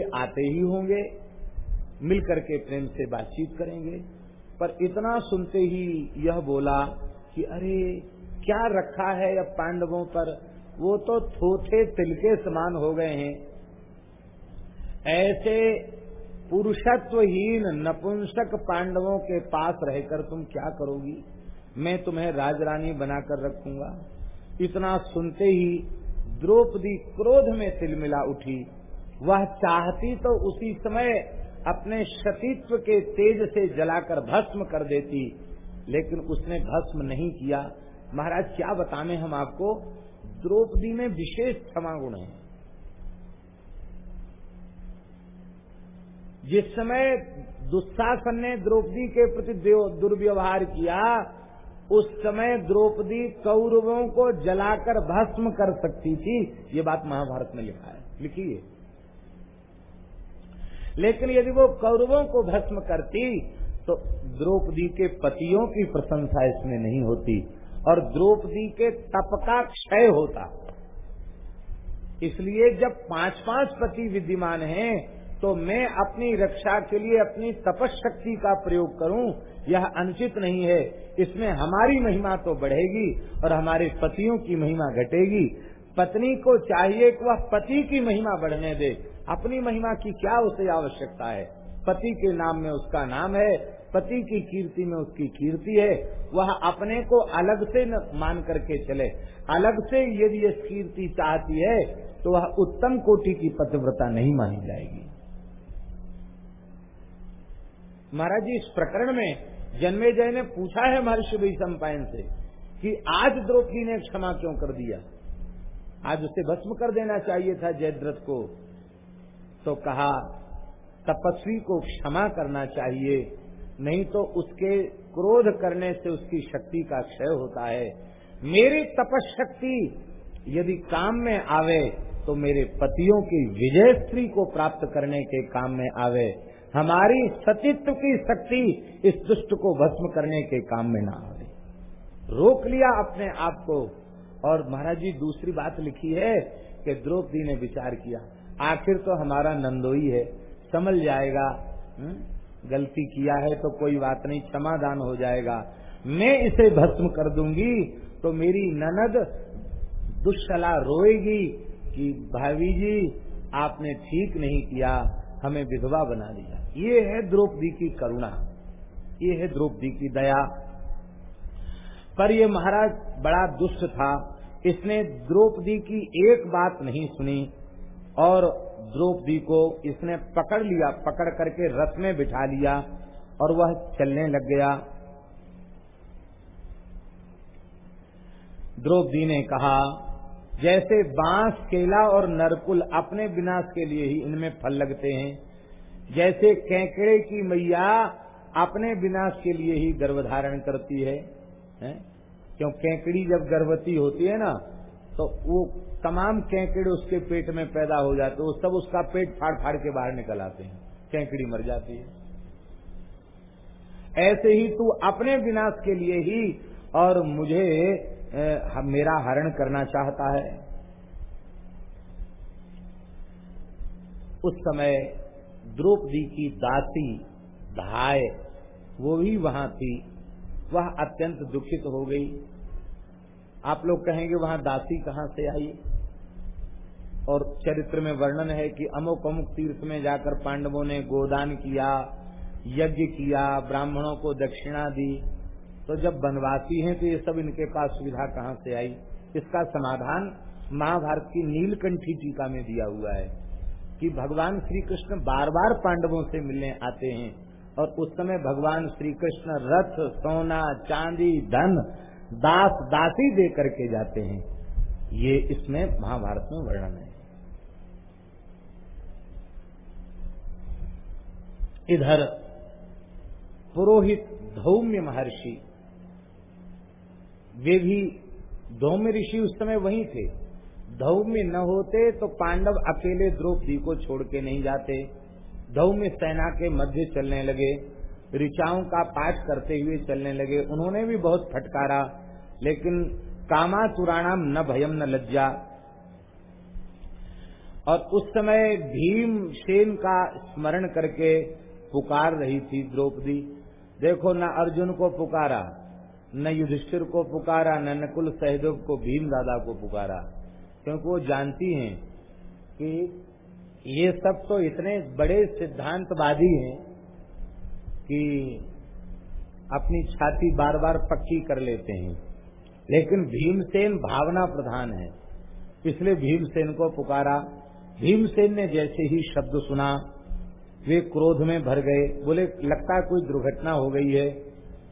आते ही होंगे, मिलकर के प्रेम से बातचीत करेंगे। पर इतना सुनते ही यह बोला कि अरे, क्या रखा है अब पांडवों पर? वो तो थोथे तिल के समान हो गए हैं। ऐसे पुरुषत्वहीन नपुंसक पांडवों के पास रहकर तुम क्या करोगी? मैं तुम्हें राजरानी बनाकर रखूँगा। इतना सुनते ही द्रौपदी क्रोध में तिलमिला उठी। वह चाहती तो उसी समय अपने शतित्व के तेज से जलाकर भस्म कर देती, लेकिन उसने भस्म नहीं किया। महाराज, क्या बताने हम आपको? द्रौपदी में विशेष क्षमा गुण है। जिस समय दुस्शासन ने द्रौपदी के प्रति दुर्व्यवहार किया, उस समय द्रौपदी कौरवों को जलाकर भस्म कर सकती थी। ये बात महाभारत में लिखा है। लिखिए। लेकिन यदि वो कौरवों को भस्म करती तो द्रौपदी के पतियों की प्रशंसा इसमें नहीं होती और द्रौपदी के तप का क्षय होता। इसलिए जब पाँच पाँच पति विद्यमान हैं तो मैं अपनी रक्षा के लिए अपनी तपशक्ति का प्रयोग करूँ, यह अनुचित नहीं है। इसमें हमारी महिमा तो बढ़ेगी और हमारे पतियों की महिमा घटेगी। पत्नी को चाहिए कि वह पति की महिमा बढ़ने दे। अपनी महिमा की क्या उसे आवश्यकता है? पति के नाम में उसका नाम है, पति की कीर्ति में उसकी कीर्ति है, वह अपने को अलग से न मान करके चले। अलग से यदि ये कीर्ति चाहती है तो वह उत्तम कोटि की पतिव्रता नहीं मानी जाएगी। महाराज जी, इस प्रकरण में जन्मे जय ने पूछा है महर्षि सम्पायन से कि आज द्रौपदी ने क्षमा क्यों कर दिया? आज उसे भस्म कर देना चाहिए था जयद्रथ को। तो कहा, तपस्वी को क्षमा करना चाहिए, नहीं तो उसके क्रोध करने से उसकी शक्ति का क्षय होता है। मेरी तपशक्ति यदि काम में आवे तो मेरे पतियों की विजय स्त्री को प्राप्त करने के काम में आवे। हमारी सतीत्व की शक्ति इस दुष्ट को भस्म करने के काम में ना आवे। रोक लिया अपने आप को। और महाराज जी, दूसरी बात लिखी है कि द्रौपदी ने विचार किया आखिर तो हमारा नंदोई है। समझ जाएगा। हुँ? हम्म? गलती किया है तो कोई बात नहीं, क्षमादान हो जाएगा। मैं इसे भस्म कर दूँगी तो मेरी ननद दुष्सला रोएगी कि, भाभी जी, आपने ठीक नहीं किया, हमें विधवा बना दिया। ये है द्रौपदी की करुणा। ये है द्रौपदी की दया। पर ये महाराज बड़ा दुष्ट था। इसने द्रौपदी की एक बात नहीं सुनी। और द्रौपदी को इसने पकड़ लिया पकड़ करके रथ में बिठा लिया और वह चलने लग गया द्रौपदी ने कहा जैसे बाँस केला और नरकुल अपने विनाश के लिए ही इनमें फल लगते हैं जैसे कैकड़े की मैया अपने विनाश के लिए ही गर्भ धारण करती है, है? क्यों कैकड़ी जब गर्भवती होती है ना तो वो तमाम कैंकड़े उसके पेट में पैदा हो जाते वो सब उसका पेट फाड़ फाड़ के बाहर निकल आते हैं। कैंकड़ी मर जाती है। ऐसे ही तू अपने विनाश के लिए ही और मुझे ए, मेरा हरण करना चाहता है। उस समय द्रौपदी की दासी धाय वो भी वहाँ थी। वह अत्यंत दुखित हो गई। आप लोग कहेंगे वहाँ दासी कहाँ से आई? और चरित्र में वर्णन है कि अमुक अमुक तीर्थ में जाकर पांडवों ने गोदान किया, यज्ञ किया, ब्राह्मणों को दक्षिणा दी। तो जब बनवासी हैं तो ये सब इनके पास सुविधा कहाँ से आई? इसका समाधान महाभारत की नीलकंठी टीका में दिया हुआ है कि भगवान श्री कृष्ण बार बार पांडवों से मिलने आते हैं और उस समय भगवान श्री कृष्ण रथ, सोना, चांदी, धन, दास, दासी दे करके जाते हैं। ये इसमें महाभारत में वर्णन है। इधर पुरोहित धौम्य महर्षि, वे भी धौम्य ऋषि उस समय वही थे। धौम्य न होते तो पांडव अकेले द्रौपदी को छोड़ के नहीं जाते। धौम्य सेना के मध्य चलने लगे, ऋचाओं का पाठ करते हुए चलने लगे। उन्होंने भी बहुत फटकारा, लेकिन कामा कामासुराणाम न भयम न लज्जा। और उस समय भीम सेन का स्मरण करके पुकार रही थी द्रौपदी। देखो न अर्जुन को पुकारा, न युधिष्ठिर को पुकारा, न नकुल सहदेव को, भीम दादा को पुकारा। क्योंकि वो जानती हैं कि ये सब तो इतने बड़े सिद्धांतवादी हैं कि अपनी छाती बार बार पक्की कर लेते हैं। लेकिन भीमसेन भावना प्रधान है। इसलिए भीमसेन को पुकारा। भीमसेन ने जैसे ही शब्द सुना वे क्रोध में भर गए। बोले, लगता है कोई दुर्घटना हो गई है।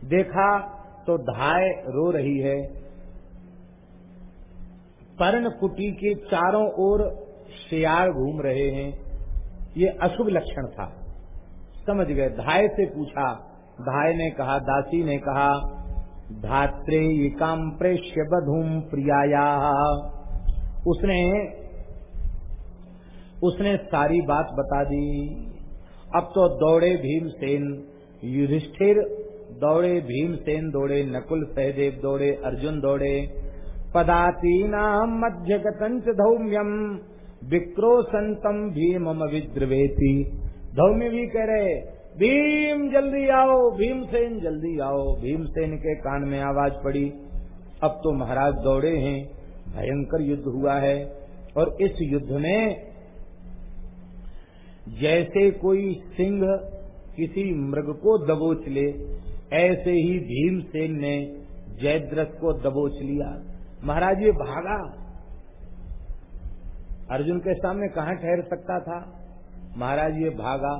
देखा तो धाय रो रही है। पर्ण कुटी के चारों ओर शियार घूम रहे हैं। ये अशुभ लक्षण था। समझ गए। धाय से पूछा। धाय ने कहा, दासी ने कहा, धात्रे काम प्रेष्य बधूम प्रियाया। उसने उसने सारी बात बता दी। अब तो दौड़े भीमसेन, युधिष्ठिर, दौड़े भीमसेन, दौड़े नकुल सहदेव, दौड़े अर्जुन दौड़े। पदातीनाम मध्य गतंच धौम्यम विक्रोशंतम भीमम विद्रवेती धौम्य भी कह रहे, भीम, जल्दी आओ, भीमसेन, जल्दी आओ। भीमसेन के कान में आवाज़ पड़ी। अब तो महाराज दौड़े हैं, भयंकर युद्ध हुआ है। और इस युद्ध में जैसे कोई सिंह किसी मृग को दबोच ले, ऐसे ही भीमसेन ने जयद्रथ को दबोच लिया। महाराज ये भागा। अर्जुन के सामने कहा ठहर सकता था? महाराज ये भागा,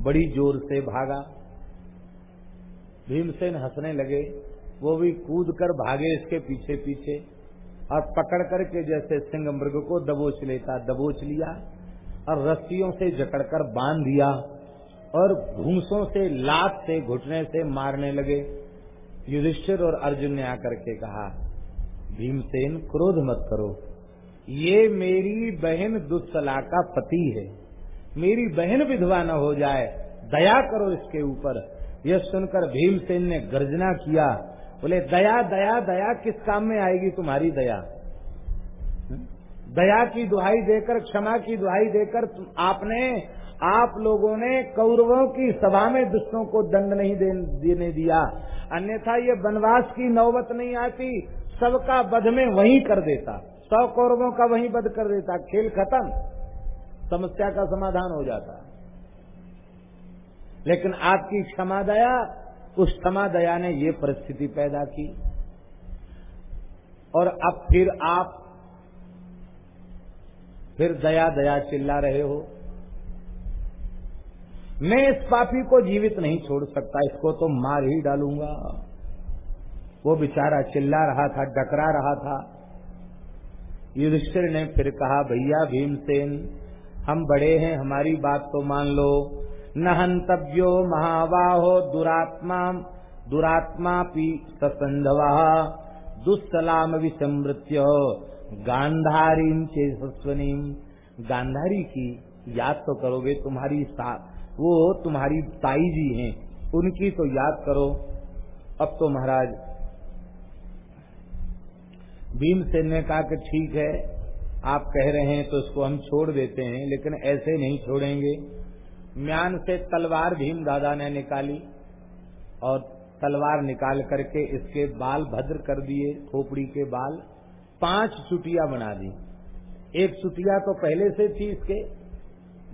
बड़ी ज़ोर से भागा। भीमसेन हंसने लगे। वो भी कूद कर भागे इसके पीछे पीछे और पकड़ करके जैसे सिंह मृग को दबोच लेता, दबोच लिया। और रस्सियों से जकड़कर बाँध दिया और भूसों से, लात से, घुटने से मारने लगे। युधिष्ठिर और अर्जुन ने आकर के कहा, भीमसेन, क्रोध मत करो। ये मेरी बहन दुस्सला का पति है। मेरी बहन विधवा न हो जाए। दया करो इसके ऊपर। यह सुनकर भीमसेन ने गर्जना किया, बोले, दया दया दया, किस काम में आएगी तुम्हारी दया? दया की दुहाई देकर, क्षमा की दुहाई देकर आपने, आप लोगों ने कौरवों की सभा में दुष्टों को दंड नहीं देने दिया। अन्यथा ये वनवास की नौबत नहीं आती, सबका बध में वही कर देता। सौ कौरवों का वही बध कर देता। खेल खत्म। समस्या का समाधान हो जाता। लेकिन आपकी क्षमा दया, उस क्षमा दया ने ये परिस्थिति पैदा की। और अब फिर आप फिर दया दया चिल्ला रहे हो। मैं इस पापी को जीवित नहीं छोड़ सकता, इसको तो मार ही डालूँगा। वो बेचारा चिल्ला रहा था, डकरा रहा था। युधिष्ठिर ने फिर कहा, भैया भीमसेन, हम बड़े हैं, हमारी बात तो मान लो। न हंतव्यो महावाहो दुरात्मा दुरात्मा पी ससंधवा, दुस्सलाम विसमृत्य। गांधारी चेसस्वनी गांधारी की याद तो करोगे, तुम्हारी वो तुम्हारी ताई जी हैं, उनकी तो याद करो। अब तो महाराज, भीमसेन ने कहा कि ठीक है, आप कह रहे हैं तो इसको हम छोड़ देते हैं, लेकिन ऐसे नहीं छोड़ेंगे। म्यान से तलवार भीम दादा ने निकाली और तलवार निकाल करके इसके बाल भद्र कर दिए, खोपड़ी के बाल। पाँच चुटिया बना दी। एक चुटिया तो पहले से थी इसके।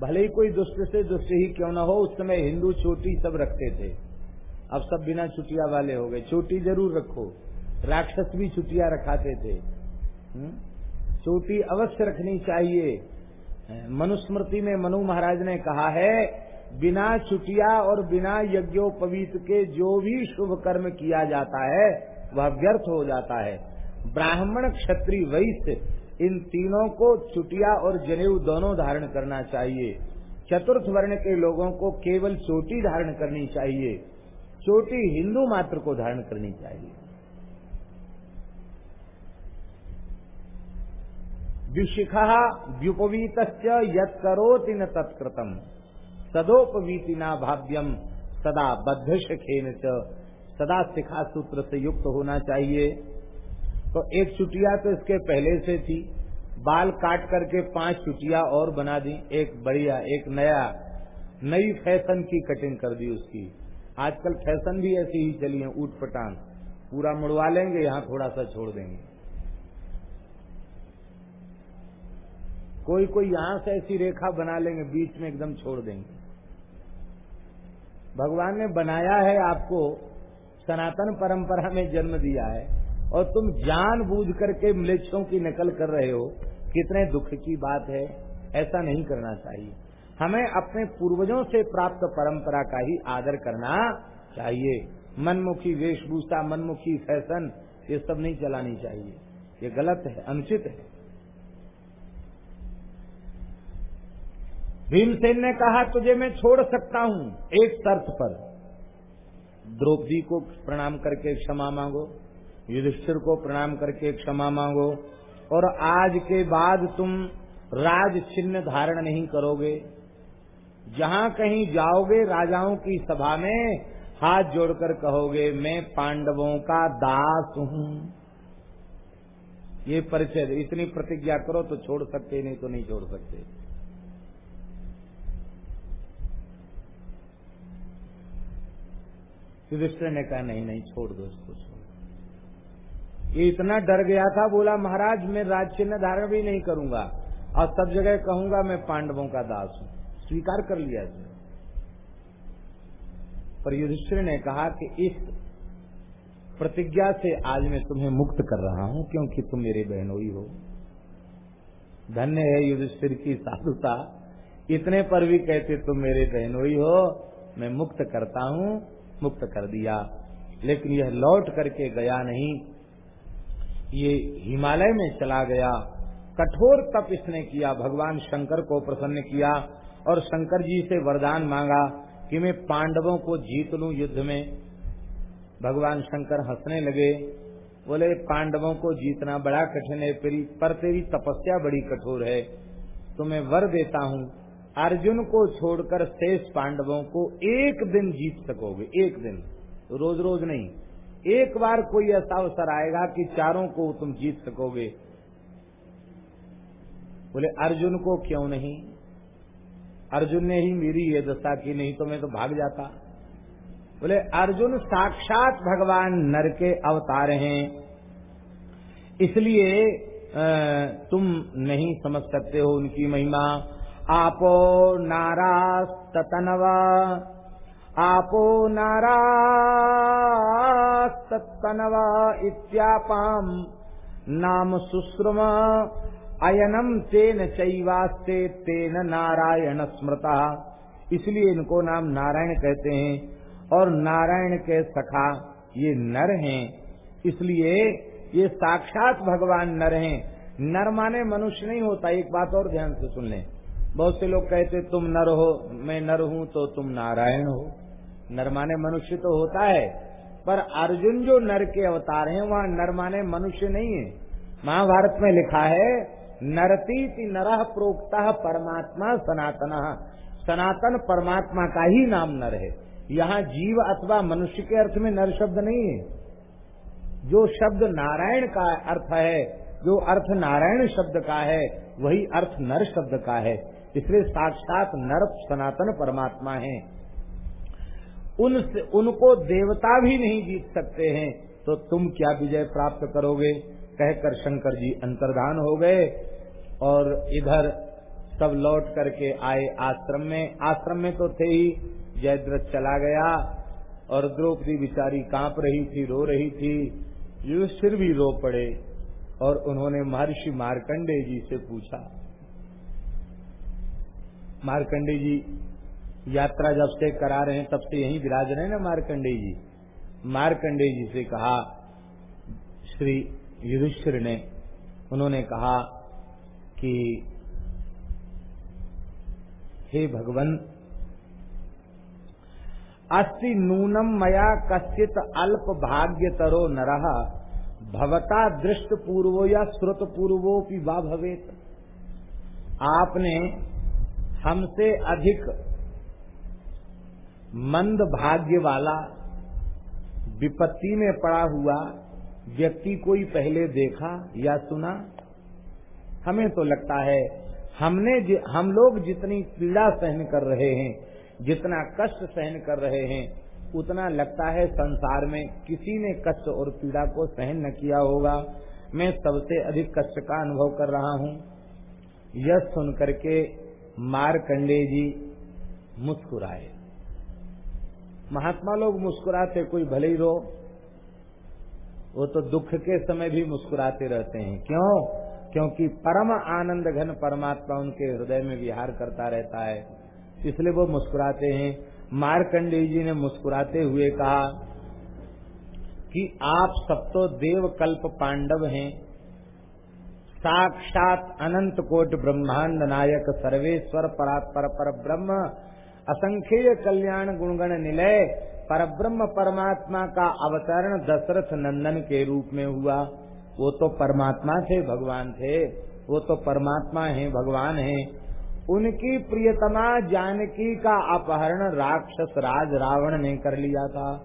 भले ही कोई दुष्ट से दुष्ट ही क्यों ना हो, उस समय हिंदू चोटी सब रखते थे। अब सब बिना चुटिया वाले हो गए। चोटी ज़रूर रखो। राक्षस भी चुटिया रखाते थे। हुँ? हम्म? अवश्य रखनी चाहिए। मनुस्मृति में मनु महाराज ने कहा है, बिना छुटिया और बिना यज्ञोपवीत के जो भी शुभ कर्म किया जाता है, वह व्यर्थ हो जाता है। ब्राह्मण क्षत्रिय वैश्य, इन तीनों को चुटिया और जनेऊ दोनों धारण करना चाहिए। चतुर्थ वर्ण के लोगों को केवल चोटी धारण करनी चाहिए। चोटी हिंदू मात्र को धारण करनी चाहिए। विशिखा व्युपवीत यत्करोति न तत्कृतम। सदोपवीति ना भाव्यम, सदा बद्ध शेन सदा शिखा सूत्र से युक्त होना चाहिए। तो एक चुटिया तो इसके पहले से थी। बाल काट करके पाँच चुटिया और बना दी। एक बढ़िया, एक नया, नई फ़ैशन की कटिंग कर दी उसकी। आजकल फ़ैशन भी ऐसी ही चली है ऊट पटांग पूरा मुड़वा लेंगे, यहाँ थोड़ा सा छोड़ देंगे। कोई कोई यहाँ से ऐसी रेखा बना लेंगे, बीच में एकदम छोड़ देंगे। भगवान ने बनाया है आपको, सनातन परंपरा में जन्म दिया है। और तुम जान बूझ करके मलेच्छों की नकल कर रहे हो, कितने दुख की बात है, ऐसा नहीं करना चाहिए। हमें अपने पूर्वजों से प्राप्त परंपरा का ही आदर करना चाहिए। मनमुखी वेशभूषा, मनमुखी फ़ैशन, ये सब नहीं चलानी चाहिए। ये गलत है, अनुचित है। भीमसेन ने कहा, तुझे मैं छोड़ सकता हूँ, एक शर्त पर। द्रौपदी को प्रणाम करके क्षमा मांगो। युधिष्ठिर को प्रणाम करके क्षमा मांगो। और आज के बाद तुम राज चिन्ह धारण नहीं करोगे। जहाँ कहीं जाओगे राजाओं की सभा में, हाथ जोड़कर कहोगे, मैं पांडवों का दास हूँ। ये परिचय इतनी प्रतिज्ञा करो तो छोड़ सकते, नहीं तो नहीं छोड़ सकते। युधिष्ठिर ने कहा, नहीं नहीं, छोड़ दो इसको ये इतना डर गया था, बोला, महाराज, मैं राज चिन्ह धारण भी नहीं करूँगा। और सब जगह कहूँगा, मैं पांडवों का दास हूँ। स्वीकार कर लिया इसने। पर युधिष्ठिर ने कहा कि इस प्रतिज्ञा से आज मैं तुम्हें मुक्त कर रहा हूँ, क्योंकि तुम मेरे बहनोई हो धन्य है युधिष्ठिर की साधुता। इतने पर भी कहते, तुम मेरे बहनोई हो, मैं मुक्त करता हूँ। मुक्त कर दिया। लेकिन यह लौट करके गया नहीं। ये हिमालय में चला गया। कठोर तप इसने किया, भगवान शंकर को प्रसन्न किया और शंकर जी से वरदान मांगा कि मैं पांडवों को जीत लूँ युद्ध में। भगवान शंकर हंसने लगे, बोले, पांडवों को जीतना बड़ा कठिन है पर तेरी तपस्या बड़ी कठोर है तो मैं वर देता हूँ। अर्जुन को छोड़कर शेष पांडवों को एक दिन जीत सकोगे, एक दिन। रोज रोज नहीं एक बार कोई ऐसा अवसर आएगा कि चारों को तुम जीत सकोगे। बोले, अर्जुन को क्यों नहीं? अर्जुन ने ही मेरी ये दशा की, नहीं तो मैं तो भाग जाता। बोले, अर्जुन साक्षात भगवान नर के अवतार हैं। इसलिए तुम नहीं समझ सकते हो उनकी महिमा। आपो नारास्तनव आपो नारास्तनव इत्यापाम नाम सुश्रुम। अयनम तेन चैवास्ते तेन नारायण स्मृता। इसलिए इनको नाम नारायण कहते हैं। और नारायण के सखा ये नर हैं। इसलिए ये साक्षात भगवान नर हैं। नर माने मनुष्य नहीं होता। एक बात और ध्यान से सुन लें। बहुत से लोग कहते, तुम नर हो, मैं नर हूँ तो तुम नारायण हो। नर माने मनुष्य तो होता है, पर अर्जुन जो नर के अवतार हैं, वहाँ नरमाने मनुष्य नहीं है। महाभारत में लिखा है नरती नरह प्रोक्ता परमात्मा सनातन। सनातन परमात्मा का ही नाम नर है। यहाँ जीव अथवा मनुष्य के अर्थ में नर शब्द नहीं है। जो शब्द नारायण का अर्थ है, जो अर्थ नारायण शब्द का है, वही अर्थ नर शब्द का है। इसलिए साक्षात नर सनातन परमात्मा है। उनसे, उनको देवता भी नहीं जीत सकते हैं। तो तुम क्या विजय प्राप्त करोगे? कहकर शंकर जी अंतर्धान हो गए और इधर सब लौट करके आए आश्रम में। आश्रम में तो थे ही, जयद्रथ चला गया और द्रौपदी बिचारी काँप रही थी, रो रही थी। युधिष्ठिर भी रो पड़े और उन्होंने महर्षि मार्कंडे जी से पूछा मार्कंडे जी यात्रा जब से करा रहे हैं, तब से यहीं विराज रहे ना मारकंडे जी। मारकंडे जी से कहा, श्री युधिष्ठिर ने, उन्होंने कहा कि, हे भगवान अस्ति नूनम मया कश्चित अल्प भाग्य तरो नर, भवता दृष्ट पूर्वो या श्रुत पूर्वो की वा भवेत। आपने हमसे अधिक मंद भाग्य वाला विपत्ति में पड़ा हुआ व्यक्ति कोई पहले देखा या सुना? हमें तो लगता है, हमने हम लोग जितनी पीड़ा सहन कर रहे हैं, जितना कष्ट सहन कर रहे हैं, उतना लगता है संसार में किसी ने कष्ट और पीड़ा को सहन न किया होगा। मैं सबसे अधिक कष्ट का अनुभव कर रहा हूँ। यह सुन करके मारकंडे जी मुस्कुराए। महात्मा लोग मुस्कुराते, कोई भले ही रो। वो तो दुख के समय भी मुस्कुराते रहते हैं। क्यों? क्योंकि परम आनंद घन परमात्मा उनके हृदय में विहार करता रहता है। इसलिए वो मुस्कुराते हैं। मारकंडे जी ने मुस्कुराते हुए कहा कि आप सब तो देव कल्प पांडव हैं। साक्षात अनंत कोट ब्रह्मांड नायक सर्वेश्वर परात्पर पर, ब्रह्म असंख्य कल्याण गुणगण निलय पर ब्रह्म परमात्मा का अवतरण दशरथ नंदन के रूप में हुआ। वो तो परमात्मा थे, भगवान थे। वो तो परमात्मा है, भगवान है। उनकी प्रियतमा जानकी का अपहरण राक्षस राज रावण ने कर लिया था।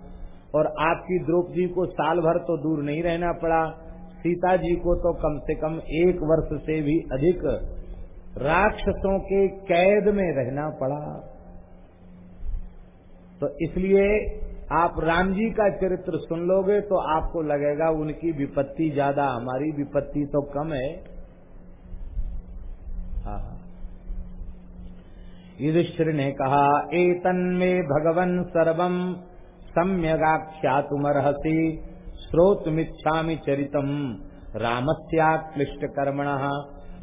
और आपकी द्रौपदी को साल भर तो दूर नहीं रहना पड़ा। सीता जी को तो कम से कम एक वर्ष से भी अधिक राक्षसों के कैद में रहना पड़ा। तो इसलिए आप राम जी का चरित्र सुन लोगे तो आपको लगेगा उनकी विपत्ति ज़्यादा हमारी विपत्ति तो कम है। हाँ, हाँ। युधिष्ठिर ने कहा ए तन्मे भगवन सर्वम सम्यगाख्यातुमर्हसी श्रोतमिच्छा चरितम। रामस्याक्लिष्ट कर्मण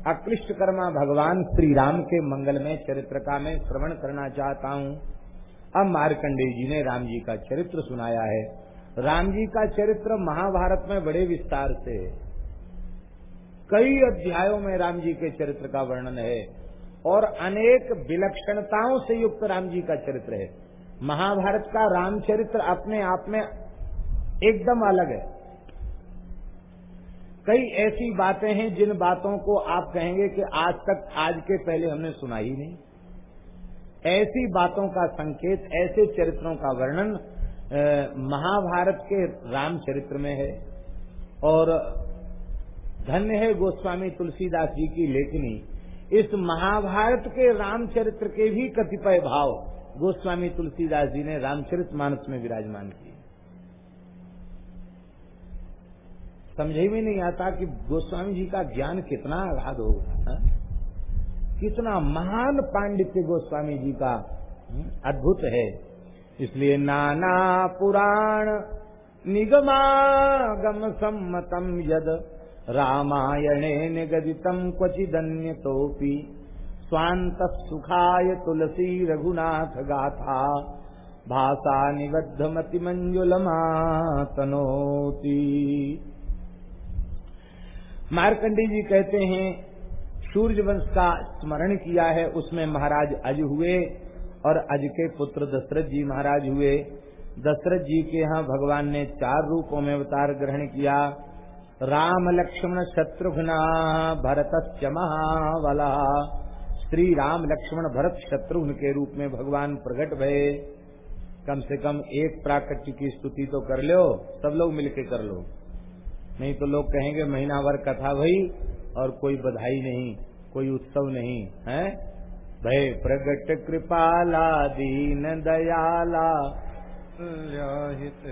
अक्लिष्ट कर्मा भगवान श्री राम के मंगल में चरित्र का मैं श्रवण करना चाहता हूँ। अब मारकंडे जी ने राम जी का चरित्र सुनाया है। राम जी का चरित्र महाभारत में बड़े विस्तार से है। कई अध्यायों में राम जी के चरित्र का वर्णन है और अनेक विलक्षणताओं से युक्त राम जी का चरित्र है। महाभारत का रामचरित्र अपने आप में एकदम अलग है। कई ऐसी बातें हैं जिन बातों को आप कहेंगे कि आज तक आज के पहले हमने सुना ही नहीं। ऐसी बातों का संकेत, ऐसे चरित्रों का वर्णन महाभारत के रामचरित्र में है। और धन्य है गोस्वामी तुलसीदास जी की लेखनी। इस महाभारत के रामचरित्र के भी कतिपय भाव गोस्वामी तुलसीदास जी ने रामचरित मानस में विराजमान किए। समझे में नहीं आता कि गोस्वामी जी का ज्ञान कितना अगाध होगा? कितना महान पांडित्य गोस्वामी जी का हाँ, अद्भुत है। इसलिए नाना पुराण निगमागम सम्मतम यद रामायणे निगदितम् क्वचिदन्यतोऽपि। स्वान्तः सुखाय तुलसी रघुनाथ गाथा भाषा निबद्ध मति मंजुलमातनोती मारकंडी जी कहते हैं सूर्य वंश का स्मरण किया है, उसमें महाराज अज हुए और अज के पुत्र दशरथ जी महाराज हुए। दशरथ जी के यहाँ भगवान ने चार रूपों में अवतार ग्रहण किया। राम, लक्ष्मण, शत्रुघ्न भरत महाबला। श्री राम, लक्ष्मण, भरत, शत्रुघ्न के रूप में भगवान प्रकट भये कम से कम एक प्राकृतिक की स्तुति तो कर लो, सब लोग मिलके कर लो। नहीं तो लोग कहेंगे महीना भर कथा, भई। और कोई बधाई नहीं, कोई उत्सव नहीं, है? भय प्रगट कृपाला दीन दयाला।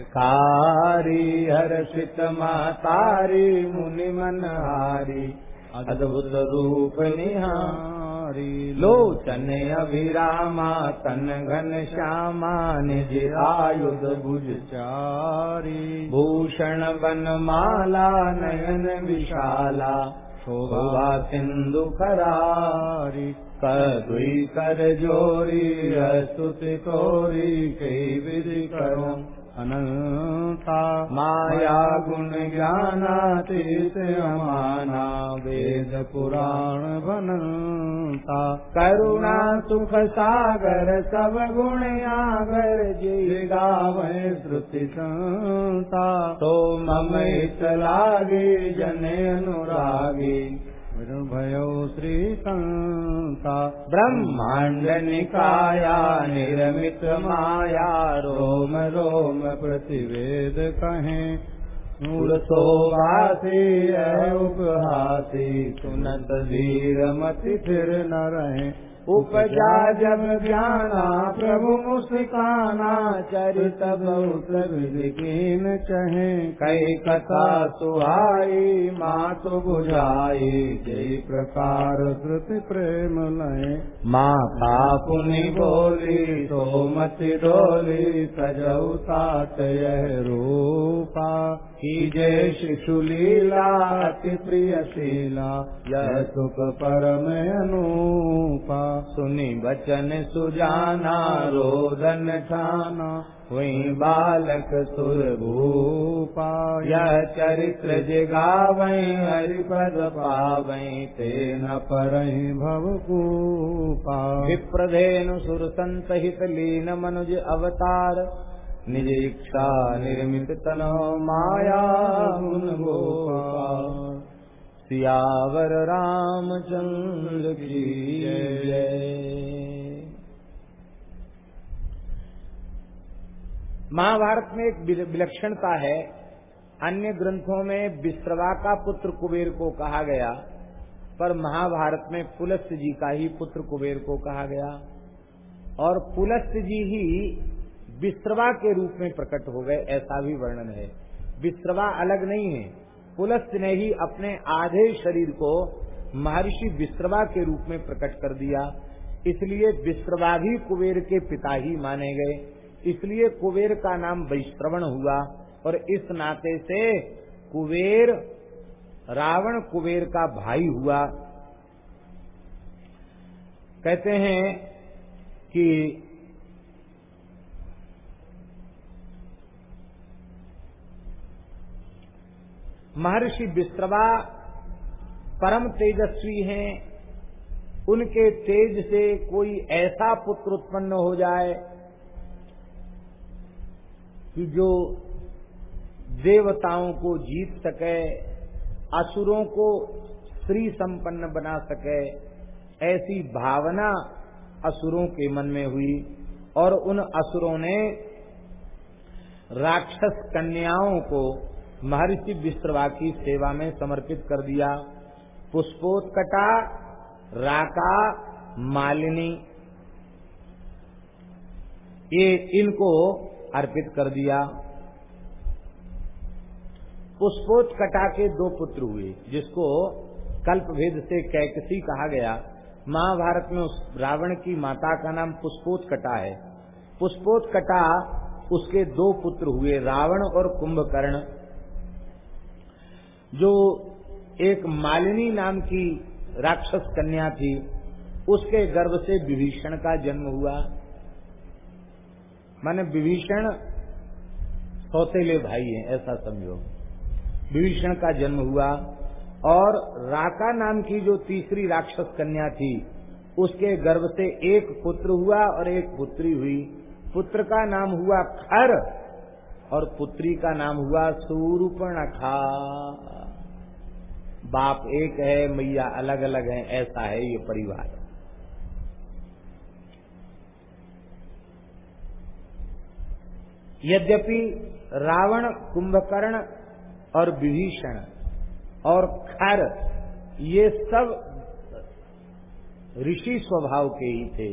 कारी हर्षित मातारी, मुनि मनहारी, अद्भुत रूप निहारी। लोचन अभिरामा, तन घन श्यामा, निज आयुध भुज चारी। भूषण बन माला नयन विशाला। शोभा। सिंधु खरारी कदुई कर जोरी स्तुति तोरी कई विधि करो अनंता माया गुण ज्ञानातीत अमाना वेद पुराण बनता करुणा सुख सागर सब गुण आगर जी गावे श्रुति संता। तो मम लागे जन अनुरागी। भयो श्रीकान्ता ब्रह्माण्ड निकाया निर्मित माया रोम रोम प्रतिवेद कहे। मूर्तो वासी उपहासी। सुनत धीर मति फिर न रहे। उपजा जब ज्ञाना प्रभु मुस्काना, चरित बहुत विधिकीन चहे। कई कथा सुहाई, मात बुझाई, जय प्रकार श्रुति प्रेम लय माता पुनि बोली तो मति डोली, सजऊ यह रूपा। की जय शिशु लीला, अति प्रिय शीला, यह सुख परम अनूपा। सुनी बचन सुजाना, रोदन ठाना। वही बालक सुर भूपा यह चरित्र जगावई, हरिपद पावई, ते न पर भव कूपा विप्रधेनु सुर संत हित लीन मनुज अवतार, निज इच्छा निर्मित तनो माया गुण गोपाल सियावर रामचंद्र की जय। महाभारत में एक विलक्षणता है। अन्य ग्रंथों में विश्रवा का पुत्र कुबेर को कहा गया, पर महाभारत में पुलस्त जी का ही पुत्र कुबेर को कहा गया। और पुलस्त जी ही विश्रवा के रूप में प्रकट हो गए, ऐसा भी वर्णन है। विश्रवा अलग नहीं है। पुलस्त ने ही अपने आधे शरीर को महर्षि विश्रवा के रूप में प्रकट कर दिया। इसलिए विश्रवा भी कुबेर के पिता ही माने गए। इसलिए कुबेर का नाम वैश्रवण हुआ और इस नाते से कुबेर, रावण कुबेर का भाई हुआ। कहते हैं कि महर्षि विश्रवा परम तेजस्वी हैं। उनके तेज से कोई ऐसा पुत्र उत्पन्न हो जाए कि जो देवताओं को जीत सके, असुरों को श्री संपन्न बना सके, ऐसी भावना असुरों के मन में हुई और उन असुरों ने राक्षस कन्याओं को महर्षि विश्रवा की सेवा में समर्पित कर दिया। पुष्पोत्कटा, राका, मालिनी, ये इनको अर्पित कर दिया। पुष्पोत्कटा के दो पुत्र हुए, जिसको कल्प भेद से कैकसी कहा गया। महाभारत में उस रावण की माता का नाम पुष्पोत्कटा है। पुष्पोत्कटा, उसके दो पुत्र हुए, रावण और कुंभकर्ण। जो एक मालिनी नाम की राक्षस कन्या थी, उसके गर्भ से विभीषण का जन्म हुआ। माने विभीषण सौतेले भाई हैं, ऐसा समझो। विभीषण का जन्म हुआ और राका नाम की जो तीसरी राक्षस कन्या थी, उसके गर्भ से एक पुत्र हुआ और एक पुत्री हुई। पुत्र का नाम हुआ खर और पुत्री का नाम हुआ सूर्पणखा। बाप एक है, मैया अलग अलग है, ऐसा है ये परिवार। यद्यपि रावण, कुंभकर्ण और विभीषण और खर, ये सब ऋषि स्वभाव के ही थे,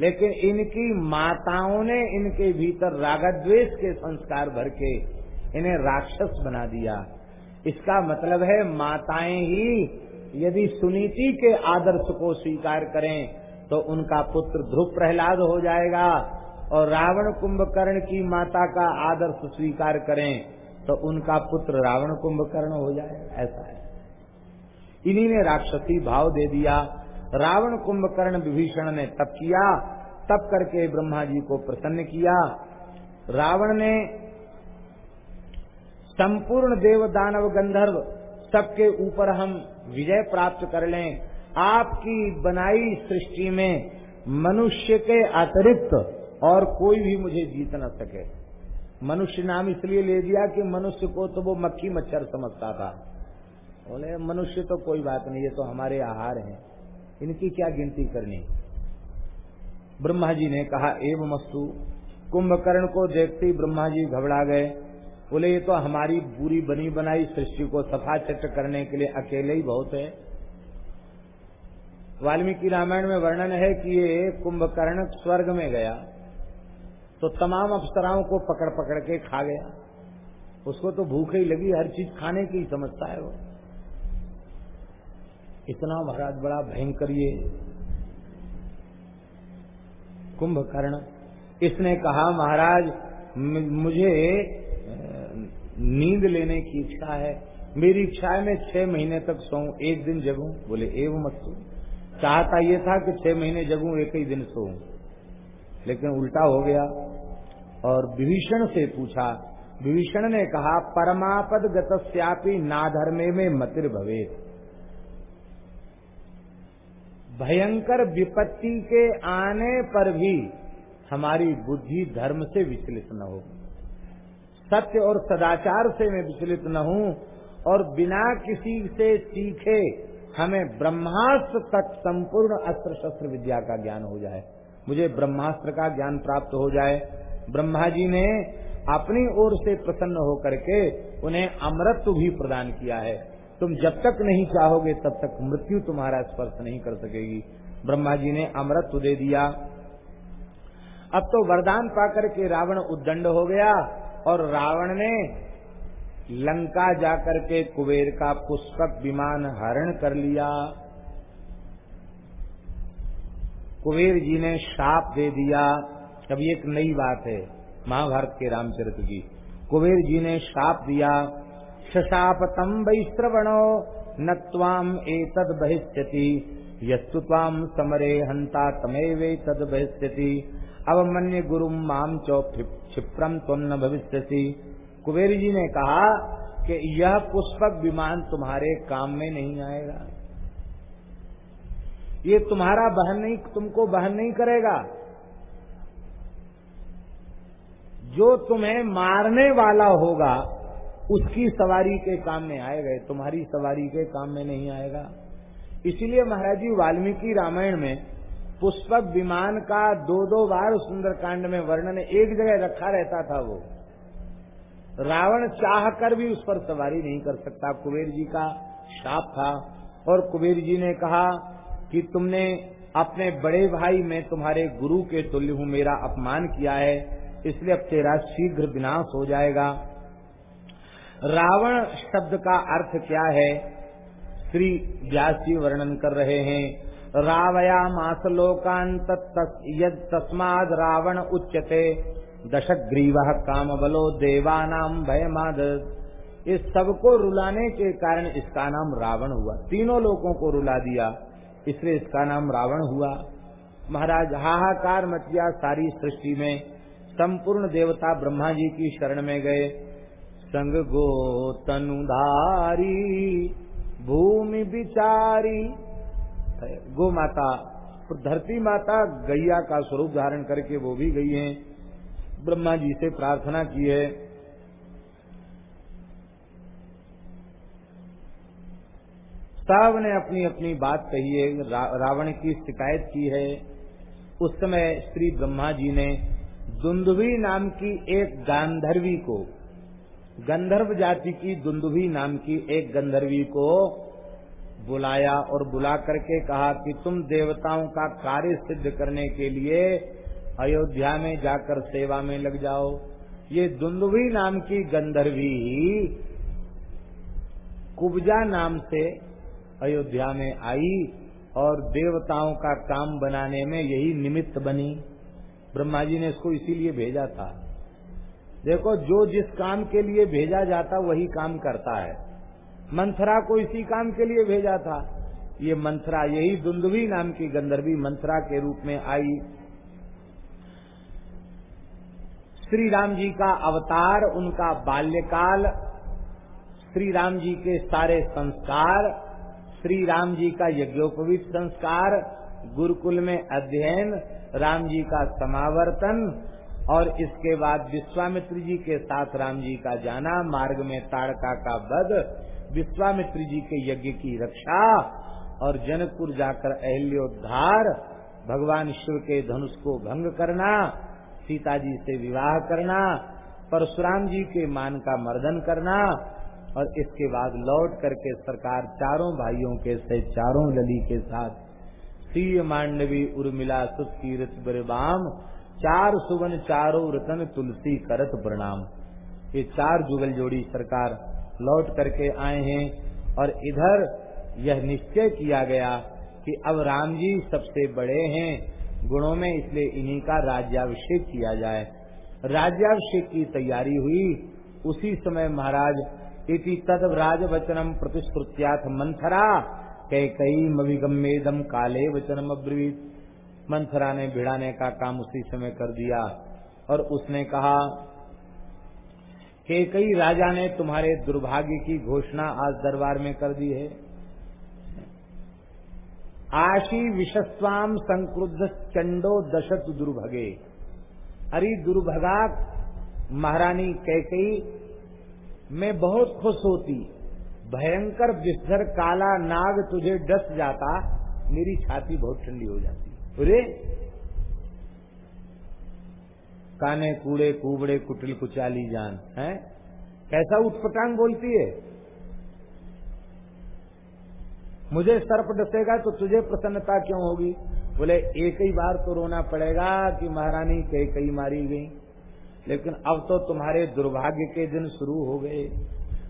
लेकिन इनकी माताओं ने इनके भीतर रागद्वेष के संस्कार भर के इन्हें राक्षस बना दिया। इसका मतलब है माताएँ ही यदि सुनीति के आदर्श को स्वीकार करें तो उनका पुत्र ध्रुव प्रहलाद हो जाएगा और रावण कुंभकर्ण की माता का आदर्श स्वीकार करें तो उनका पुत्र रावण कुंभकर्ण हो जाएगा ऐसा है। इन्हीं ने राक्षसी भाव दे दिया। रावण कुंभकर्ण विभीषण ने तप किया, तप करके ब्रह्मा जी को प्रसन्न किया। रावण ने संपूर्ण देव दानव गंधर्व, सबके ऊपर हम विजय प्राप्त कर लें। आपकी बनाई सृष्टि में मनुष्य के अतिरिक्त और कोई भी मुझे जीत न सके। मनुष्य नाम इसलिए ले दिया कि मनुष्य को तो वो मक्खी मच्छर समझता था। बोले, मनुष्य तो कोई बात नहीं, ये तो हमारे आहार हैं। इनकी क्या गिनती करनी? ब्रह्मा जी ने कहा एवं मस्तु कुंभकर्ण को देखते ही ब्रह्मा जी घबरा गए। बोले, ये तो हमारी पूरी बनी बनाई सृष्टि को सफ़ा चट करने के लिए अकेले ही बहुत है। वाल्मीकि रामायण में वर्णन है कि ये कुंभकर्ण स्वर्ग में गया तो तमाम अप्सराओं को पकड़ पकड़ के खा गया। उसको तो भूख ही लगी, हर चीज़ खाने की समझता है वो। इतना महाराज बड़ा भयंकर ये कुंभकर्ण। इसने कहा, महाराज मुझे नींद लेने की इच्छा है। मेरी इच्छा है, मैं छह महीने तक सोऊं, एक दिन जगूं। बोले, एवं मत सो चाहता ये था कि छह महीने जगूं, एक ही दिन सोऊं। लेकिन उल्टा हो गया और विभीषण से पूछा, विभीषण ने कहा परमापद गतस्यापी नाधर्मे में मतिर भवे भयंकर विपत्ति के आने पर भी हमारी बुद्धि धर्म से विचलित न हो सत्य और सदाचार से मैं विचलित न हूँ, और बिना किसी से सीखे हमें ब्रह्मास्त्र तक संपूर्ण अस्त्र शस्त्र विद्या का ज्ञान हो जाए। मुझे ब्रह्मास्त्र का ज्ञान प्राप्त हो जाए। ब्रह्मा जी ने अपनी ओर से प्रसन्न होकर के उन्हें अमृत भी प्रदान किया है। तुम जब तक नहीं चाहोगे, तब तक मृत्यु तुम्हारा स्पर्श नहीं कर सकेगी। ब्रह्मा जी ने अमृत दे दिया। अब तो वरदान पाकर के रावण उद्दंड हो गया। और रावण ने लंका जाकर के कुबेर का पुष्पक विमान हरण कर लिया। कुबेर जी ने शाप दे दिया। अभी एक नई बात है, महाभारत के रामचरित्र की। कुबेर जी ने शाप दिया, शशापतम वैश्रवणो, न ताम एतद बहिष्यति, यस्तु ताम समरे हंता तमेवे तद बहिष्यति। अवमन्य गुरु माम चौ क्षिप्रम तुम न भविष्य कुबेर जी ने कहा कि यह पुष्पक विमान तुम्हारे काम में नहीं आएगा। ये तुम्हारा बहन नहीं, तुमको बहन नहीं करेगा। जो तुम्हें मारने वाला होगा, उसकी सवारी के काम में आएगा तुम्हारी सवारी के काम में नहीं आएगा। इसलिए महाराज जी वाल्मीकि रामायण में पुष्पक विमान का दो दो बार सुंदरकांड में वर्णन एक जगह रखा रहता था वो। रावण चाह कर भी उस पर सवारी नहीं कर सकता। कुबेर जी का शाप था और कुबेर जी ने कहा कि तुमने अपने बड़े भाई में तुम्हारे गुरु के तुल्य हूँ, मेरा अपमान किया है, इसलिए अब तेरा शीघ्र विनाश हो जाएगा। रावण शब्द का अर्थ क्या है? श्री व्यास जी वर्णन कर रहे हैं रावया मास लोकांत यद तस्माद रावण उच्चते दशग्रीव काम बलो देवानाम भयमाद। इस सबको रुलाने के कारण इसका नाम रावण हुआ। तीनों लोगों को रुला दिया, इसलिए इसका नाम रावण हुआ। महाराज, हाहाकार मचिया सारी सृष्टि में। संपूर्ण देवता ब्रह्मा जी की शरण में गए। संग गो तनुधारी, भूमि बिचारी गो माता धरती माता गैया का स्वरूप धारण करके वो भी गई हैं। ब्रह्मा जी से प्रार्थना की है। सबने अपनी अपनी बात कही है रा, रावण की शिकायत की है। उस समय श्री ब्रह्मा जी ने दुंदुभी नाम की एक गांधर्वी को गंधर्व जाति की दुंदुभी नाम की एक गंधर्वी को बुलाया और बुला करके कहा कि तुम देवताओं का कार्य सिद्ध करने के लिए अयोध्या में जाकर सेवा में लग जाओ। ये दुंदुभी नाम की गंधर्वी कुबजा नाम से अयोध्या में आई और देवताओं का काम बनाने में यही निमित्त बनी। ब्रह्मा जी ने इसको इसीलिए भेजा था। देखो, जो जिस काम के लिए भेजा जाता, वही काम करता है। मंथरा को इसी काम के लिए भेजा था। ये मंथरा, यही दुंदुभी नाम की गंधर्वी मंथरा के रूप में आई। श्री राम जी का अवतार, उनका बाल्यकाल श्री राम जी के सारे संस्कार श्री राम जी का यज्ञोपवीत संस्कार, गुरुकुल में अध्ययन, राम जी का समावर्तन, और इसके बाद विश्वामित्र जी के साथ राम जी का जाना, मार्ग में ताड़का का वध विश्वामित्र जी के यज्ञ की रक्षा और जनकपुर जाकर अहल्योद्धार भगवान शिव के धनुष को भंग करना, सीता जी से विवाह करना, परशुराम जी के मान का मर्दन करना और इसके बाद लौट करके सरकार चारों भाइयों के से चारों लली के साथ सीय मांडवी, उर्मिला सुतीरथ बिरबाम, चार सुवन, चारों रतन, तुलसी, करत, प्रणाम। ये चार जुगल जोड़ी सरकार लौट करके आए हैं और इधर यह निश्चय किया गया कि अब राम जी सबसे बड़े हैं, गुणों में इसलिए इन्हीं का राज्याभिषेक किया जाए। राज्याभिषेक की तैयारी हुई। उसी समय महाराज, इति तद राज वचनम प्रतिश्रुत्याथ मंथरा कई कई मविगमेदम काले वचनम अब्रवीत। मंथरा ने भिड़ाने का काम उसी समय कर दिया और उसने कहा कि कई राजा ने तुम्हारे दुर्भाग्य की घोषणा आज दरबार में कर दी है। आशी विशस्वाम संक्रुद्ध चंडो दशत दुर्भगे। अरे दुर्भगा, महारानी कैकई मैं बहुत खुश होती। भयंकर विस्तर काला नाग तुझे डस जाता, मेरी छाती बहुत ठंडी हो जाती। अरे काने कूड़े कुबड़े कुटिल कुचाली जान, है? कैसा उठपटांग बोलती है? मुझे सर्प डसेगा तो तुझे प्रसन्नता क्यों होगी? बोले, एक ही बार तो रोना पड़ेगा कि महारानी कई कई मारी गई। लेकिन अब तो तुम्हारे दुर्भाग्य के दिन शुरू हो गए।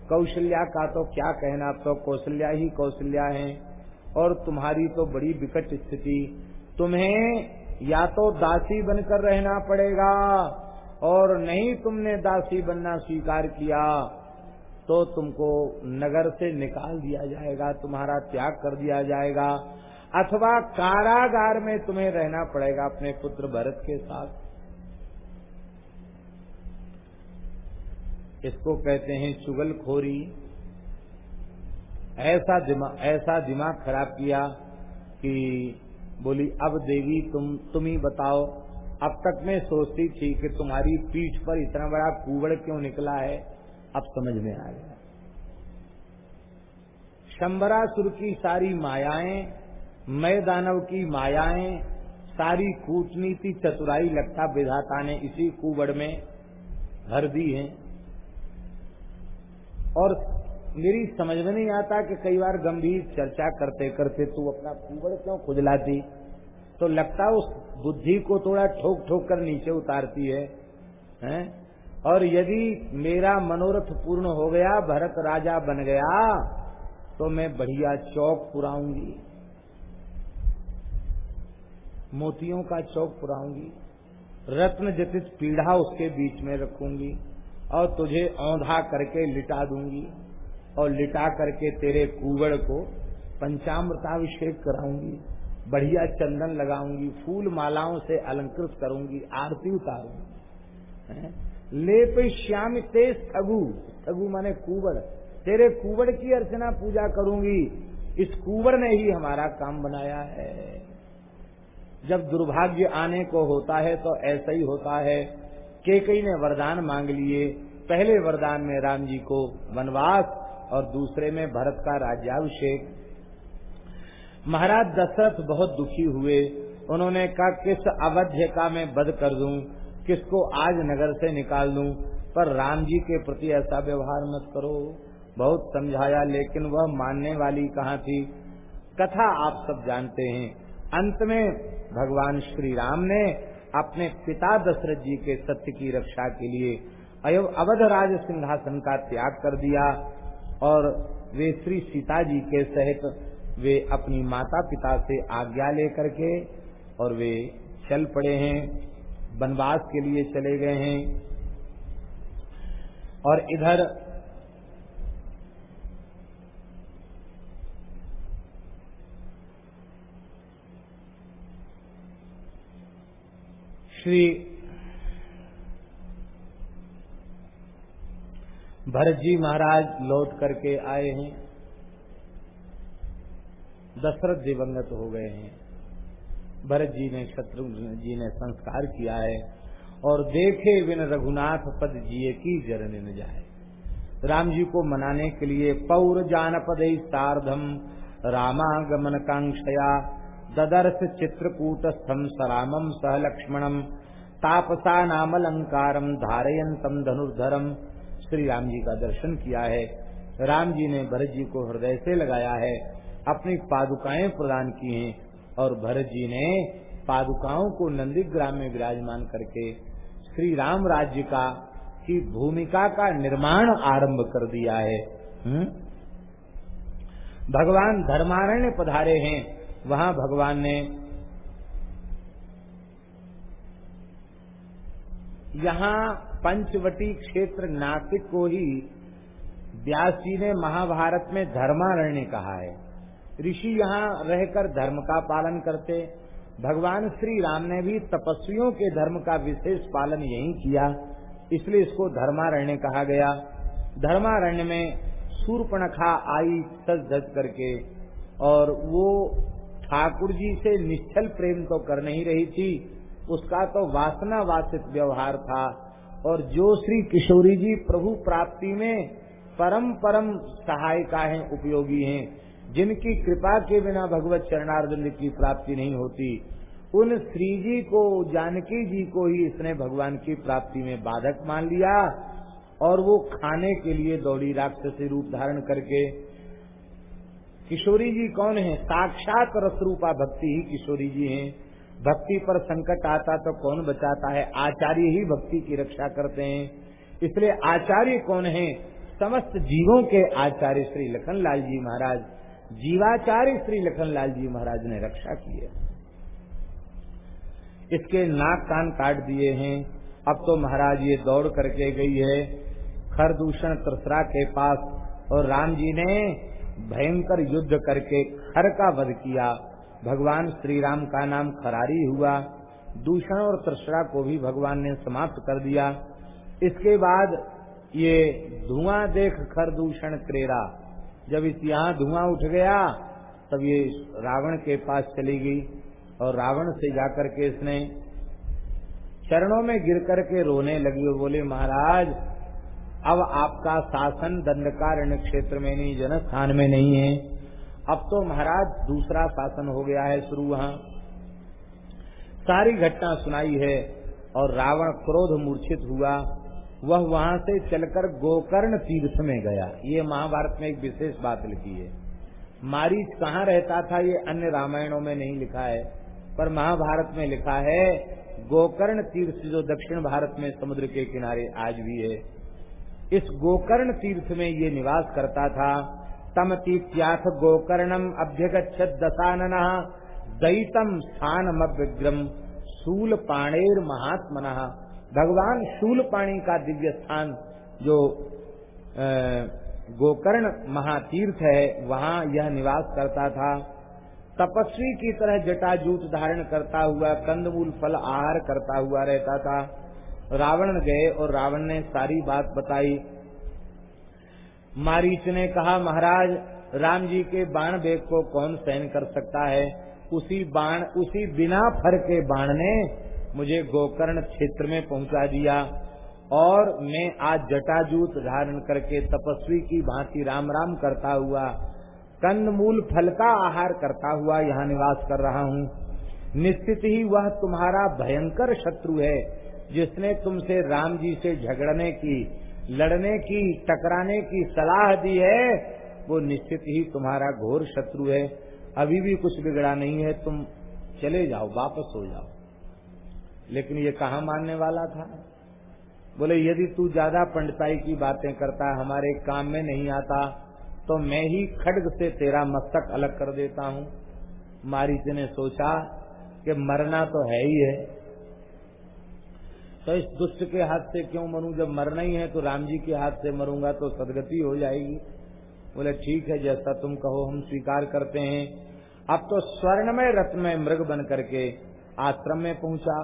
कौशल्या का तो क्या कहना, अब तो कौशल्या ही कौशल्या है। और तुम्हारी तो बड़ी विकट स्थिति। तुम्हें या तो दासी बनकर रहना पड़ेगा और नहीं तुमने दासी बनना स्वीकार किया तो तुमको नगर से निकाल दिया जाएगा, तुम्हारा त्याग कर दिया जाएगा, अथवा कारागार में तुम्हें रहना पड़ेगा अपने पुत्र भरत के साथ। इसको कहते हैं चुगलखोरी। ऐसा दिमाग ऐसा दिमाग खराब किया कि बोली, अब देवी, तुम तुम ही बताओ, अब तक मैं सोचती थी कि तुम्हारी पीठ पर इतना बड़ा कुबड़ क्यों निकला है? अब समझ में आ गया। शंबरासुर की सारी मायाएँ मय दानव की मायाएँ, सारी कूटनीति चतुराई लगता विधाता ने इसी कुबड़ में भर दी है। और मेरी समझ में नहीं आता कि कई बार गंभीर चर्चा करते करते तू अपना कुबड़ क्यों खुजलाती? तो लगता उस बुद्धि को थोड़ा ठोक ठोक कर नीचे उतारती है, हैं? और यदि मेरा मनोरथ पूर्ण हो गया, भरत राजा बन गया तो मैं बढ़िया चौक पुराऊँगी। मोतियों का चौक पुराऊँगी। रत्न जतित पीढ़ा उसके बीच में रखूँगी और तुझे औंधा करके लिटा दूँगी। और लिटा करके तेरे कुबड़ को पंचामृताभिषेक कराऊँगी, बढ़िया चंदन लगाऊँगी, फूल मालाओं से अलंकृत करूँगी, आरती उतारूँगी। लेप श्याम तेज ठगु ठगु माने कुबड़ तेरे कुबड़ की अर्चना पूजा करूँगी। इस कुबड़ ने ही हमारा काम बनाया है। जब दुर्भाग्य आने को होता है तो ऐसा ही होता है। केकई ने वरदान मांग लिए। पहले वरदान में राम जी को वनवास और दूसरे में भरत का राज्याभिषेक। महाराज दशरथ बहुत दुखी हुए। उन्होंने कहा, किस अवध्य का मैं बद कर दूँ? किसको आज नगर से निकाल दूँ? पर राम जी के प्रति ऐसा व्यवहार मत करो। बहुत समझाया, लेकिन वह मानने वाली कहाँ थी? कथा आप सब जानते हैं। अंत में भगवान श्री राम ने अपने पिता दशरथ जी के सत्य की रक्षा के लिए अवध राज सिंहासन का त्याग कर दिया। और वे श्री सीता जी के सहित वे अपनी माता पिता से आज्ञा लेकर के और वे चल पड़े हैं, वनवास के लिए चले गए हैं। और इधर श्री भरत जी महाराज लौट करके आए हैं। दशरथ दिवंगत हो गए हैं। भरत जी ने शत्रु जी ने संस्कार किया है और देखे बिन रघुनाथ पद जिये की जरन न जाए। राम जी को मनाने के लिए पौर जानपद सार्धम, रामागमन कांक्षया, ददर्श चित्रकूट स्थम सरामम सह लक्ष्मणम, तापसा नाम अलंकारम धारयंतम धनुर्धरम श्री राम जी का दर्शन किया है राम जी ने भरत जी को हृदय से लगाया है, अपनी पादुकाएँ प्रदान की हैं और भरत जी ने पादुकाओं को नंदीग्राम में विराजमान करके श्री राम राज्य का की भूमिका का निर्माण आरंभ कर दिया है हुँ? हम्म? भगवान धर्मारण्य पधारे हैं वहाँ भगवान ने यहाँ पंचवटी क्षेत्र नासिक को ही व्यास जी ने महाभारत में धर्मारण्य कहा है। ऋषि यहाँ रहकर धर्म का पालन करते। भगवान श्री राम ने भी तपस्वियों के धर्म का विशेष पालन यही किया, इसलिए इसको धर्मारण्य कहा गया। धर्मारण्य में सूर्पणखा आई सज धज करके, और वो ठाकुर जी से निश्चल प्रेम तो कर नहीं रही थी, उसका तो वासना वासित व्यवहार था। और जो श्री किशोरी जी प्रभु प्राप्ति में परम परम सहायिका हैं, उपयोगी हैं, जिनकी कृपा के बिना भगवत चरणारविंद की प्राप्ति नहीं होती, उन श्री जी को, जानकी जी को ही इसने भगवान की प्राप्ति में बाधक मान लिया और वो खाने के लिए दौड़ी राक्षसी रूप धारण करके। किशोरी जी कौन है? साक्षात रसरूपा भक्ति ही किशोरी जी हैं। भक्ति पर संकट आता तो कौन बचाता है? आचार्य ही भक्ति की रक्षा करते हैं। इसलिए आचार्य कौन है? समस्त जीवों के आचार्य श्री लखनलाल जी महाराज। जीवाचार्य श्री लखनलाल जी महाराज ने रक्षा की है। इसके नाक कान काट दिए हैं। अब तो महाराज ये दौड़ करके गई है। खरदूषण त्रसरा के पास और राम जी ने भयंकर युद्ध करके खर का वध किया। भगवान श्री राम का नाम खरारी हुआ। दूषण और त्रसरा को भी भगवान ने समाप्त कर दिया। इसके बाद ये धुआँ देख खर दूषण क्रेरा। जब इस यहाँ धुआँ उठ गया, तब ये रावण के पास चली गई और रावण से जाकर के इसने चरणों में गिर करके रोने लगी और बोले, महाराज, अब आपका शासन दंडकारण्य क्षेत्र में नहीं, जनस्थान में नहीं है। अब तो महाराज दूसरा शासन हो गया है शुरू वहाँ। सारी घटना सुनाई है और रावण क्रोध मूर्छित हुआ। वह वहाँ से चलकर गोकर्ण तीर्थ में गया। ये महाभारत में एक विशेष बात लिखी है। मारीच कहाँ रहता था ये अन्य रामायणों में नहीं लिखा है, पर महाभारत में लिखा है, गोकर्ण तीर्थ जो दक्षिण भारत में समुद्र के किनारे आज भी है। इस गोकर्ण तीर्थ में ये निवास करता था। तम तीर्थ्याथ गोकर्णम अभ्यगछत दशानन दैतम स्थानमग्रम शूल पाणेर महात्मन भगवान शूल पाणी का दिव्य स्थान जो गोकर्ण महातीर्थ है, वहाँ यह निवास करता था। तपस्वी की तरह जटाजूत धारण करता हुआ, कंदमूल फल आहार करता हुआ रहता था। रावण गए और रावण ने सारी बात बताई। मारीच ने कहा, महाराज, राम जी के बाण बेग को कौन सहन कर सकता है? उसी बाण, उसी बिना फर के बाण ने मुझे गोकर्ण क्षेत्र में पहुँचा दिया। और मैं आज जटाजूत धारण करके तपस्वी की भांति राम राम करता हुआ कंदमूल फल का आहार करता हुआ यहाँ निवास कर रहा हूँ। निश्चित ही वह तुम्हारा भयंकर शत्रु है, जिसने तुमसे राम जी से झगड़ने की लड़ने की, टकराने की सलाह दी है, वो निश्चित ही तुम्हारा घोर शत्रु है। अभी भी कुछ बिगड़ा नहीं है, तुम चले जाओ, वापस हो जाओ। लेकिन ये कहा मानने वाला था? बोले, यदि तू ज़्यादा पंडिताई की बातें करता, हमारे काम में नहीं आता तो मैं ही खड्ग से तेरा मस्तक अलग कर देता हूँ। मारीच ने सोचा कि मरना तो है ही है। तो इस दुष्ट के हाथ से क्यों मरूं? जब मरना ही है तो राम जी के हाथ से मरूँगा तो सदगति हो जाएगी। बोले, ठीक है, जैसा तुम कहो, हम स्वीकार करते हैं। अब तो स्वर्णमय में मृग बन करके आश्रम में पहुँचा।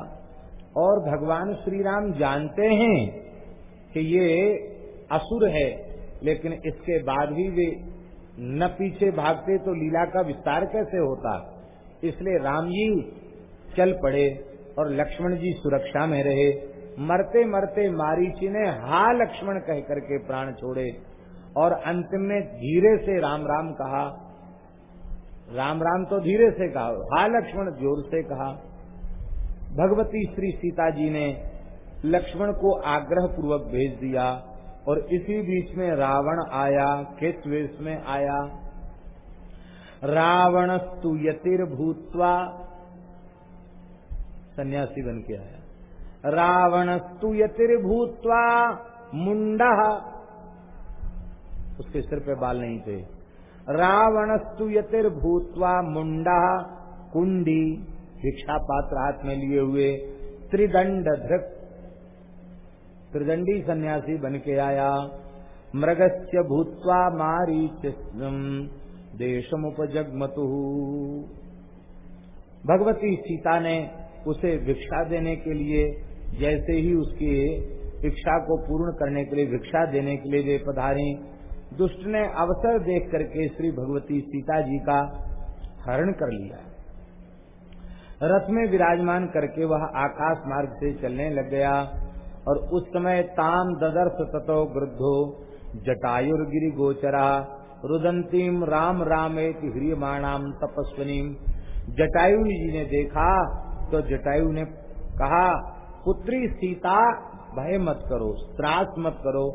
और भगवान श्री राम जानते हैं कि ये असुर है, लेकिन इसके बाद भी वे न पीछे भागते तो लीला का विस्तार कैसे होता? इसलिए राम जी चल पड़े और लक्ष्मण जी सुरक्षा में रहे। मरते मरते मारीची ने हा लक्ष्मण कह करके प्राण छोड़े और अंतिम में धीरे से राम राम कहा, राम राम तो धीरे से कहा, हा लक्ष्मण ज़ोर से कहा, भगवती श्री सीता जी ने लक्ष्मण को आग्रह पूर्वक भेज दिया और इसी बीच में रावण आया किस वेश में आया। रावणस्तु यतिर भूतवा सन्यासी बन के आया। रावणस्तु यतिर मुंडा। उसके सिर पे बाल नहीं थे। रावणस्तु यतिर मुंडा, कुंडी भिक्षा पात्र हाथ में लिए हुए त्रिदंड धृक त्रिदंडी सन्यासी बन के आया। मृगस्य भूतवा मारी देशमुपजगमतु। भगवती सीता ने उसे भिक्षा देने के लिए जैसे ही उसकी इच्छा को पूर्ण करने के लिए, भिक्षा देने के लिए वे पधारे, दुष्ट ने अवसर देख करके श्री भगवती सीता जी का हरण कर लिया। रथ में विराजमान करके वह आकाश मार्ग से चलने लग गया और उस समय ताम ददर्श ततो वृद्धो जटायुर्गिरी गोचरा रुदंतीम राम रामेत ह्रियमाणाम तपस्वनीम। जटायु जी ने देखा तो जटायु ने कहा पुत्री सीता, भय मत करो, त्रास मत करो।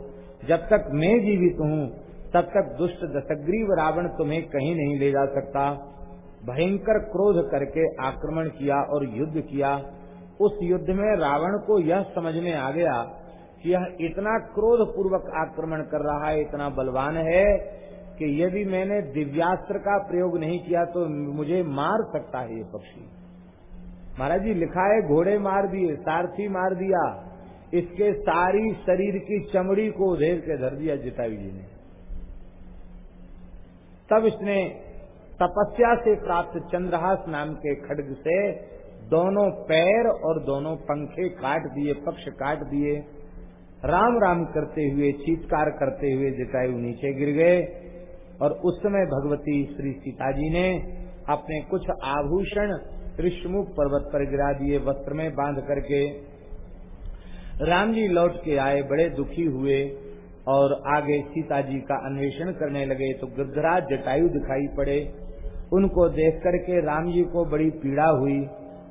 जब तक मैं जीवित हूँ, तब तक दुष्ट दशग्रीव रावण तुम्हें कहीं नहीं ले जा सकता। भयंकर क्रोध करके आक्रमण किया और युद्ध किया। उस युद्ध में रावण को यह समझ में आ गया कि यह इतना क्रोध पूर्वक आक्रमण कर रहा है, इतना बलवान है कि यदि मैंने दिव्यास्त्र का प्रयोग नहीं किया तो मुझे मार सकता है ये पक्षी। महाराज जी लिखा है घोड़े मार दिए, सारथी मार दिया, इसके सारी शरीर की चमड़ी को उधेर के धर दिया जितावी जी ने। तब इसने तपस्या से प्राप्त चंद्रहास नाम के खड्ग से दोनों पैर और दोनों पंखे काट दिए, पक्ष काट दिए। राम राम करते हुए, चीतकार करते हुए जटायु नीचे गिर गए और उस समय भगवती श्री सीता जी ने अपने कुछ आभूषण ऋषमुख पर्वत पर गिरा दिए वस्त्र में बाँध करके राम जी लौट के आए, बड़े दुखी हुए और आगे सीता जी का अन्वेषण करने लगे तो गिरधराज जटायु दिखाई पड़े। उनको देख करके राम जी को बड़ी पीड़ा हुई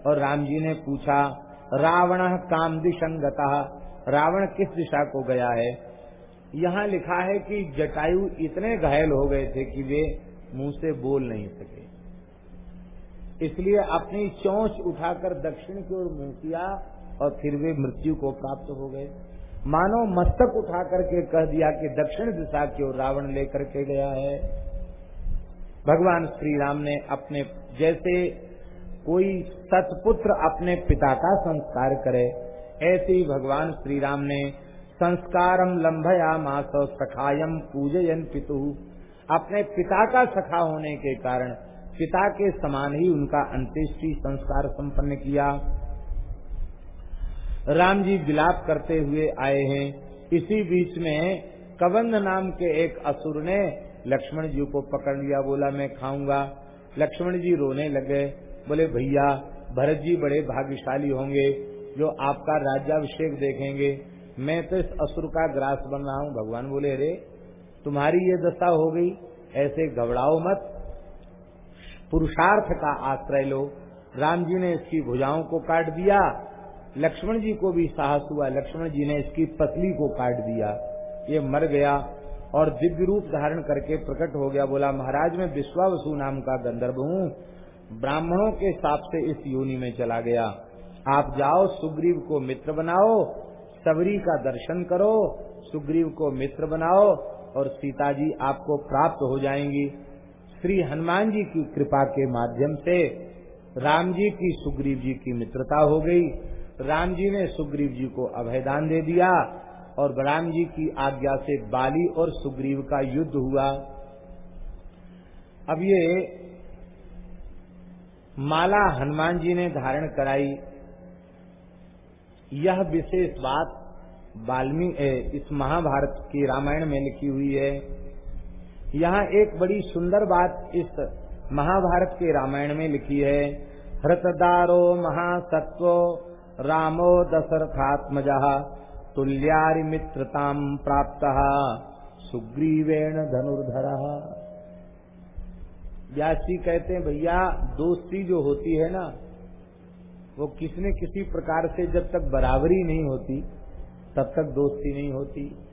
और राम जी ने पूछा, रावण काम दिशंगता, रावण किस दिशा को गया है? यहाँ लिखा है कि जटायु इतने घायल हो गए थे कि वे मुँह से बोल नहीं सके। इसलिए अपनी चौंच उठाकर दक्षिण की ओर मुँह किया और फिर वे मृत्यु को प्राप्त हो गए। मानो मस्तक उठा करके कह दिया कि दक्षिण दिशा की ओर रावण लेकर के गया है। भगवान श्री राम ने अपने जैसे कोई सतपुत्र अपने पिता का संस्कार करे, ऐसे ही भगवान श्री राम ने संस्कारम लंभया मास सखायम पूजयन पितु। अपने पिता का सखा होने के कारण पिता के समान ही उनका अंत्येष्टि संस्कार संपन्न किया। राम जी विलाप करते हुए आए हैं। इसी बीच में कवंद नाम के एक असुर ने लक्ष्मण जी को पकड़ लिया, बोला, मैं खाऊँगा। लक्ष्मण जी रोने लगे। बोले, भैया, भरत जी बड़े भाग्यशाली होंगे, जो आपका राज्याभिषेक देखेंगे। मैं तो इस असुर का ग्रास बन रहा हूँ। भगवान बोले, अरे, तुम्हारी ये दशा हो गई। ऐसे घबराओ मत। पुरुषार्थ का आश्रय लो। राम जी ने इसकी भुजाओं को काट दिया। लक्ष्मण जी को भी साहस हुआ। लक्ष्मण जी ने इसकी पतली को काट दिया। ये मर गया और दिव्य रूप धारण करके प्रकट हो गया। बोला, महाराज, मैं विश्वावसु नाम का गंधर्व हूँ। ब्राह्मणों के साप से इस योनि में चला गया। आप जाओ, सुग्रीव को मित्र बनाओ, सबरी का दर्शन करो, सुग्रीव को मित्र बनाओ और सीता जी आपको प्राप्त हो जाएँगी। श्री हनुमान जी की कृपा के माध्यम से राम जी की सुग्रीव जी की मित्रता हो गई। राम जी ने सुग्रीव जी को अभयदान दे दिया और राम जी की आज्ञा से बाली और सुग्रीव का युद्ध हुआ। अब ये माला हनुमान जी ने धारण कराई। यह विशेष बात वाल्मीकि इस महाभारत की रामायण में लिखी हुई है। यहाँ एक बड़ी सुंदर बात इस महाभारत के रामायण में लिखी है। हृतदारो महासत्व रामो दशरथात्मज तुल्यारि मित्रताम प्राप्त। सुग्रीवेण धनुर्धर। व्यासी कहते हैं, भैया, दोस्ती जो होती है ना, वो किसी न किसी प्रकार से जब तक बराबरी नहीं होती, तब तक दोस्ती नहीं होती।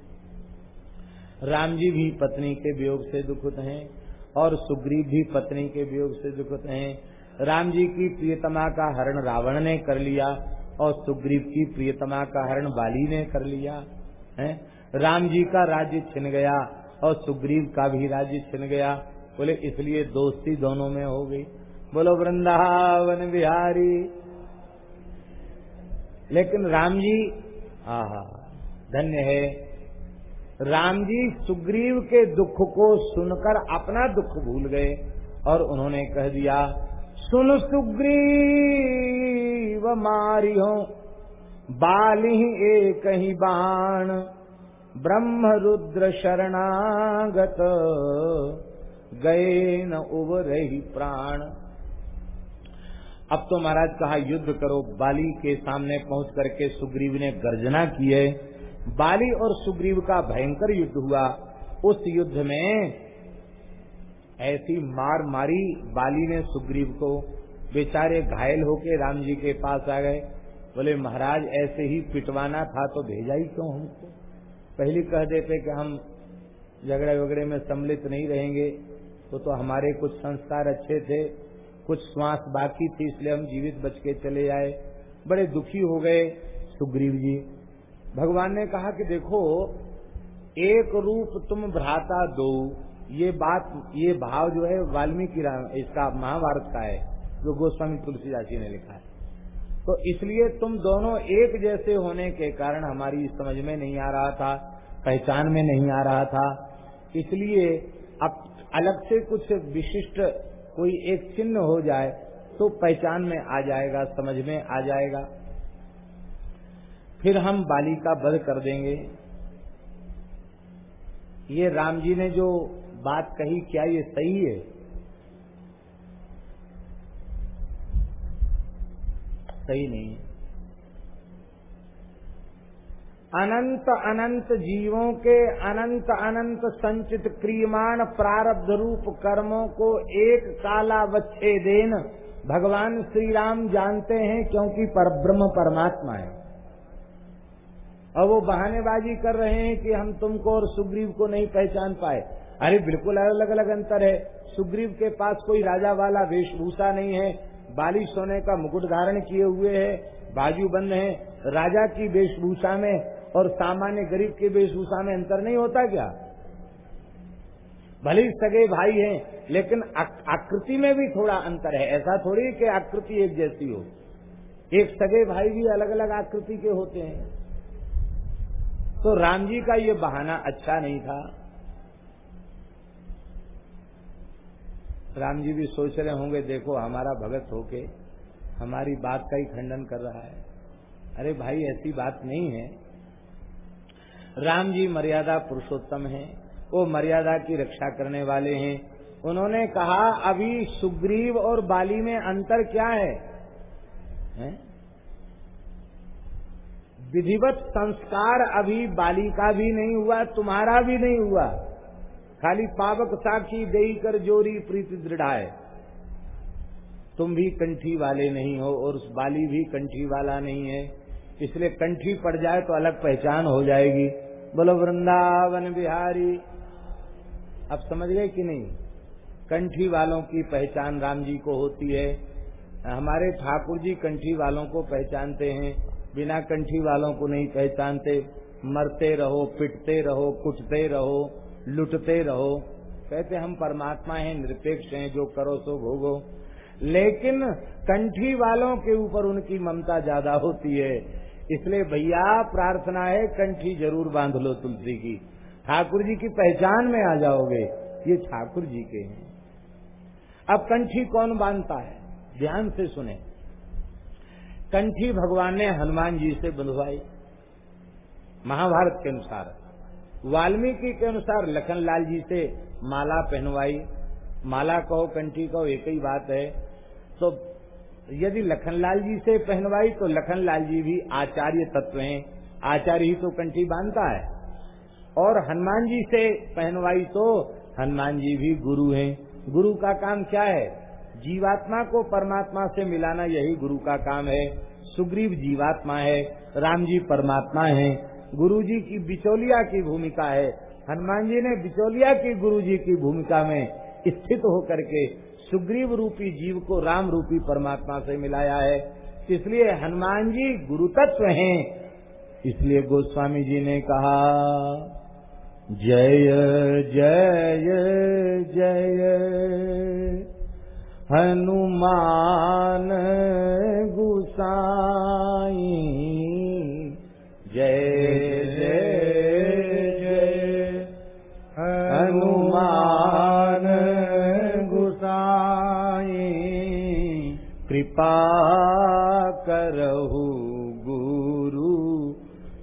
राम जी भी पत्नी के वियोग से दुखित हैं और सुग्रीव भी पत्नी के वियोग से दुखित हैं। राम जी की प्रियतमा का हरण रावण ने कर लिया और सुग्रीव की प्रियतमा का हरण बाली ने कर लिया, है। राम जी का राज्य छिन गया और सुग्रीव का भी राज्य छिन गया। बोले, इसलिए दोस्ती दोनों में हो गई। बोलो, वृंदावन बिहारी। लेकिन राम जी आहा, धन्य है। राम जी सुग्रीव के दुख को सुनकर अपना दुख भूल गए और उन्होंने कह दिया, सुन सुग्रीव मारी हो बाली एक ही बाण, ब्रह्म रुद्र शरणागत, गए न उब रही प्राण. अब तो महाराज कहा, युद्ध करो, बाली के सामने पहुँच करके सुग्रीव ने गर्जना की है बाली और सुग्रीव का भयंकर युद्ध हुआ। उस युद्ध में ऐसी मार मारी बाली ने सुग्रीव को। बेचारे घायल होके राम जी के पास आ गए। बोले, महाराज, ऐसे ही पिटवाना था तो भेजा ही क्यों हमको? पहले कह देते कि हम झगड़े वगड़े में सम्मिलित नहीं रहेंगे। तो तो हमारे कुछ संस्कार अच्छे थे, कुछ श्वास बाकी थी, इसलिए हम जीवित बच के चले आए। बड़े दुखी हो गए सुग्रीव जी। भगवान ने कहा कि देखो, एक रूप तुम भ्राता दो। ये बात, ये भाव जो है, वाल्मीकि इसका महाभारत का है, जो गोस्वामी तुलसीदास जी ने लिखा है। तो इसलिए तुम दोनों एक जैसे होने के कारण हमारी समझ में नहीं आ रहा था, पहचान में नहीं आ रहा था। इसलिए अब अलग से कुछ विशिष्ट कोई एक चिन्ह हो जाए तो पहचान में आ जाएगा, समझ में आ जाएगा। फिर हम बाली का वध कर देंगे। ये राम जी ने जो बात कही, क्या ये सही है? सही नहीं अनंत अनंत जीवों के अनंत अनंत संचित क्रियमाण प्रारब्ध रूप कर्मों को एक काला देन भगवान श्री राम जानते हैं क्योंकि परब्रह्म परमात्मा है। और वो बहानेबाजी कर रहे हैं कि हम तुमको और सुग्रीव को नहीं पहचान पाए। अरे बिल्कुल अलग अलग अंतर है। सुग्रीव के पास कोई राजा वाला वेशभूषा नहीं है। बाली सोने का मुकुट धारण किए हुए है। बाजू बंद है। राजा की वेशभूषा में और सामान्य गरीब की वेशभूषा में अंतर नहीं होता क्या? भले सगे भाई हैं, लेकिन आकृति में भी थोड़ा अंतर है। ऐसा थोड़ी कि आकृति एक जैसी हो। एक सगे भाई भी अलग अलग आकृति के होते हैं। तो राम जी का ये बहाना अच्छा नहीं था। राम जी भी सोच रहे होंगे देखो हमारा भगत होके हमारी बात का ही खंडन कर रहा है। अरे भाई ऐसी बात नहीं है। राम जी मर्यादा पुरुषोत्तम हैं वो मर्यादा की रक्षा करने वाले हैं। उन्होंने कहा अभी सुग्रीव और बाली में अंतर क्या है, है? विधिवत संस्कार अभी बालिका भी नहीं हुआ, तुम्हारा भी नहीं हुआ। खाली पावक साक्षी दे कर जोरी प्रीति दृढ़ाए। तुम भी कंठी वाले नहीं हो और उस बाली भी कंठी वाला नहीं है। इसलिए कंठी पड़ जाए तो अलग पहचान हो जाएगी। बोलो, वृंदावन बिहारी। अब समझ गए कि नहीं? कंठी वालों की पहचान राम जी को होती है। हमारे ठाकुर जी कंठी वालों को पहचानते हैं। बिना कंठी वालों को नहीं पहचानते। मरते रहो, पिटते रहो, कुटते रहो, लुटते रहो। कहते, हम परमात्मा हैं, निरपेक्ष हैं, जो करो सो भोगो। लेकिन कंठी वालों के ऊपर उनकी ममता ज़्यादा होती है। इसलिए भैया, प्रार्थना है, कंठी ज़रूर बाँध लो तुलसी की। ठाकुर जी की पहचान में आ जाओगे, ये ठाकुर जी के हैं। अब कंठी कौन बांधता है? ध्यान से सुने। कंठी भगवान ने हनुमान जी से बंधवाई। महाभारत के अनुसार। वाल्मीकि के अनुसार लखनलाल जी से माला पहनवाई। माला कहो, कंठी कहो, एक ही बात है। तो यदि लखनलाल जी से पहनवाई तो लखनलाल जी भी आचार्य तत्व हैं। आचार्य ही तो कंठी बांधता है। और हनुमान जी से पहनवाई तो हनुमान जी भी गुरु हैं। गुरु का काम क्या है? जीवात्मा को परमात्मा से मिलाना यही गुरु का काम है। सुग्रीव जीवात्मा है, राम जी परमात्मा है। गुरु जी की बिचौलिया की भूमिका है। हनुमान जी ने बिचौलिया की गुरु जी की भूमिका में स्थित होकर के सुग्रीव रूपी जीव को राम रूपी परमात्मा से मिलाया है। इसलिए हनुमान जी गुरु तत्व हैं। इसलिए गोस्वामी जी ने कहा, जय जय जय। हनुमान गुसाई। जय जय जय। हनुमान गुसाई। कृपा करहु गुरु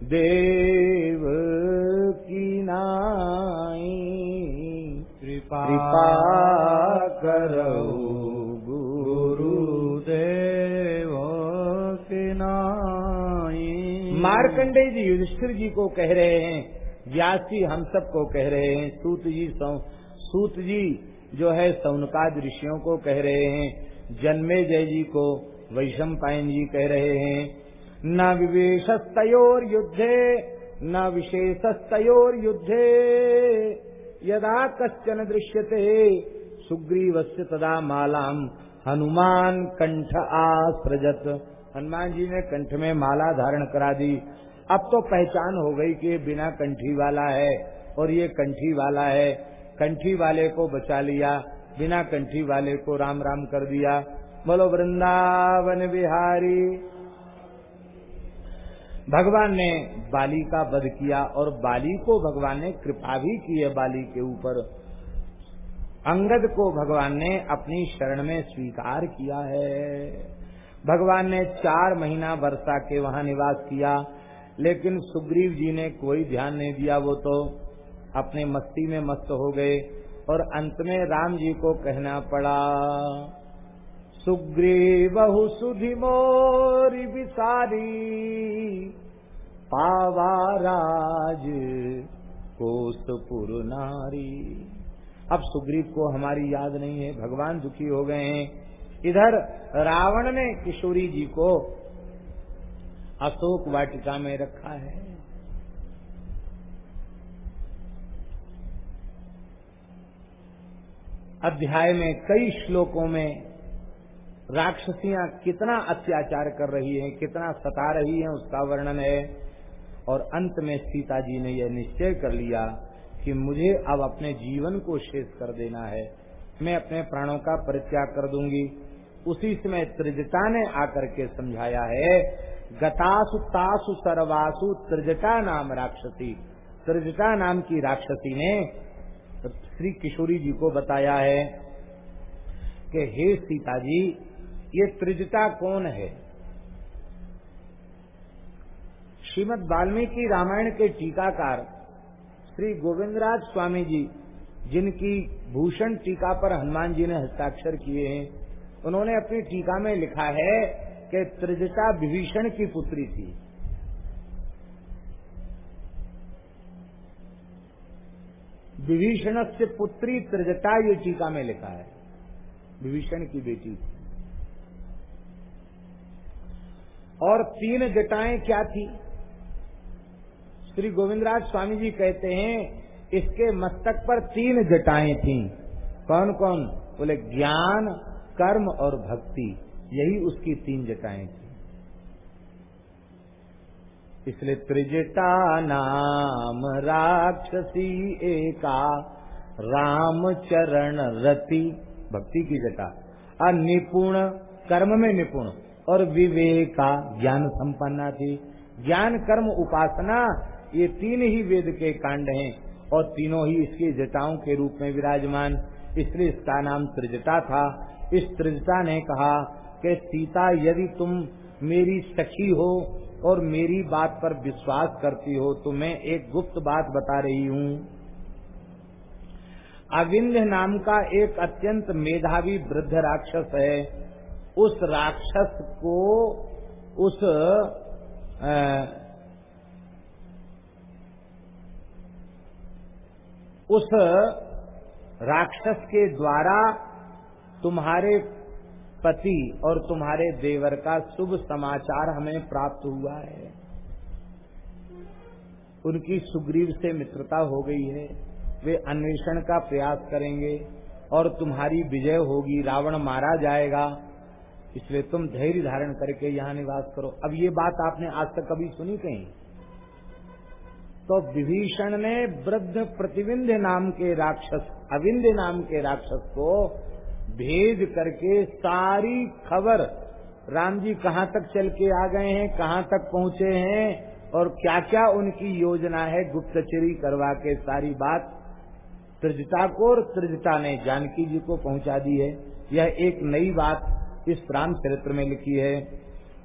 देव की नाई। कृपा करहु मार्कंडे जी, युधिष्ठिर जी को कह रहे हैं, व्यास जी हम सबको कह रहे हैं, सूत जी सूत जी जो है सौनकाद ऋषियों को कह रहे हैं जन्मे जय जी को वैशम पायन जी कह रहे हैं, न विवेशस्तोर युद्धे, न विशेषस्तोर युद्धे, यदा कश्चन दृश्यते सुग्रीव से तदा मालाम हनुमान कंठ आसृजत हनुमान जी ने कंठ में माला धारण करा दी। अब तो पहचान हो गई कि बिना कंठी वाला है और ये कंठी वाला है। कंठी वाले को बचा लिया, बिना कंठी वाले को राम राम कर दिया। बोलो, वृंदावन बिहारी। भगवान ने बाली का वध किया और बाली को भगवान ने कृपा भी की है बाली के ऊपर। अंगद को भगवान ने अपनी शरण में स्वीकार किया है। भगवान ने चार महीना वर्षा के वहाँ निवास किया, लेकिन सुग्रीव जी ने कोई ध्यान नहीं दिया, वो तो अपने मस्ती में मस्त हो गए और अंत में राम जी को कहना पड़ा सुग्रीवहु सुधि मोरी विसारी, पावा राज नारी। अब सुग्रीव को हमारी याद नहीं है, भगवान दुखी हो गए हैं। इधर रावण ने किशोरी जी को अशोक वाटिका में रखा है। अध्याय में कई श्लोकों में राक्षसियाँ कितना अत्याचार कर रही हैं, कितना सता रही हैं, उसका वर्णन है। और अंत में सीता जी ने यह निश्चय कर लिया कि मुझे अब अपने जीवन को शेष कर देना है। मैं अपने प्राणों का परित्याग कर दूँगी। उसी समय त्रिजटा ने आकर के समझाया है, गतासु तासु सर्वासु त्रिजटा नाम राक्षसी। त्रिजटा नाम की राक्षसी ने श्री किशोरी जी को बताया है कि हे सीता जी ये त्रिजता कौन है? श्रीमद वाल्मीकि रामायण के टीकाकार श्री गोविंदराज स्वामी जी, जिनकी भूषण टीका पर हनुमान जी ने हस्ताक्षर किए हैं उन्होंने अपनी टीका में लिखा है कि त्रिजता विभीषण की पुत्री थी। विभीषण से पुत्री त्रिजटा ये टीका में लिखा है। विभीषण की बेटी। थी और तीन जटाएँ क्या थी? श्री गोविंदराज स्वामी जी कहते हैं, इसके मस्तक पर तीन जटाएँ थीं। कौन कौन बोले, ज्ञान कर्म और भक्ति, यही उसकी तीन जटाएँ थी। इसलिए त्रिजटा नाम राक्षसी एका राम चरण रति, भक्ति की जटा अनिपुण कर्म में निपुण, और विवेका, ज्ञान संपन्ना थी। ज्ञान, कर्म, उपासना, ये तीन ही वेद के कांड हैं, और तीनों ही इसकी जटाओं के रूप में विराजमान। इसलिए इसका नाम त्रिजटा था। इस त्रिजटा ने कहा कि सीता यदि तुम मेरी सखी हो और मेरी बात पर विश्वास करती हो तो मैं एक गुप्त बात बता रही हूँ। अविंध्य नाम का एक अत्यंत मेधावी वृद्ध राक्षस है। उस राक्षस को उस आ, उस राक्षस के द्वारा तुम्हारे पति और तुम्हारे देवर का शुभ समाचार हमें प्राप्त हुआ है। उनकी सुग्रीव से मित्रता हो गई है। वे अन्वेषण का प्रयास करेंगे और तुम्हारी विजय होगी। रावण मारा जाएगा। इसलिए तुम धैर्य धारण करके यहाँ निवास करो। अब ये बात आपने आज तक कभी सुनी कहीं? तो विभीषण ने वृद्ध प्रतिविंध्य नाम के राक्षस, अविंध्य नाम के राक्षस को भेज करके सारी खबर राम जी कहाँ तक चल के आ गए हैं, कहाँ तक पहुँचे हैं और क्या क्या उनकी योजना है, गुप्तचरी करवा के सारी बात त्रिजता को और त्रिजता ने जानकी जी को पहुँचा दी है। यह एक नई बात इस राम चरित्र में लिखी है।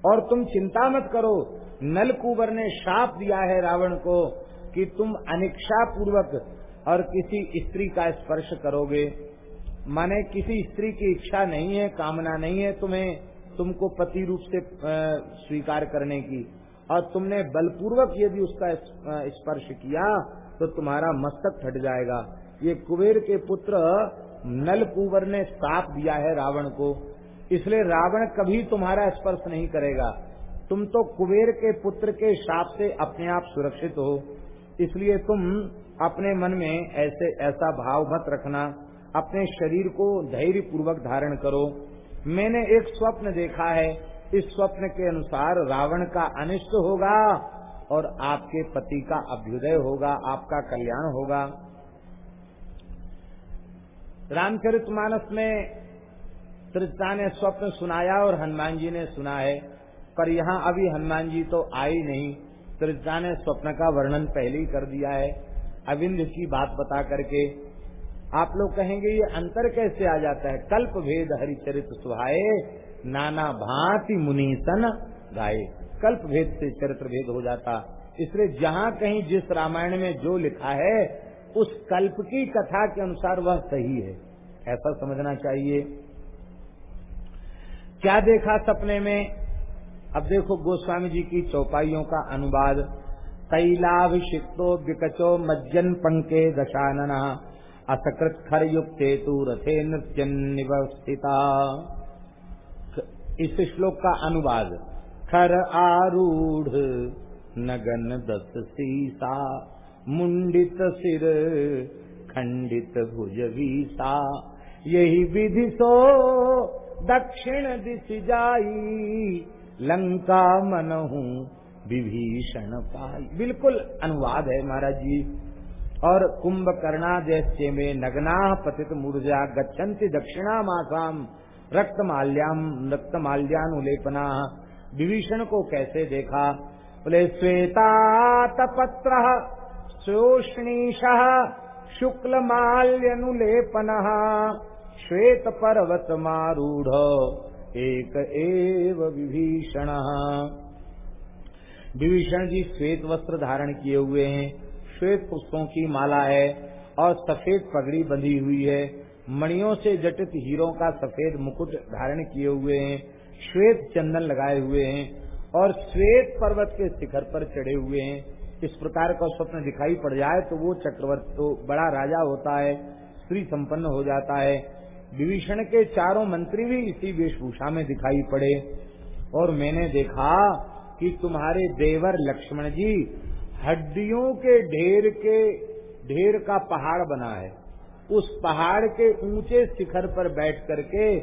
और तुम चिंता मत करो, नलकुबर ने शाप दिया है रावण को कि तुम अनिक्षा पूर्वक और किसी स्त्री का स्पर्श करोगे। माने किसी स्त्री की इच्छा नहीं है, कामना नहीं है तुम्हें, तुमको पति रूप से स्वीकार करने की। और तुमने बलपूर्वक यदि उसका स्पर्श किया तो तुम्हारा मस्तक फट जाएगा। ये कुबेर के पुत्र नल कुबर ने साप दिया है रावण को। इसलिए रावण कभी तुम्हारा स्पर्श नहीं करेगा। तुम तो कुबेर के पुत्र के शाप से अपने आप सुरक्षित हो। इसलिए तुम अपने मन में ऐसे, ऐसा भाव मत रखना। अपने शरीर को धैर्य पूर्वक धारण करो। मैंने एक स्वप्न देखा है। इस स्वप्न के अनुसार रावण का अनिष्ट होगा और आपके पति का अभ्युदय होगा, आपका कल्याण होगा। रामचरित मानस में त्रिता ने स्वप्न सुनाया और हनुमान जी ने सुना है, पर यहाँ अभी हनुमान जी तो आई नहीं। त्रिता ने स्वप्न का वर्णन पहले ही कर दिया है। अविंद की बात बता करके आप लोग कहेंगे, ये अंतर कैसे आ जाता है? कल्प भेद हरिचरित सुहाये नाना भांति मुनीसन गाये कल्प भेद से चरित्र भेद हो जाता। इसलिए जहाँ कहीं जिस रामायण में जो लिखा है, उस कल्प की कथा के अनुसार वह सही है। ऐसा समझना चाहिए। क्या देखा सपने में? अब देखो गोस्वामी जी की चौपाइयों का अनुवाद। तैलाभिषिक्तो विकचो मज्जन पंके दशानना। असकृत खर युक्त रथे नृत्य निवस्थिता इस श्लोक का अनुवाद, खर आरूढ़ नगन दस सीसा, मुंडित सिर खंडित भुज वीसा। यही विधि सो दक्षिण दिश जाई, लंका मनहू विभीषण पाई। बिल्कुल अनुवाद है महाराज जी। और कुंभ कर्णा जैसे में नगना पतित मूर्जा गच्छन्ति दक्षिणा मासाम रक्त माल्याम रक्त माल्यानुलेपना विभीषण को कैसे देखा? बोले श्वेता पत्र शोष्णीश शुक्ल माल्यनुलेपन श्वेत पर्वत मारूढ़ एक एव विभीषण। विभीषण जी श्वेत वस्त्र धारण किए हुए हैं। श्वेत पुष्पों की माला है और सफ़ेद पगड़ी बंधी हुई है। मणियों से जटित हीरों का सफ़ेद मुकुट धारण किए हुए हैं। श्वेत चंदन लगाए हुए हैं और श्वेत पर्वत के शिखर पर चढ़े हुए हैं। इस प्रकार का स्वप्न दिखाई पड़ जाए तो वो चक्रवर्ती तो बड़ा राजा होता है, स्त्री संपन्न हो जाता है। विभीषण के चारों मंत्री भी इसी वेशभूषा में दिखाई पड़े। और मैंने देखा कि तुम्हारे देवर लक्ष्मण जी हड्डियों के ढेर के ढेर का पहाड़ बना है। उस पहाड़ के ऊँचे शिखर पर बैठ करके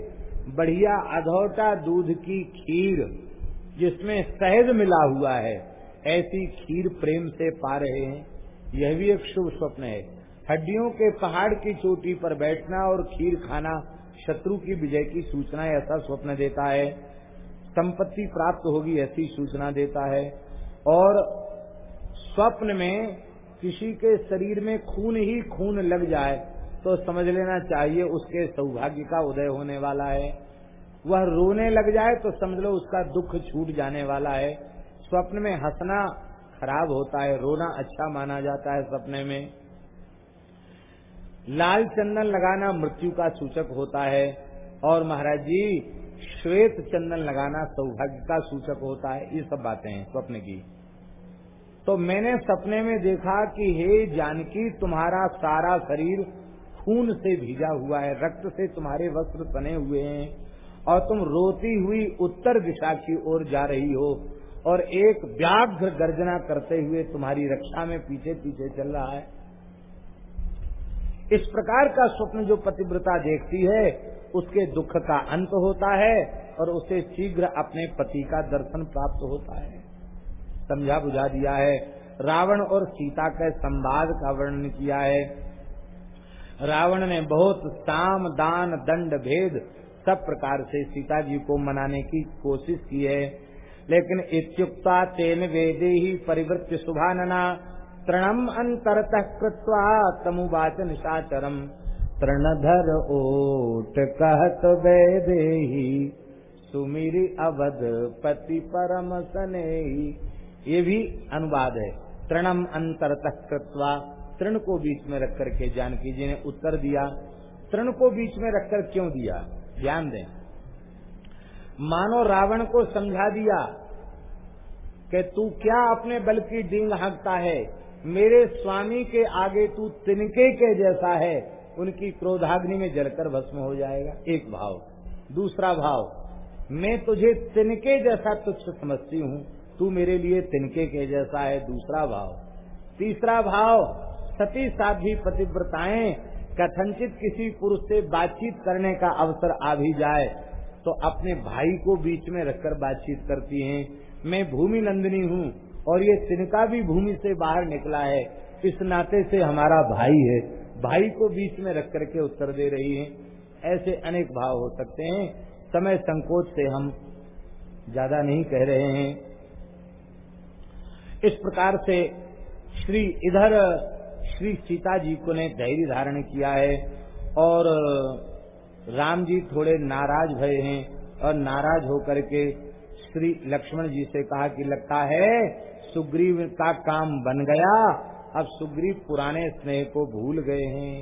बढ़िया अधौटा दूध की खीर, जिसमें शहद मिला हुआ है, ऐसी खीर प्रेम से पा रहे हैं। यह भी एक शुभ स्वप्न है। हड्डियों के पहाड़ की चोटी पर बैठना और खीर खाना शत्रु की विजय की सूचना ऐसा स्वप्न देता है। संपत्ति प्राप्त होगी ऐसी सूचना देता है। और स्वप्न में किसी के शरीर में खून ही खून लग जाए तो समझ लेना चाहिए उसके सौभाग्य का उदय होने वाला है। वह रोने लग जाए तो समझ लो उसका दुख छूट जाने वाला है। स्वप्न में हंसना खराब होता है, रोना अच्छा माना जाता है सपने में। लाल चंदन लगाना मृत्यु का सूचक होता है, और महाराज जी, श्वेत चंदन लगाना सौभाग्य का सूचक होता है, ये सब बातें हैं स्वप्न की। तो मैंने सपने में देखा कि हे जानकी, तुम्हारा सारा शरीर खून से भीजा हुआ है, रक्त से तुम्हारे वस्त्र तने हुए हैं और तुम रोती हुई उत्तर दिशा की ओर जा रही हो और एक व्याघ्र गर्जना करते हुए तुम्हारी रक्षा में पीछे पीछे चल रहा है। इस प्रकार का स्वप्न जो पतिव्रता देखती है, उसके दुख का अंत होता है और उसे शीघ्र अपने पति का दर्शन प्राप्त होता है। समझा बुझा दिया है। रावण और सीता के संवाद का वर्णन किया है। रावण ने बहुत साम, दान, दंड, भेद सब प्रकार से सीता जी को मनाने की कोशिश की है। लेकिन इत्युक्ता तेन वेदे ही परिवृत्य सुभानना तृणम अंतरत कृत्वा तमुवाच निशाचरम। तृणधर ओट कहत वेदे ही, सुमिरी अवध पति परम सने ये भी अनुवाद है। तृणम अंतर तक कृत्वा तृण को बीच में रख करके जानकी जी ने उत्तर दिया। तृण को बीच में रखकर क्यों दिया? ध्यान दें। मानो रावण को समझा दिया कि तू क्या अपने बल की डींग हकता है? मेरे स्वामी के आगे तू तिनके के जैसा है। उनकी क्रोधाग्नि में जलकर भस्म हो जाएगा। एक भाव। दूसरा भाव। मैं तुझे तिनके जैसा तुच्छ समझती हूँ। तू मेरे लिए तिनके के जैसा है, दूसरा भाव। तीसरा भाव, सती साधी पतिव्रताएँ कथनचित किसी पुरुष से बातचीत करने का अवसर आ भी जाए तो अपने भाई को बीच में रखकर बातचीत करती हैं। मैं भूमि नंदिनी हूँ, और ये तिनका भी भूमि से बाहर निकला है। इस नाते से हमारा भाई है। भाई को बीच में रख करके उत्तर दे रही है। ऐसे अनेक भाव हो सकते हैं। समय संकोच से हम ज़्यादा नहीं कह रहे हैं। इस प्रकार से श्री इधर, श्री सीता जी को ने धैर्य धारण किया है और राम जी थोड़े नाराज़ भय हैं और नाराज़ होकर के श्री लक्ष्मण जी से कहा कि लगता है सुग्रीव का काम बन गया। अब सुग्रीव पुराने स्नेह को भूल गए हैं।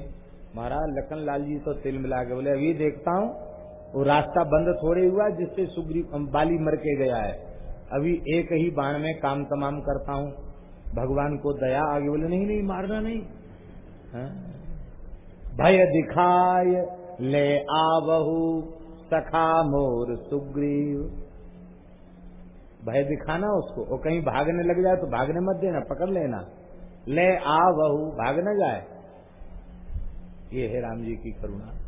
महाराज लखन लाल जी तो तिल मिला के बोले, अभी देखता हूँ, वो रास्ता बंद थोड़े हुआ जिससे सुग्रीव, बाली मर के गया है। अभी एक ही बाण में काम तमाम करता हूँ। भगवान को दया आगे बोले, नहीं नहीं, मारना नहीं। हाँ? भय दिखाय ले आवहु, सखा मोर सुग्रीव। भय दिखाना उसको और कहीं भागने लग जाए तो भागने मत देना, पकड़ लेना। ले आ वहु भाग न जाए। ये है राम जी की करुणा।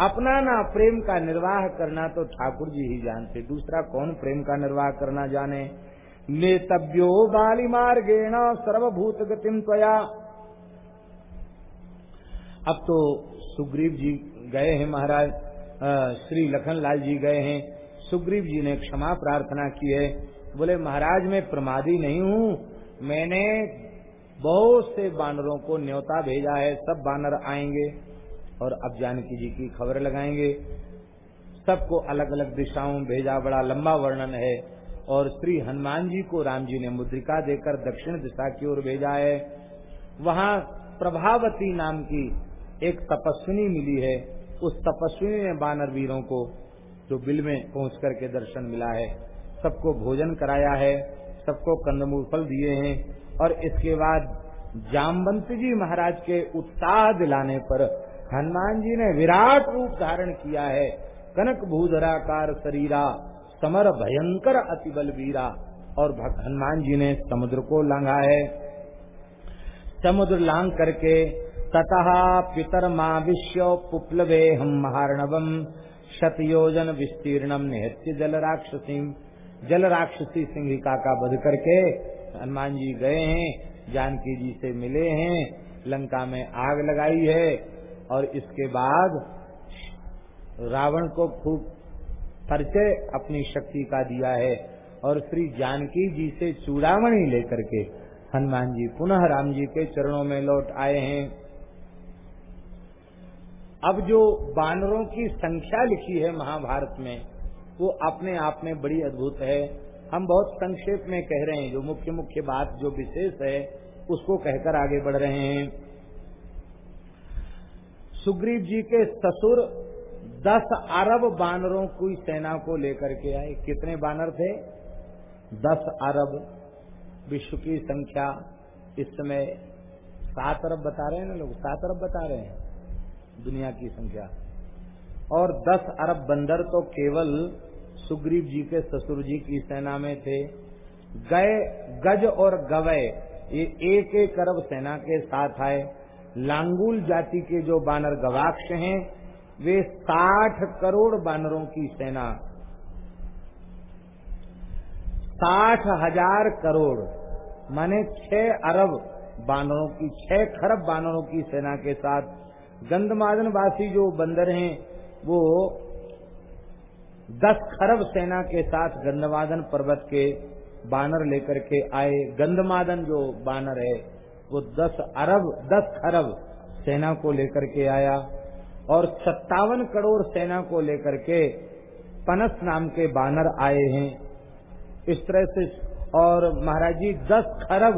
अपना ना प्रेम का निर्वाह करना तो ठाकुर जी ही जानते, दूसरा कौन प्रेम का निर्वाह करना जाने? नेतव्यो बाली मार्गेण सर्वभूत गतिम त्वया। अब तो सुग्रीव जी गए हैं महाराज श्री लखन लाल जी गए हैं। सुग्रीव जी ने क्षमा प्रार्थना की है। बोले, महाराज, मैं प्रमादी नहीं हूँ। मैंने बहुत से बानरों को न्योता भेजा है, सब बानर आएँगे। और अब जानकी जी की खबर लगाएँगे। सबको अलग अलग दिशाओं भेजा बड़ा लंबा वर्णन है और श्री हनुमान जी को राम जी ने मुद्रिका देकर दक्षिण दिशा की ओर भेजा है। वहाँ प्रभावती नाम की एक तपस्विनी मिली है। उस तपस्विनी ने बानर वीरों को, जो बिल में पहुँच करके दर्शन मिला है, सबको भोजन कराया है, सबको कंदमूल फल दिए हैं और इसके बाद जामवंत जी महाराज के उत्साह दिलाने पर हनुमान जी ने विराट रूप धारण किया है। कनक भूधराकार शरीरा, समर भयंकर अतिबल वीरा और हनुमान जी ने समुद्र को लांघा है। समुद्र लांग करके ततः पितर माँ विश्व पुप्लवे हम महारणवम शतयोजन विस्तीर्णम निहत्य जल राक्षसी जल राक्षसी सिंहिका का बध करके हनुमान जी गए हैं, जानकी जी से मिले हैं, लंका में आग लगाई है। और इसके बाद रावण को खूब परिचय अपनी शक्ति का दिया है और श्री जानकी जी से चूड़ामणि लेकर के हनुमान जी, पुनः राम जी के चरणों में लौट आए हैं। अब जो बानरों की संख्या लिखी है महाभारत में, वो अपने आप में बड़ी अद्भुत है। हम बहुत संक्षेप में कह रहे हैं, जो मुख्य मुख्य बात जो विशेष है, उसको कहकर आगे बढ़ रहे हैं। सुग्रीव जी के ससुर दस अरब बानरों की सेना को लेकर के आए। कितने बानर थे? दस अरब। विश्व की संख्या इस समय सात अरब बता रहे हैं ना लोग? सात अरब बता रहे हैं। दुनिया की संख्या। और दस अरब बंदर तो केवल सुग्रीव जी के ससुर जी की सेना में थे। गए, गज और गवय ये एक एक अरब सेना के साथ आए। लांगुल जाति के जो बानर गवाक्ष हैं, वे साठ करोड़ बानरों की सेना। साठ हज़ार करोड़, माने छह अरब बानरों की, छह खरब बानरों की सेना के साथ। गंधमादन वासी जो बंदर हैं, वो दस खरब सेना के साथ गंधमादन पर्वत के बानर लेकर के आए। गंधमादन जो बानर है वो दस अरब, दस खरब सेना को लेकर के आया और सत्तावन करोड़ सेना को लेकर के पनस नाम के बानर आए हैं। इस तरह से और महाराज जी दस खरब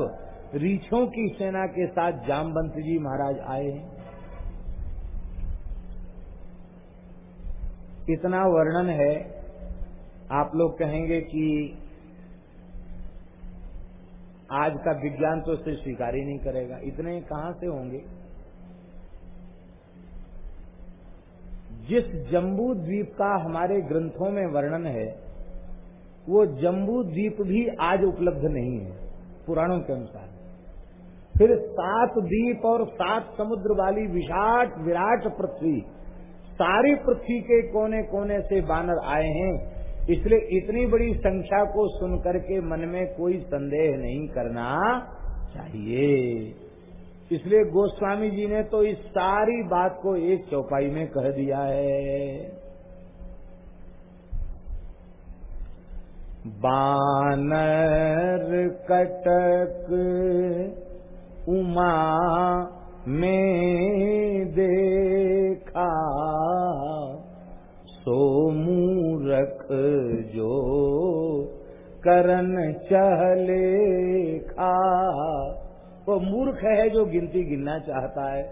रीछों की सेना के साथ जामवंत जी महाराज आए हैं। इतना वर्णन है। आप लोग कहेंगे कि आज का विज्ञान तो इसे स्वीकार ही नहीं करेगा। इतने कहाँ से होंगे? जिस जम्बू द्वीप का हमारे ग्रंथों में वर्णन है, वो जम्बू द्वीप भी आज उपलब्ध नहीं है, पुराणों के अनुसार। फिर सात द्वीप और सात समुद्र वाली विराट विराट पृथ्वी, सारी पृथ्वी के कोने कोने से बानर आए हैं। इसलिए इतनी बड़ी संख्या को सुनकर के मन में कोई संदेह नहीं करना चाहिए। इसलिए गोस्वामी जी ने तो इस सारी बात को एक चौपाई में कह दिया है। बानर कटक उमा में देखा सो मूरख जो करन चहले खा। वो मूर्ख है जो गिनती गिनना चाहता है।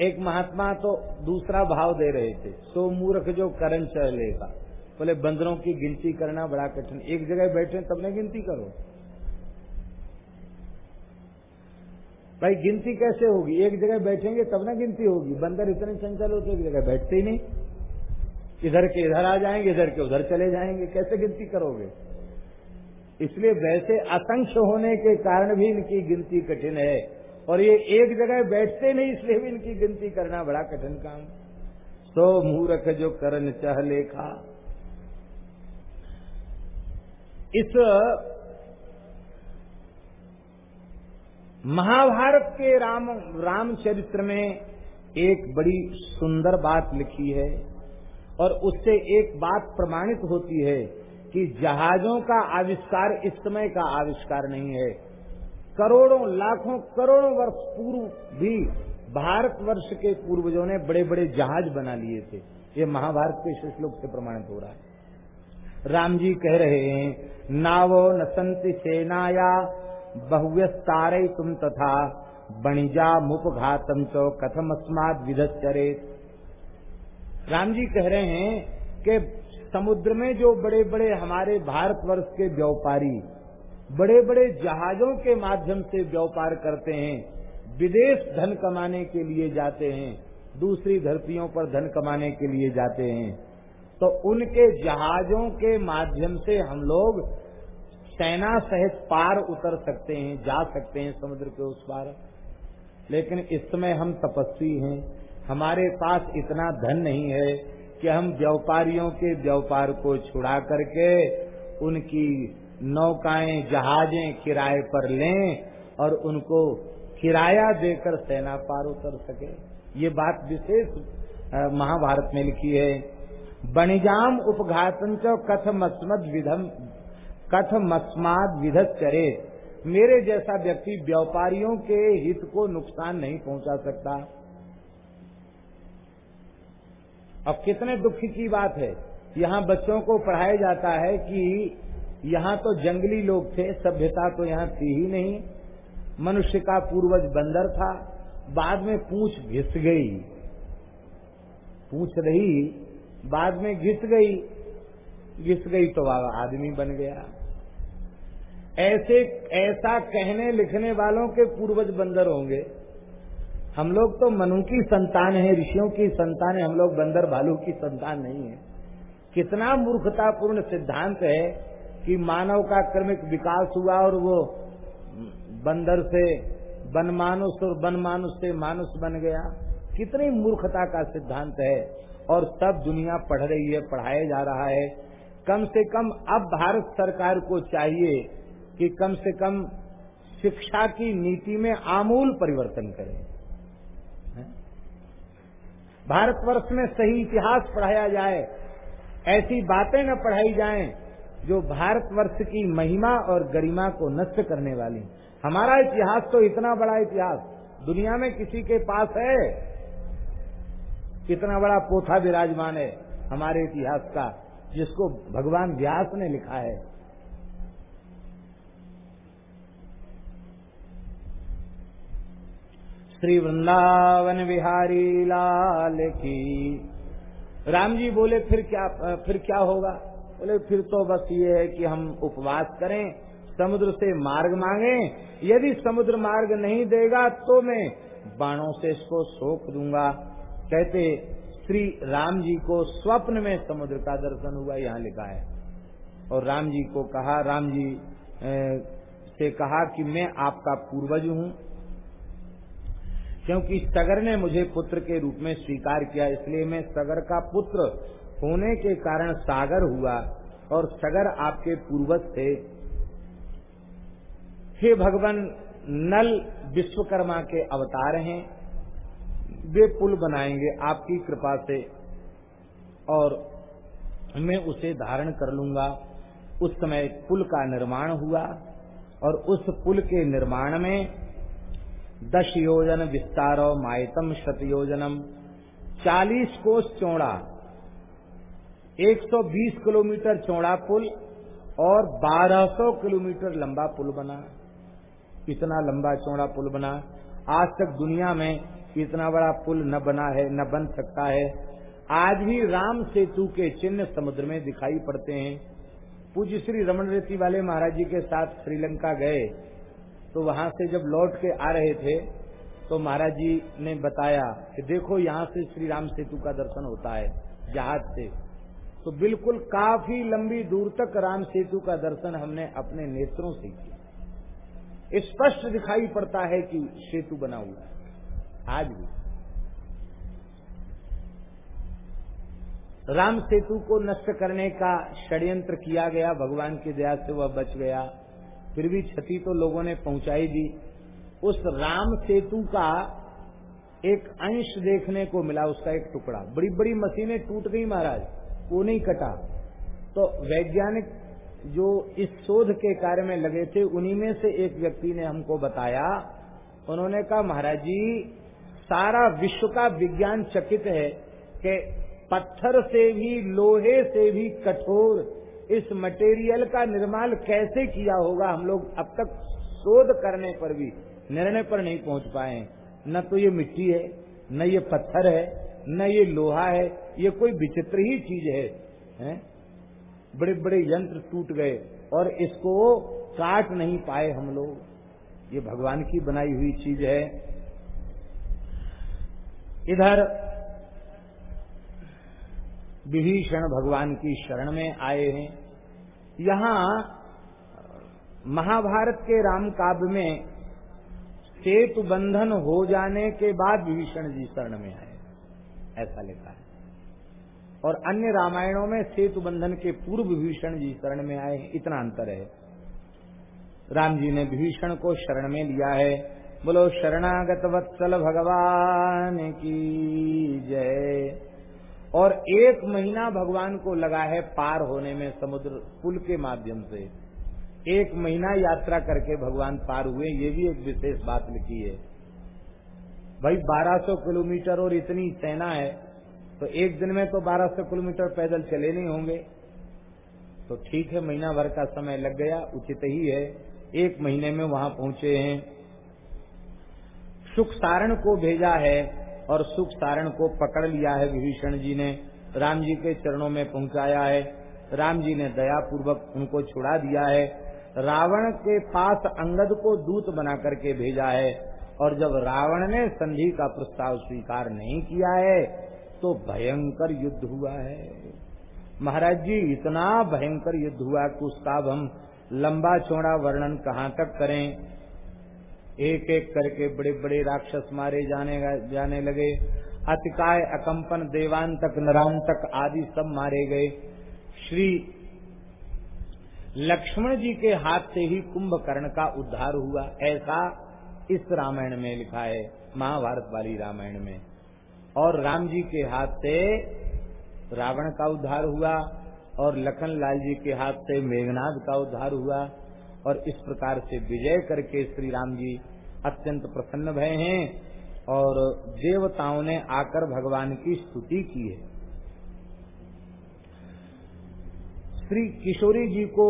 एक महात्मा तो दूसरा भाव दे रहे थे, सो मूर्ख जो करण चलेगा बोले, बंदरों की गिनती करना बड़ा कठिन। एक जगह बैठे तब न गिनती करो। भाई, गिनती कैसे होगी? एक जगह बैठेंगे, तब ना गिनती होगी। बंदर इतने चंचल होते एक जगह बैठते ही नहीं। इधर के इधर आ जाएँगे, इधर के उधर चले जाएँगे। कैसे गिनती करोगे? इसलिए वैसे असंख्य होने के कारण भी इनकी गिनती कठिन है। और ये एक जगह बैठते नहीं, इसलिए भी इनकी गिनती करना बड़ा कठिन काम। सो मूर्ख जो करण चह लेखा। इस महाभारत के राम, रामचरित्र में एक बड़ी सुंदर बात लिखी है। और उससे एक बात प्रमाणित होती है कि जहाजों का आविष्कार इस समय का आविष्कार नहीं है। करोड़ों, लाखों, करोड़ों वर्ष पूर्व भी भारत वर्ष के पूर्वजों ने बड़े बड़े जहाज़ बना लिए थे। ये महाभारत के श्लोक से प्रमाणित हो रहा है। राम जी कह रहे हैं, नावो न संति सेनाया, बहुव्यस्तारे तुम तथा, बणिजा मुपघातम चो कथम अस्माद विधचरे राम जी कह रहे हैं कि समुद्र में जो बड़े बड़े हमारे भारतवर्ष के व्यापारी बड़े बड़े जहाजों के माध्यम से व्यापार करते हैं, विदेश धन कमाने के लिए जाते हैं, दूसरी धरतियों पर धन कमाने के लिए जाते हैं तो उनके जहाजों के माध्यम से हम लोग सेना सहित पार उतर सकते हैं, जा सकते हैं समुद्र के उस पार। लेकिन इस समय हम तपस्वी हैं। हमारे पास इतना धन नहीं है कि हम व्यापारियों के व्यापार को छुड़ा करके उनकी नौकाएँ, जहाजें किराए पर लें और उनको किराया देकर सेना पार उतर सके। ये बात विशेष महाभारत में लिखी है। बणिजाम उपघातन च कथम अस्मद विधम कथ मस्माद विधत चरे मेरे जैसा व्यक्ति व्यापारियों के हित को नुकसान नहीं पहुँचा सकता। अब कितने दुख की बात है। यहाँ बच्चों को पढ़ाया जाता है कि यहाँ तो जंगली लोग थे, सभ्यता तो यहाँ थी ही नहीं। मनुष्य का पूर्वज बंदर था, बाद में पूछ घिस गई। पूछ रही, बाद में घिस गई। घिस गई तो आदमी बन गया। ऐसे, ऐसा कहने लिखने वालों के पूर्वज बंदर होंगे। हम लोग तो मनु की संतान है, ऋषियों की संतान है, हम लोग बंदर भालू की संतान नहीं है। कितना मूर्खतापूर्ण सिद्धांत है कि मानव का क्रमिक विकास हुआ और वो बंदर से बनमानुष और बनमानुष से मानुष बन गया। कितनी मूर्खता का सिद्धांत है और सब दुनिया पढ़ रही है, पढ़ाया जा रहा है। कम से कम अब भारत सरकार को चाहिए कि कम से कम शिक्षा की नीति में आमूल परिवर्तन करें। भारतवर्ष में सही इतिहास पढ़ाया जाए, ऐसी बातें न पढ़ाई जाएँ जो भारतवर्ष की महिमा और गरिमा को नष्ट करने वाली। हमारा इतिहास तो इतना बड़ा इतिहास, दुनिया में किसी के पास है? कितना बड़ा पोथा विराजमान है हमारे इतिहास का, जिसको भगवान व्यास ने लिखा है। श्री वृंदावन बिहारी लाल की। राम जी बोले, फिर क्या फिर क्या होगा? बोले, फिर तो बस ये है कि हम उपवास करें, समुद्र से मार्ग मांगे। यदि समुद्र मार्ग नहीं देगा तो मैं बाणों से इसको सोख दूँगा। कहते, श्री राम जी को स्वप्न में समुद्र का दर्शन हुआ, यहाँ लिखा है। और राम जी को कहा, राम जी से कहा कि मैं आपका पूर्वज हूँ क्योंकि सगर ने मुझे पुत्र के रूप में स्वीकार किया, इसलिए मैं सगर का पुत्र होने के कारण सागर हुआ और सगर आपके पूर्वज थे। हे भगवान, नल विश्वकर्मा के अवतार हैं। वे पुल बनाएँगे आपकी कृपा से और मैं उसे धारण कर लूँगा। उस समय पुल का निर्माण हुआ और उस पुल के निर्माण में दश योजन विस्तार मायतम शत योजनम चालीस कोस चौड़ा 120 किलोमीटर चौड़ा पुल और 1200 किलोमीटर लंबा पुल बना। इतना लंबा चौड़ा पुल बना। आज तक दुनिया में इतना बड़ा पुल न बना है, न बन सकता है। आज भी राम सेतु के चिन्ह समुद्र में दिखाई पड़ते हैं। पूज्य श्री रमन रेती वाले महाराज जी के साथ श्रीलंका गए। तो वहाँ से जब लौट के आ रहे थे तो महाराज जी ने बताया कि देखो यहाँ से श्री राम सेतु का दर्शन होता है, जहाज़ से। तो बिल्कुल काफ़ी लंबी दूर तक राम सेतु का दर्शन हमने अपने नेत्रों से किया। स्पष्ट दिखाई पड़ता है कि सेतु बना हुआ है। आज भी। राम सेतु को नष्ट करने का षड्यंत्र किया गया, भगवान की दया से वह बच गया। फिर भी क्षति तो लोगों ने पहुंचाई दी। उस राम सेतु का एक अंश देखने को मिला, उसका एक टुकड़ा। बड़ी बड़ी मशीनें टूट गई महाराज, वो नहीं कटा। तो वैज्ञानिक जो इस शोध के कार्य में लगे थे, उन्हीं में से एक व्यक्ति ने हमको बताया। उन्होंने कहा, महाराज जी, सारा विश्व का विज्ञान चकित है कि पत्थर से भी, लोहे से भी कठोर इस मटेरियल का निर्माण कैसे किया होगा? हम लोग अब तक शोध करने पर भी निर्णय पर नहीं पहुँच पाए न तो ये मिट्टी है न ये पत्थर है न ये लोहा है ये कोई विचित्र ही चीज़ है, है? बड़े बड़े यंत्र टूट गए और इसको काट नहीं पाए हम लोग। ये भगवान की बनाई हुई चीज़ है। इधर विभीषण भगवान की शरण में आए हैं। यहाँ महाभारत के राम काव्य में सेतु बंधन हो जाने के बाद विभीषण जी शरण में आए। ऐसा लिखा है। और अन्य रामायणों में सेतु बंधन के पूर्व विभीषण जी शरण में आए इतना अंतर है। राम जी ने विभीषण को शरण में लिया है। बोलो, शरणागत वत्सल भगवान की जय। और एक महीना भगवान को लगा है पार होने में समुद्र पुल के माध्यम से। एक महीना यात्रा करके भगवान पार हुए, ये भी एक विशेष बात लिखी है। भाई 1200 किलोमीटर और इतनी सेना है तो एक दिन में तो 1200 किलोमीटर पैदल चले नहीं होंगे। तो ठीक है, महीना भर का समय लग गया, उचित ही है। एक महीने में वहाँ पहुँचे हैं। सुख सारण को भेजा है और सुख सारण को पकड़ लिया है विभीषण जी ने। राम जी के चरणों में पहुँचाया है। राम जी ने दया पूर्वक उनको छुड़ा दिया है। रावण के पास अंगद को दूत बना करके भेजा है। और जब रावण ने संधि का प्रस्ताव स्वीकार नहीं किया है तो भयंकर युद्ध हुआ है। महाराज जी, इतना भयंकर युद्ध हुआ कि उसका हम लंबा चौड़ा वर्णन कहाँ तक करें? एक एक करके बड़े बड़े राक्षस मारे जाने जाने लगे। अतिकाय, अकंपन देवान तक नरान तक आदि सब मारे गए। श्री लक्ष्मण जी के हाथ से ही कुंभकर्ण का उद्धार हुआ। ऐसा इस रामायण में लिखा है महाभारत वाली रामायण में। और राम जी के हाथ से रावण का उद्धार हुआ, और लखन लाल जी के हाथ से मेघनाथ का उद्धार हुआ। और इस प्रकार से विजय करके श्री राम जी अत्यंत प्रसन्न भय हैं और देवताओं ने आकर भगवान की स्तुति की है। श्री किशोरी जी को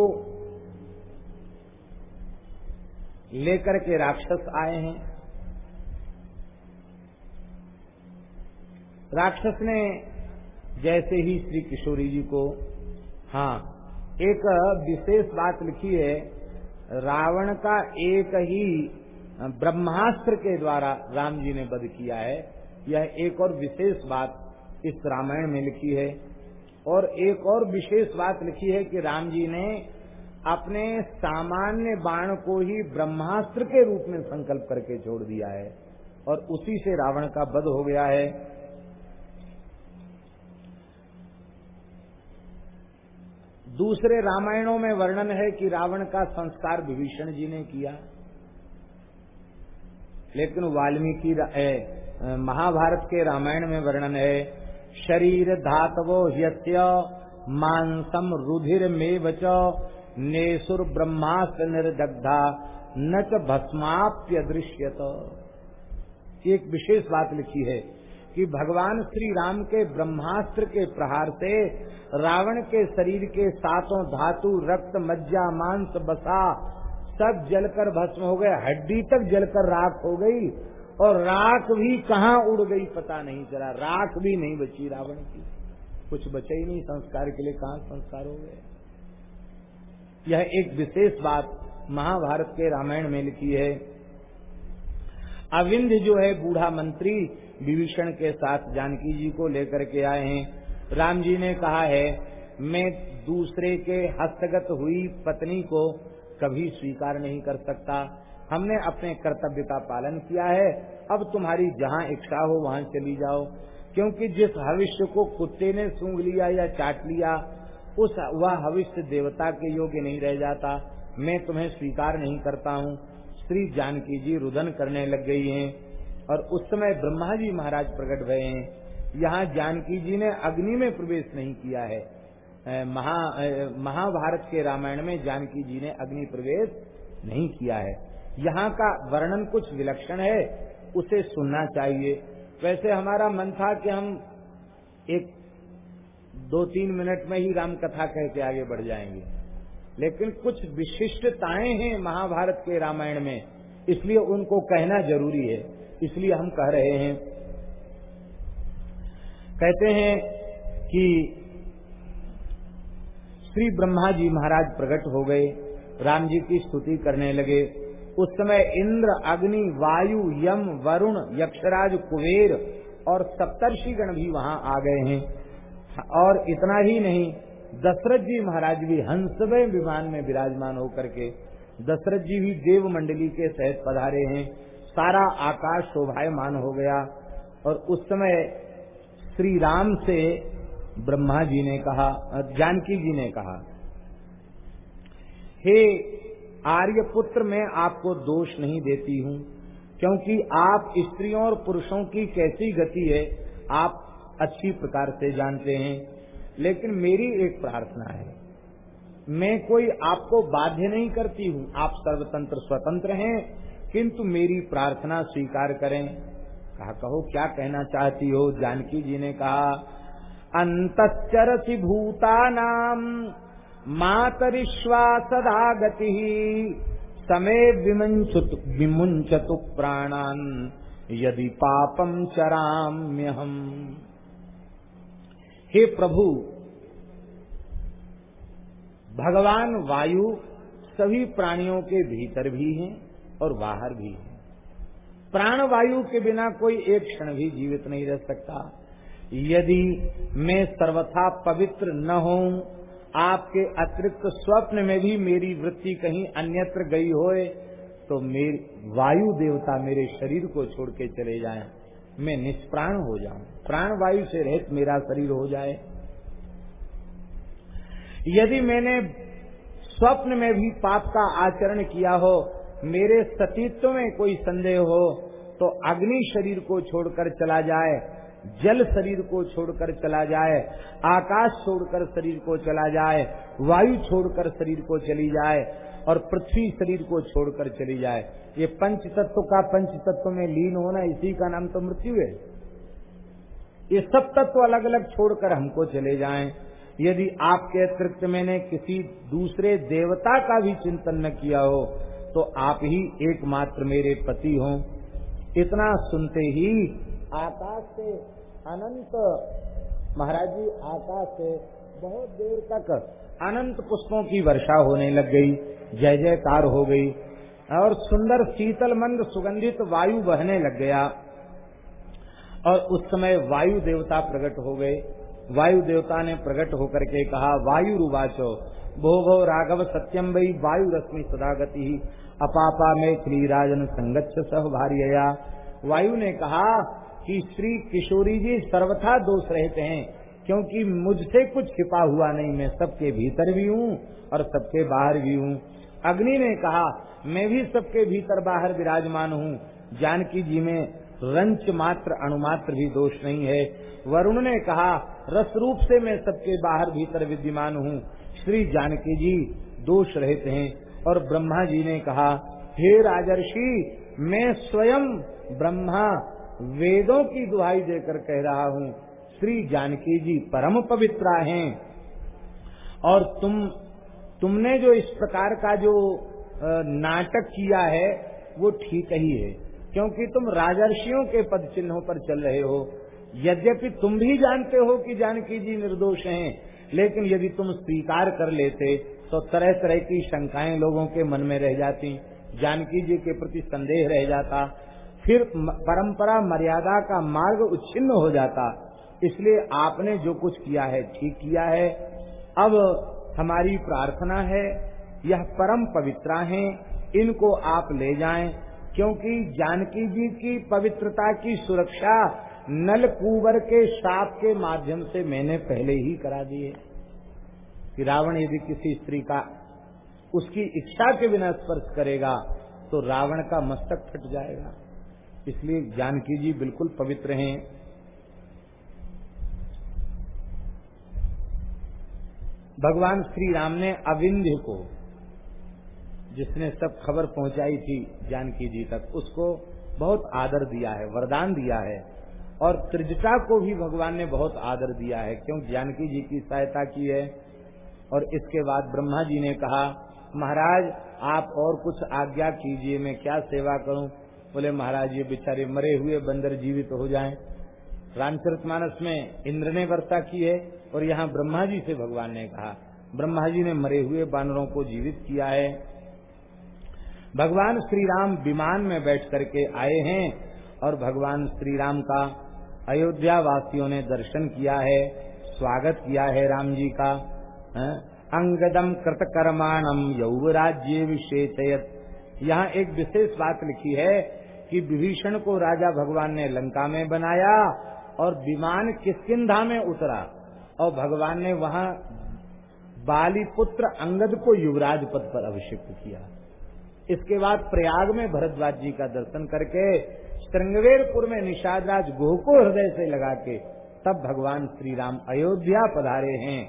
लेकर के राक्षस आए हैं। राक्षस ने जैसे ही श्री किशोरी जी को हाँ एक विशेष बात लिखी है रावण का एक ही ब्रह्मास्त्र के द्वारा राम जी ने वध किया है। यह एक और विशेष बात इस रामायण में लिखी है। और एक और विशेष बात लिखी है कि राम जी ने अपने सामान्य बाण को ही ब्रह्मास्त्र के रूप में संकल्प करके छोड़ दिया है। और उसी से रावण का वध हो गया है। दूसरे रामायणों में वर्णन है कि रावण का संस्कार विभीषण जी ने किया। लेकिन वाल्मीकि महाभारत के रामायण में वर्णन है, शरीर धातवो ह्यस्य मांसम रुधिर में च, नेसुर ब्रह्मास्त्र निर्दग्धा, न च भस्माप्य दृश्यत एक विशेष बात लिखी है कि भगवान श्री राम के ब्रह्मास्त्र के प्रहार से रावण के शरीर के सातों धातु, रक्त, मज्जा, मांस, बसा सब जलकर भस्म हो गए। हड्डी तक जलकर राख हो गई और राख भी कहाँ उड़ गई पता नहीं चला। राख भी नहीं बची रावण की। कुछ बचे ही नहीं संस्कार के लिए। कहा संस्कार हो गए? यह एक विशेष बात महाभारत के रामायण में लिखी है। अविंद जो है बूढ़ा मंत्री विभीषण के साथ जानकी जी को लेकर के आए हैं। राम जी ने कहा है, मैं दूसरे के हस्तगत हुई पत्नी को कभी स्वीकार नहीं कर सकता। हमने अपने कर्तव्य का पालन किया है। अब तुम्हारी जहाँ इच्छा हो वहाँ चली जाओ। क्योंकि जिस हविष्य को कुत्ते ने सूंघ लिया या चाट लिया, उस वह भविष्य देवता के योग्य नहीं रह जाता। मैं तुम्हें स्वीकार नहीं करता हूँ। श्री जानकी जी रुदन करने लग गई हैं। और उस समय ब्रह्मा जी महाराज प्रकट भये हैं। यहाँ जानकी जी ने अग्नि में प्रवेश नहीं किया है। महा महाभारत के रामायण में जानकी जी ने अग्नि प्रवेश नहीं किया है। यहाँ का वर्णन कुछ विलक्षण है, उसे सुनना चाहिए। वैसे हमारा मन था कि हम एक दो तीन मिनट में ही राम कथा कह के आगे बढ़ जाएँगे। लेकिन कुछ विशिष्टताएँ हैं महाभारत के रामायण में, इसलिए उनको कहना ज़रूरी है। इसलिए हम कह रहे हैं। कहते हैं कि श्री ब्रह्मा जी महाराज प्रकट हो गए, राम जी की स्तुति करने लगे। उस समय इंद्र, अग्नि, वायु, यम, वरुण, यक्षराज, कुबेर और सप्तर्षिगण भी वहाँ आ गए हैं। और इतना ही नहीं, दशरथ जी महाराज भी हंसमय विमान में विराजमान होकर के, दशरथ जी भी देव मंडली के सहित पधारे हैं। सारा आकाश शोभायमान हो गया। और उस समय श्री राम से ब्रह्मा जी ने कहा, जानकी जी ने कहा, हे आर्यपुत्र, मैं आपको दोष नहीं देती हूँ, क्योंकि आप स्त्रियों और पुरुषों की कैसी गति है, आप अच्छी प्रकार से जानते हैं। लेकिन मेरी एक प्रार्थना है, मैं कोई आपको बाध्य नहीं करती हूँ। आप सर्वतंत्र स्वतंत्र हैं किंतु मेरी प्रार्थना स्वीकार करें। कहा, कहो, क्या कहना चाहती हो? जानकी जी ने कहा अंतरसी भूता नाम मातरिश्वासदा गति समय विमुंचतु प्राणान, यदि पापम चराम्यहम। हे प्रभु, भगवान वायु सभी प्राणियों के भीतर भी हैं। और बाहर भी हैं। प्राण वायु के बिना कोई एक क्षण भी जीवित नहीं रह सकता। यदि मैं सर्वथा पवित्र न हूँ आपके अतिरिक्त स्वप्न में भी मेरी वृत्ति कहीं अन्यत्र गई होए तो मेरी, वायु देवता मेरे शरीर को छोड़ के चले जाए। मैं निष्प्राण हो जाऊँ। प्राण वायु से रहित मेरा शरीर हो जाए। यदि मैंने स्वप्न में भी पाप का आचरण किया हो मेरे सतीत्व में कोई संदेह हो तो अग्नि शरीर को छोड़कर चला जाए, जल शरीर को छोड़कर चला जाए, आकाश छोड़कर शरीर को चला जाए, वायु छोड़कर शरीर को चली जाए, और पृथ्वी शरीर को छोड़कर चली जाए। ये पंच तत्व का पंच तत्व में लीन होना, इसी का नाम तो मृत्यु है। ये सब तत्व अलग अलग छोड़कर हमको चले जाएँ। यदि आपके अतिरिक्त मैंने किसी दूसरे देवता का भी चिंतन न किया हो तो आप ही एकमात्र मेरे पति हो। इतना सुनते ही आकाश से अनंत, महाराज जी, आकाश से बहुत देर तक अनंत पुष्पों की वर्षा होने लग गई, जय जयकार हो गई और सुंदर शीतल मंद सुगंधित वायु बहने लग गया। और उस समय वायु देवता प्रकट हो गए। वायु देवता ने प्रकट होकर के कहा, वायु रुवाचो भो भो राघव सत्यम वही वायु रश्मि सदागति। ही अपापा में श्री राजन संगच्छ सह भारिया वायु ने कहा कि श्री किशोरी जी सर्वथा दोष रहते हैं, क्योंकि मुझसे कुछ छिपा हुआ नहीं, मैं सबके भीतर भी हूँ और सबके बाहर भी हूँ। अग्नि ने कहा, मैं भी सबके भीतर बाहर विराजमान हूँ। जानकी जी में रंच मात्र, अणुमात्र भी दोष नहीं है। वरुण ने कहा, रस रूप से मैं सबके बाहर भीतर विद्यमान हूँ। श्री जानकी जी दोष रहित हैं। और ब्रह्मा जी ने कहा, हे राजर्षि, मैं स्वयं ब्रह्मा वेदों की दुहाई देकर कह रहा हूँ। श्री जानकी जी परम पवित्रा हैं। और तुम, तुमने जो इस प्रकार का जो नाटक किया है, वो ठीक ही है। क्योंकि तुम राजर्षियों के पद चिन्हों पर चल रहे हो। यद्यपि तुम भी जानते हो कि जानकी जी निर्दोष हैं लेकिन यदि तुम स्वीकार कर लेते तो तरह तरह की शंकाएँ लोगों के मन में रह जाती। जानकी जी के प्रति संदेह रह जाता। फिर परंपरा मर्यादा का मार्ग उच्छिन्न हो जाता। इसलिए आपने जो कुछ किया है, ठीक किया है। अब हमारी प्रार्थना है, यह परम पवित्रा हैं, इनको आप ले जाएँ, क्योंकि जानकी जी की पवित्रता की सुरक्षा नल कुबर के साप के माध्यम से मैंने पहले ही करा दिए कि रावण यदि किसी स्त्री का उसकी इच्छा के बिना स्पर्श करेगा तो रावण का मस्तक फट जाएगा। इसलिए जानकी जी बिल्कुल पवित्र हैं। भगवान श्री राम ने अविंध्य को, जिसने सब खबर पहुंचाई थी जानकी जी तक, उसको बहुत आदर दिया है, वरदान दिया है। और त्रिजटा को भी भगवान ने बहुत आदर दिया है। क्यों? जानकी जी की सहायता की है। और इसके बाद ब्रह्मा जी ने कहा, महाराज, आप और कुछ आज्ञा कीजिए, मैं क्या सेवा करूँ? बोले, महाराज, ये बेचारे मरे हुए बंदर जीवित तो हो जाएँ। रामचरित मानस में इंद्र ने वर्ता की है और यहाँ ब्रह्मा जी से भगवान ने कहा, ब्रह्मा जी ने मरे हुए बानरों को जीवित किया है। भगवान श्री राम विमान में बैठ करके आए हैं और भगवान श्री राम का अयोध्या वासियों ने दर्शन किया है, स्वागत किया है राम जी का अंगदम कृत कर्माणम यौवराज्य विशेष यहाँ एक विशेष बात लिखी है कि विभीषण को राजा भगवान ने लंका में बनाया और विमान किसकिधा में उतरा और भगवान ने वहाँ बाली पुत्र अंगद को युवराज पद पर अभिषिक्त किया। इसके बाद प्रयाग में भरद्वाज जी का दर्शन करके श्रृंगवेरपुर में निषाद राज गोह को हृदय से लगा के तब भगवान श्री राम अयोध्या पधारे हैं।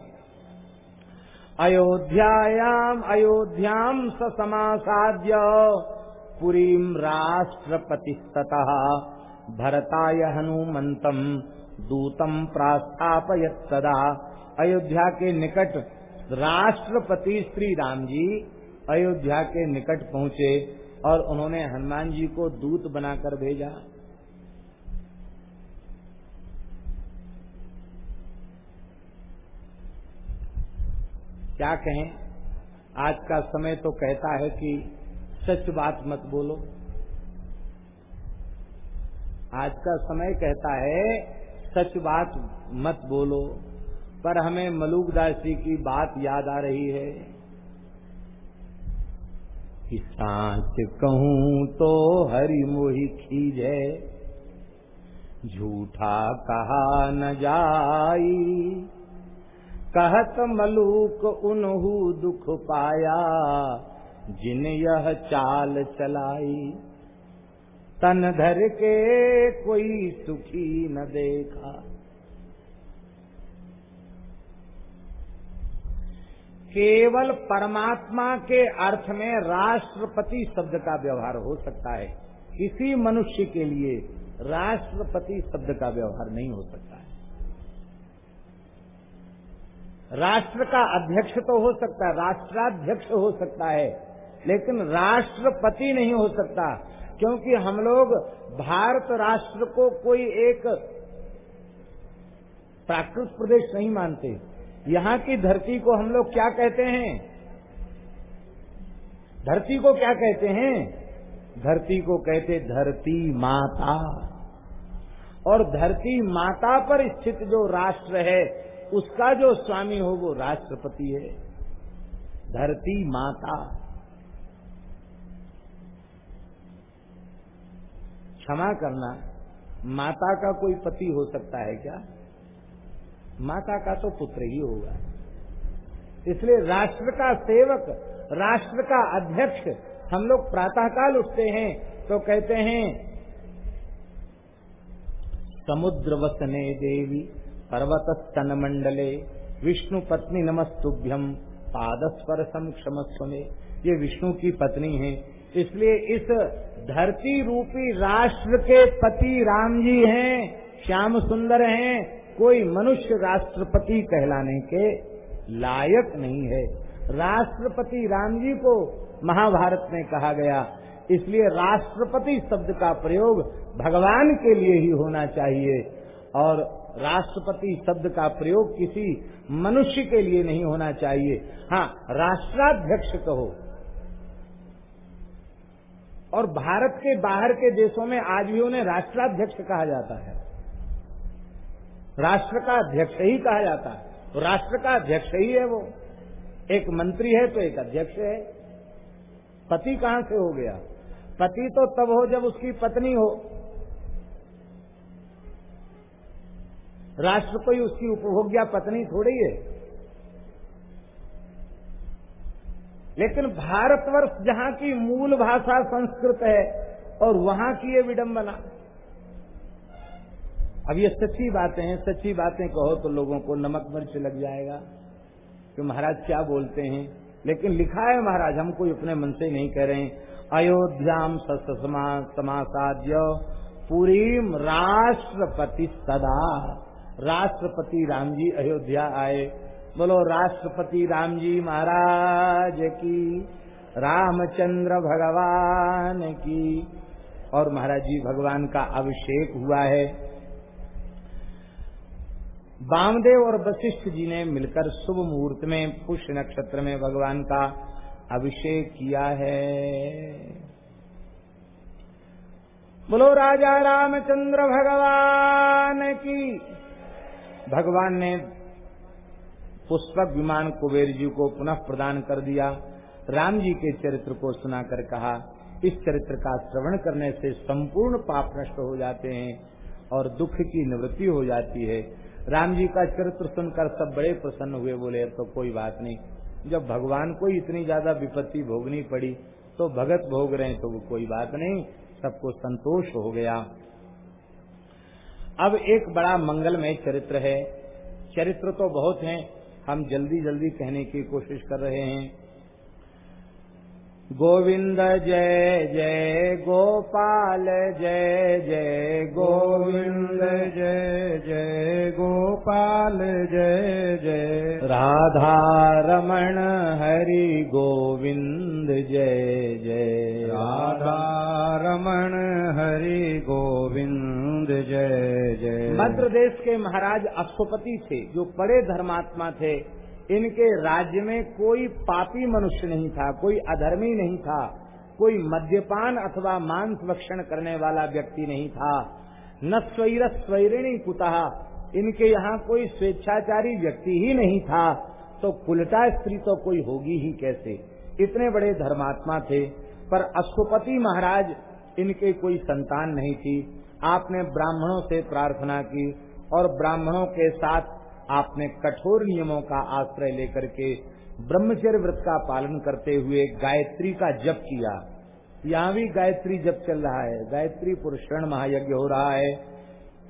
अयोध्यायाम, अयोध्याम समासाद्य। पुरीम राष्ट्रपति भरताय हनुमंतम दूतम प्रास्थापयत सदा। अयोध्या के निकट राष्ट्रपति श्री राम जी अयोध्या के निकट पहुँचे। और उन्होंने हनुमान जी को दूत बनाकर भेजा। क्या कहें? आज का समय तो कहता है कि सच बात मत बोलो। आज का समय कहता है, सच बात मत बोलो। पर हमें मलूकदास जी की बात याद आ रही है। कि सांच कहूँ तो हरि मोहि खीजे। झूठा कहा न जाई, कहत मलूक उनहु दुख पाया, जिन यह चाल चलाई। तन धर के कोई सुखी न देखा। केवल परमात्मा के अर्थ में राष्ट्रपति शब्द का व्यवहार हो सकता है। किसी मनुष्य के लिए राष्ट्रपति शब्द का व्यवहार नहीं हो सकता है। राष्ट्र का अध्यक्ष तो हो सकता है, राष्ट्राध्यक्ष हो सकता है, लेकिन राष्ट्रपति नहीं हो सकता, क्योंकि हम लोग भारत राष्ट्र को कोई एक प्राकृत प्रदेश नहीं मानते। यहाँ की धरती को हम लोग क्या कहते हैं? धरती को क्या कहते हैं? धरती को कहते धरती माता। और धरती माता पर स्थित जो राष्ट्र है, उसका जो स्वामी हो, वो राष्ट्रपति है। धरती माता। क्षमा करना, माता का कोई पति हो सकता है क्या? माता का तो पुत्र ही होगा। इसलिए राष्ट्र का सेवक, राष्ट्र का अध्यक्ष, हम लोग प्रातःकाल उठते हैं तो कहते हैं, समुद्र वसने देवी पर्वत स्तन मंडले विष्णु पत्नी नमस्तुभ्यम पादस्पर क्षमस्व में ये विष्णु की पत्नी है। इसलिए इस धरती रूपी राष्ट्र के पति राम जी हैं, श्याम सुंदर हैं कोई मनुष्य राष्ट्रपति कहलाने के लायक नहीं है। राष्ट्रपति राम जी को महाभारत में कहा गया, इसलिए राष्ट्रपति शब्द का प्रयोग भगवान के लिए ही होना चाहिए और राष्ट्रपति शब्द का प्रयोग किसी मनुष्य के लिए नहीं होना चाहिए। हाँ राष्ट्राध्यक्ष कहो। और भारत के बाहर के देशों में आज भी उन्हें राष्ट्राध्यक्ष कहा जाता है। राष्ट्र का अध्यक्ष ही कहा जाता है। तो राष्ट्र का अध्यक्ष ही है वो। एक मंत्री है तो एक अध्यक्ष है। पति कहाँ से हो गया? पति तो तब हो जब उसकी पत्नी हो। राष्ट्र कोई उसकी उपभोग्या पत्नी थोड़ी है। लेकिन भारतवर्ष जहाँ की मूल भाषा संस्कृत है और वहाँ की ये विडंबना। अब ये सच्ची बातें हैं, सच्ची बातें कहो तो लोगों को नमक मिर्च लग जाएगा कि महाराज क्या बोलते हैं। लेकिन लिखा है महाराज, हम कोई अपने मन से नहीं कह रहे हैं। अयोध्याम समासाद्य पुरीम राष्ट्रपति सदा। राष्ट्रपति राम जी अयोध्या आए। बोलो, राष्ट्रपति राम जी महाराज की, रामचंद्र भगवान की। और महाराज जी, भगवान का अभिषेक हुआ है। वामदेव और वशिष्ठ जी ने मिलकर शुभ मुहूर्त में, पुष्य नक्षत्र में भगवान का अभिषेक किया है। बोलो, राजा रामचंद्र भगवान की। भगवान ने पुष्पक विमान कुबेर जी को पुनः प्रदान कर दिया। राम जी के चरित्र को सुनाकर कहा, इस चरित्र का श्रवण करने से संपूर्ण पाप नष्ट हो जाते हैं और दुख की निवृत्ति हो जाती है। राम जी का चरित्र सुनकर सब बड़े प्रसन्न हुए, बोले तो कोई बात नहीं। जब भगवान को इतनी ज़्यादा विपत्ति भोगनी पड़ी तो भगत भोग रहे तो वो कोई बात नहीं, सबको संतोष हो गया। अब एक बड़ा मंगलमय चरित्र है। चरित्र तो बहुत हैं, हम जल्दी जल्दी कहने की कोशिश कर रहे हैं। गोविंद जय जय गोपाल जय जय गोविंद जय जय गोपाल जय जय राधा रमण हरि गोविंद जय जय राधा रमण हरि गोविंद जय जय। मध्य प्रदेश के महाराज अश्वपति थे जो बड़े धर्मात्मा थे। इनके राज्य में कोई पापी मनुष्य नहीं था, कोई अधर्मी नहीं था, कोई मद्यपान अथवा मांस भक्षण करने वाला व्यक्ति नहीं था। न स्वैर स्वैरिणी कुतः, इनके यहाँ कोई स्वेच्छाचारी व्यक्ति ही नहीं था। तो कुलटा स्त्री तो कोई होगी ही कैसे? इतने बड़े धर्मात्मा थे, पर अश्वपति महाराज इनके कोई संतान नहीं थी। आपने ब्राह्मणों से प्रार्थना की और ब्राह्मणों के साथ आपने कठोर नियमों का आश्रय लेकर के ब्रह्मचर्य व्रत का पालन करते हुए गायत्री का जप किया। यहाँ भी गायत्री जप चल रहा है। गायत्री पुरुषण महायज्ञ हो रहा है।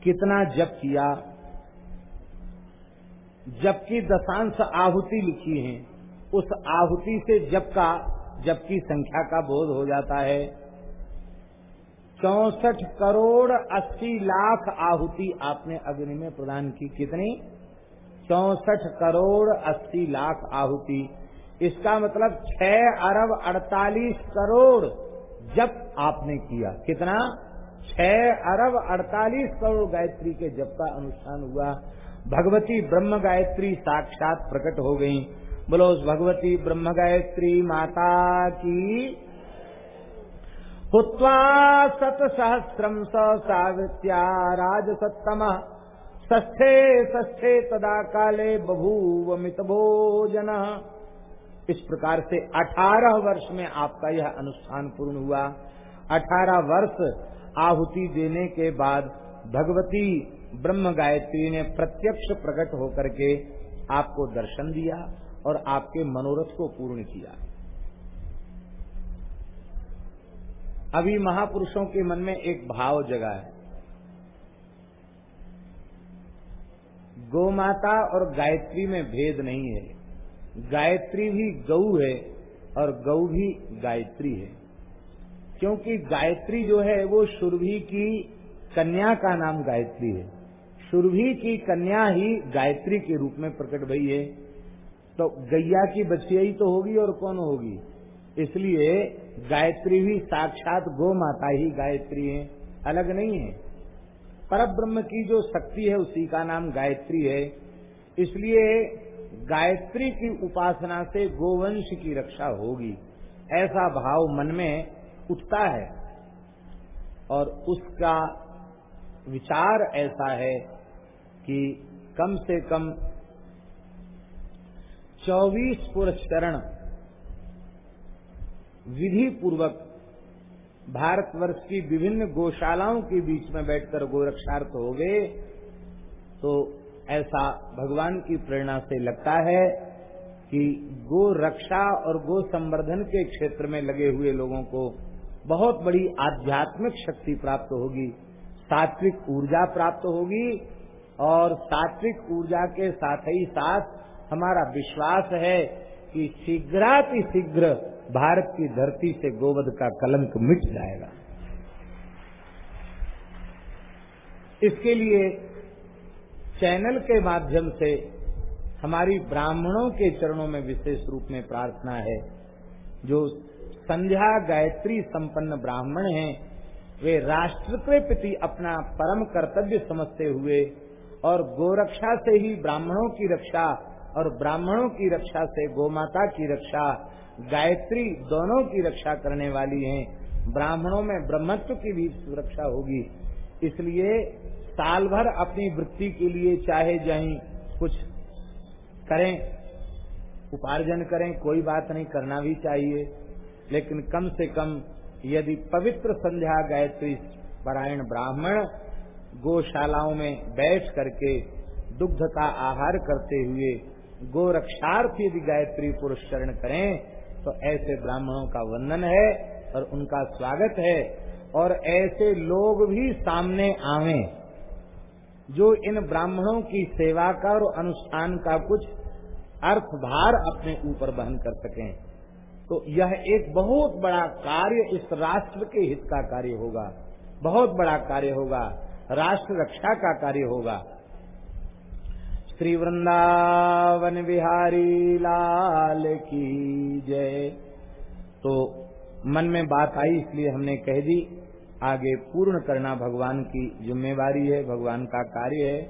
कितना जप किया? जबकि दशांश आहुति लिखी है। उस आहुति से जप का, जप की संख्या का बोध हो जाता है। चौसठ करोड़ अस्सी लाख आहुति आपने अग्नि में प्रदान की। कितनी? चौसठ करोड़ अस्सी लाख आहुति। इसका मतलब छह अरब अड़तालीस करोड़ जप आपने किया। कितना? छह अरब अड़तालीस करोड़ गायत्री के जप का अनुष्ठान हुआ। भगवती ब्रह्म गायत्री साक्षात प्रकट हो गई। बोलो, उस भगवती ब्रह्म गायत्री माता की हुत्वा सत सहस्रम स सावित्या राज सत्तम ष्ठे ष्ठे तदा काले बभूव मित भोजन। इस प्रकार से 18 वर्ष में आपका यह अनुष्ठान पूर्ण हुआ। 18 वर्ष आहुति देने के बाद भगवती ब्रह्म गायत्री ने प्रत्यक्ष प्रकट होकर के आपको दर्शन दिया और आपके मनोरथ को पूर्ण किया। अभी महापुरुषों के मन में एक भाव जगा है। गौ माता और गायत्री में भेद नहीं है। गायत्री भी गौ है और गौ भी गायत्री है। क्योंकि गायत्री जो है, वो सुरभि की कन्या का नाम गायत्री है। सुरभि की कन्या ही गायत्री के रूप में प्रकट भई है। तो गैया की बच्चिया ही तो होगी और कौन होगी? इसलिए गायत्री भी साक्षात गो माता ही गायत्री है। अलग नहीं है। पर ब्रह्म की जो शक्ति है, उसी का नाम गायत्री है। इसलिए गायत्री की उपासना से गोवंश की रक्षा होगी। ऐसा भाव मन में उठता है और उसका विचार ऐसा है कि कम से कम 24 पुरुष चरण विधि पूर्वक भारतवर्ष की विभिन्न गौशालाओं के बीच में बैठकर गोरक्षार्थ हो गए तो ऐसा भगवान की प्रेरणा से लगता है कि गो रक्षा और गो संवर्धन के क्षेत्र में लगे हुए लोगों को बहुत बड़ी आध्यात्मिक शक्ति प्राप्त होगी, सात्विक ऊर्जा प्राप्त होगी, और सात्विक ऊर्जा के साथ ही साथ हमारा विश्वास है कि शीघ्राति शीघ्र भारत की धरती से गोवध का कलंक मिट जाएगा। इसके लिए चैनल के माध्यम से हमारी ब्राह्मणों के चरणों में विशेष रूप में प्रार्थना है। जो संध्या गायत्री संपन्न ब्राह्मण हैं, वे राष्ट्र के प्रति अपना परम कर्तव्य समझते हुए और गोरक्षा से ही ब्राह्मणों की रक्षा और ब्राह्मणों की रक्षा से गोमाता की रक्षा गायत्री दोनों की रक्षा करने वाली हैं। ब्राह्मणों में ब्रह्मत्व की भी सुरक्षा होगी। इसलिए साल भर अपनी वृत्ति के लिए चाहे जाए कुछ करें, उपार्जन करें, कोई बात नहीं, करना भी चाहिए। लेकिन कम से कम यदि पवित्र संध्या गायत्री परायण ब्राह्मण गौशालाओं में बैठ करके दुग्ध का आहार करते हुए गोरक्षार्थ यदि गायत्री पुरुष चरण करें तो ऐसे ब्राह्मणों का वंदन है और उनका स्वागत है और ऐसे लोग भी सामने आवे जो इन ब्राह्मणों की सेवा का और अनुष्ठान का कुछ अर्थ भार अपने ऊपर वहन कर सकें। तो यह एक बहुत बड़ा कार्य इस राष्ट्र के हित का कार्य होगा, बहुत बड़ा कार्य होगा, राष्ट्र रक्षा का कार्य होगा। श्री वृंदावन बिहारी लाल की जय। तो मन में बात आई, इसलिए हमने कह दी, आगे पूर्ण करना भगवान की जिम्मेवारी है, भगवान का कार्य है।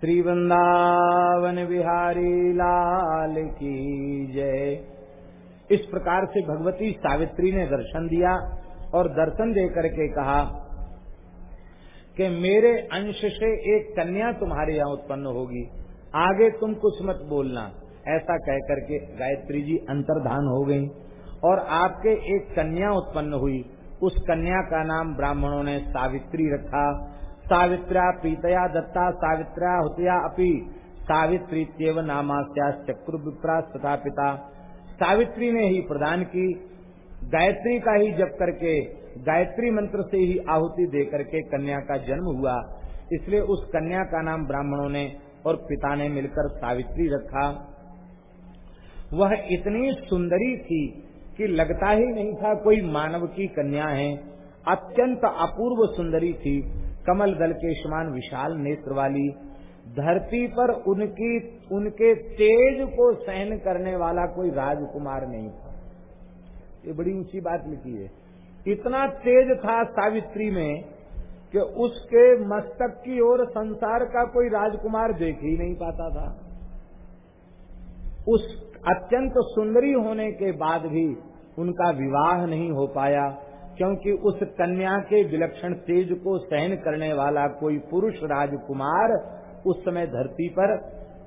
श्री वृंदावन बिहारी लाल की जय। इस प्रकार से भगवती सावित्री ने दर्शन दिया और दर्शन दे करके कहा कि मेरे अंश से एक कन्या तुम्हारे यहाँ उत्पन्न होगी। आगे तुम कुछ मत बोलना। ऐसा कह करके गायत्री जी अंतर्धान हो गई और आपके एक कन्या उत्पन्न हुई। उस कन्या का नाम ब्राह्मणों ने सावित्री रखा। सावित्रा प्रीतया दत्ता, सावित्रा हुतिया अपी। सावित्री नामास्या चक्रु विप्रा तथा पिता। सावित्री ने ही प्रदान की। गायत्री का ही जप करके, गायत्री मंत्र से ही आहुति दे करके कन्या का जन्म हुआ। इसलिए उस कन्या का नाम ब्राह्मणों ने और पिता ने मिलकर सावित्री रखा। वह इतनी सुंदरी थी कि लगता ही नहीं था कोई मानव की कन्या है। अत्यंत अपूर्व सुंदरी थी। कमल दल के समान विशाल नेत्र वाली। धरती पर उनकी, उनके तेज को सहन करने वाला कोई राजकुमार नहीं था। ये बड़ी ऊँची बात लिखी है। इतना तेज था सावित्री में कि उसके मस्तक की ओर संसार का कोई राजकुमार देख ही नहीं पाता था। उस अत्यंत सुंदरी होने के बाद भी उनका विवाह नहीं हो पाया, क्योंकि उस कन्या के विलक्षण तेज को सहन करने वाला कोई पुरुष राजकुमार उस समय धरती पर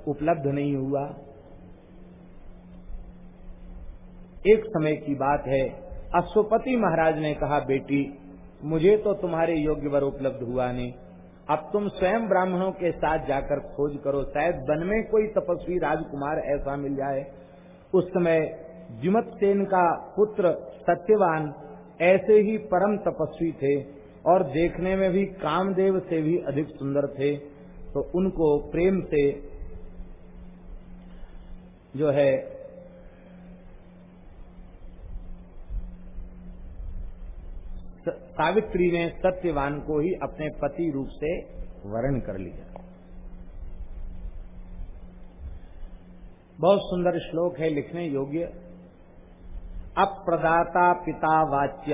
उपलब्ध नहीं हुआ। एक समय की बात है। अश्वपति महाराज ने कहा, बेटी, मुझे तो तुम्हारे योग्य वर उपलब्ध हुआ नहीं। अब तुम स्वयं ब्राह्मणों के साथ जाकर खोज करो। शायद वन में कोई तपस्वी राजकुमार ऐसा मिल जाए। उस समय जिमत सेन का पुत्र सत्यवान ऐसे ही परम तपस्वी थे और देखने में भी कामदेव से भी अधिक सुंदर थे। तो उनको प्रेम से जो है सावित्री ने सत्यवान को ही अपने पति रूप से वर्ण कर लिया। बहुत सुंदर श्लोक है लिखने योग्य। अप्रदाता पिता वाच्य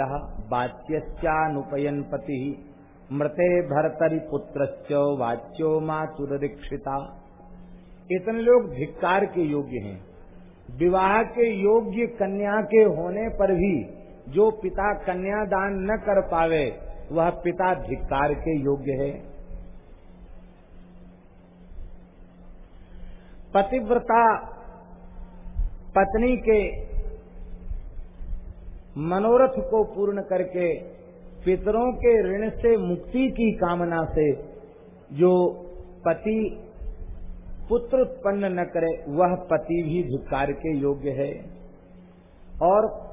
वाच्यनुपयन पति, मृते भरतरी पुत्र वाच्यो मातुरीक्षिता इतने लोग धिक्कार के योग्य हैं। विवाह के योग्य कन्या के होने पर भी जो पिता कन्यादान न कर पावे, वह पिता धिक्कार के योग्य है। पतिव्रता पत्नी के मनोरथ को पूर्ण करके पितरों के ऋण से मुक्ति की कामना से जो पति पुत्र उत्पन्न न करे, वह पति भी धिक्कार के योग्य है। और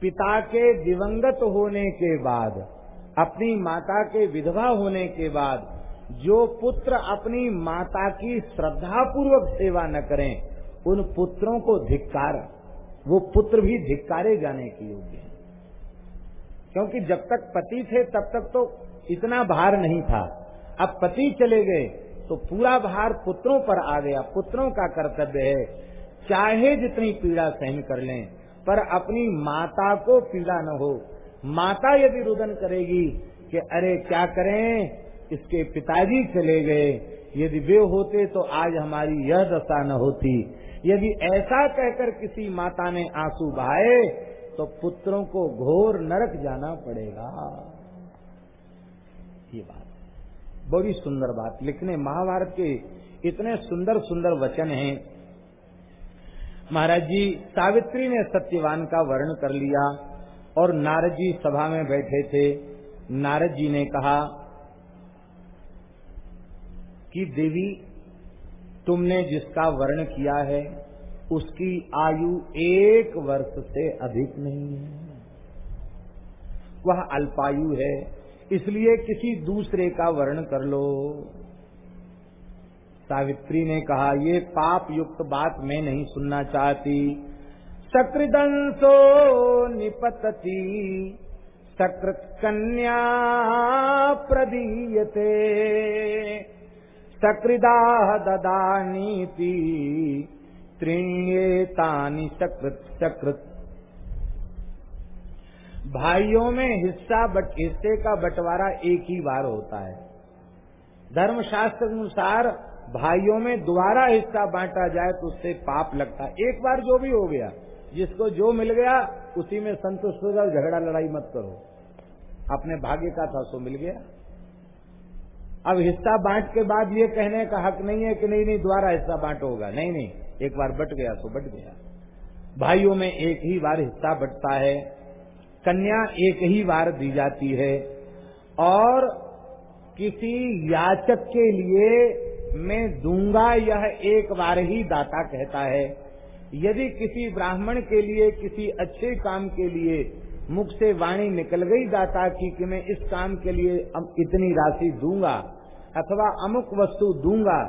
पिता के दिवंगत होने के बाद, अपनी माता के विधवा होने के बाद, जो पुत्र अपनी माता की श्रद्धा पूर्वक सेवा न करें, उन पुत्रों को धिक्कार, वो पुत्र भी धिक्कारे जाने के योग्य है। क्योंकि जब तक पति थे, तब तक तो इतना भार नहीं था। अब पति चले गए तो पूरा भार पुत्रों पर आ गया। पुत्रों का कर्तव्य है, चाहे जितनी पीड़ा सहन कर लें पर अपनी माता को पीड़ा न हो। माता यदि रुदन करेगी कि अरे क्या करें, इसके पिताजी चले गए। यदि वे होते तो आज हमारी यह दशा न होती। यदि ऐसा कहकर किसी माता ने आँसू बहाए तो पुत्रों को घोर नरक जाना पड़ेगा। ये बात। बड़ी सुंदर बात। लिखने महाभारत के इतने सुंदर सुंदर वचन हैं। महाराज जी, सावित्री ने सत्यवान का वर्ण कर लिया और नारद जी सभा में बैठे थे। नारद जी ने कहा, कि देवी, तुमने जिसका वर्ण किया है, उसकी आयु एक वर्ष से अधिक नहीं है। वह अल्पायु है, इसलिए किसी दूसरे का वर्ण कर लो। सावित्री ने कहा, ये पाप युक्त बात मैं नहीं सुनना चाहती। सकृदंसो निपतती सकृत कन्या प्रदीयते। सकृदा ददानीति, त्रिण्येतानि सकृत सकृत भाइयों में हिस्सा बट, हिस्से का बंटवारा एक ही बार होता है। धर्मशास्त्र अनुसार भाइयों में दोबारा हिस्सा बांटा जाए तो उससे पाप लगता है। एक बार जो भी हो गया, जिसको जो मिल गया, उसी में संतुष्ट हो जाओ झगड़ा लड़ाई मत करो। अपने भाग्य का था, सो मिल गया। अब हिस्सा बांट के बाद ये कहने का हक नहीं है कि नहीं नहीं, दोबारा हिस्सा बांट होगा। नहीं नहीं, एक बार बट गया तो बट गया। भाइयों में एक ही बार हिस्सा बटता है, कन्या एक ही बार दी जाती है, और किसी याचक के लिए मैं दूँगा यह एक बार ही दाता कहता है। यदि किसी ब्राह्मण के लिए, किसी अच्छे काम के लिए मुख से वाणी निकल गई दाता की कि मैं इस काम के लिए इतनी राशि दूँगा अथवा अमुक वस्तु दूँगा,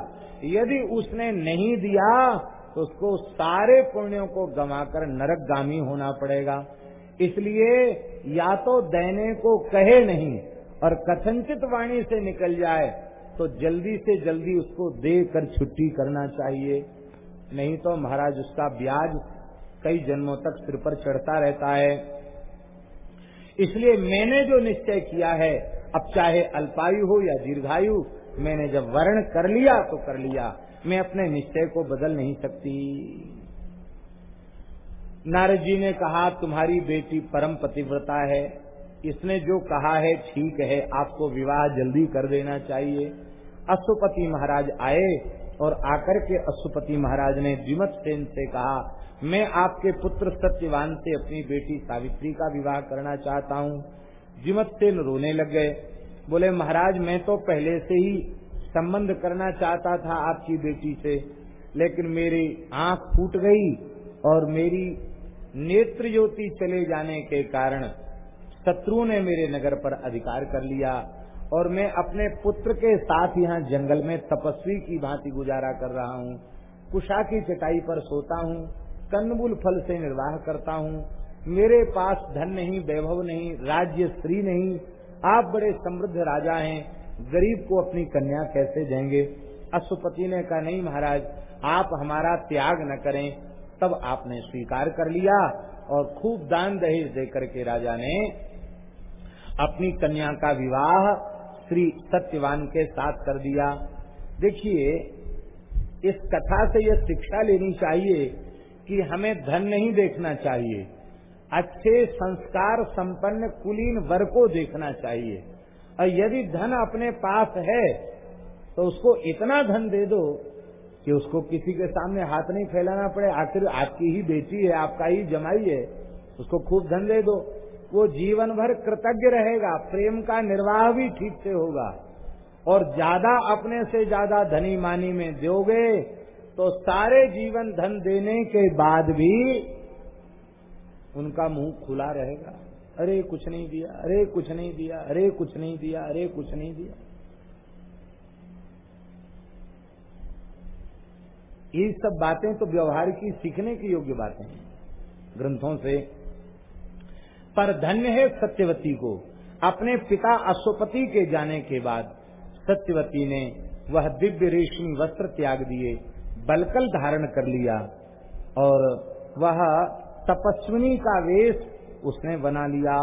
यदि उसने नहीं दिया तो उसको सारे पुण्यों को गंवाकर नरकगामी होना पड़ेगा। इसलिए या तो देने को कहे नहीं और कथनचित वाणी से निकल जाए तो जल्दी से जल्दी उसको देकर छुट्टी करना चाहिए। नहीं तो महाराज, उसका ब्याज कई जन्मों तक सिर पर चढ़ता रहता है। इसलिए मैंने जो निश्चय किया है, अब चाहे अल्पायु हो या दीर्घायु, मैंने जब वर्ण कर लिया तो कर लिया। मैं अपने निश्चय को बदल नहीं सकती। नारद जी ने कहा, तुम्हारी बेटी परम पतिव्रता है। इसने जो कहा है ठीक है, आपको विवाह जल्दी कर देना चाहिए। अशुपति महाराज आए और आकर के अशुपति महाराज ने द्विमत सेन से कहा, मैं आपके पुत्र सत्यवान से अपनी बेटी सावित्री का विवाह करना चाहता हूँ। द्विमत सेन रोने लग गए। बोले, महाराज, मैं तो पहले से ही संबंध करना चाहता था आपकी बेटी से, लेकिन मेरी आँख फूट गई और मेरी नेत्र ज्योति चले जाने के कारण शत्रु ने मेरे नगर पर अधिकार कर लिया और मैं अपने पुत्र के साथ यहाँ जंगल में तपस्वी की भांति गुजारा कर रहा हूँ। कुशा की चटाई पर सोता हूँ कंदमूल फल से निर्वाह करता हूँ। मेरे पास धन नहीं, वैभव नहीं, राज्य स्त्री नहीं। आप बड़े समृद्ध राजा हैं। गरीब को अपनी कन्या कैसे देंगे? अश्वपति ने कहा, नहीं महाराज, आप हमारा त्याग न करें। तब आपने स्वीकार कर लिया और खूब दान दहेज देकर के राजा ने अपनी कन्या का विवाह श्री सत्यवान के साथ कर दिया। देखिए, इस कथा से यह शिक्षा लेनी चाहिए कि हमें धन नहीं देखना चाहिए। अच्छे संस्कार संपन्न कुलीन वर को देखना चाहिए। और यदि धन अपने पास है तो उसको इतना धन दे दो कि उसको किसी के सामने हाथ नहीं फैलाना पड़े। आखिर आपकी ही बेटी है, आपका ही जमाई है, उसको खूब धन दे दो। वो जीवन भर कृतज्ञ रहेगा, प्रेम का निर्वाह भी ठीक से होगा। और ज़्यादा अपने से ज़्यादा धनी मानी में दोगे तो सारे जीवन धन देने के बाद भी उनका मुँह खुला रहेगा। अरे, कुछ नहीं दिया, अरे, कुछ नहीं दिया, अरे, कुछ नहीं दिया, अरे, कुछ नहीं दिया। ये सब बातें तो व्यवहार की, सीखने की योग्य बातें हैं। ग्रंथों से पर धन्य है सत्यवती को। अपने पिता अश्वपति के जाने के बाद सत्यवती ने वह दिव्य रेशमी वस्त्र त्याग दिए, बलकल धारण कर लिया और वह तपस्विनी का वेश उसने बना लिया।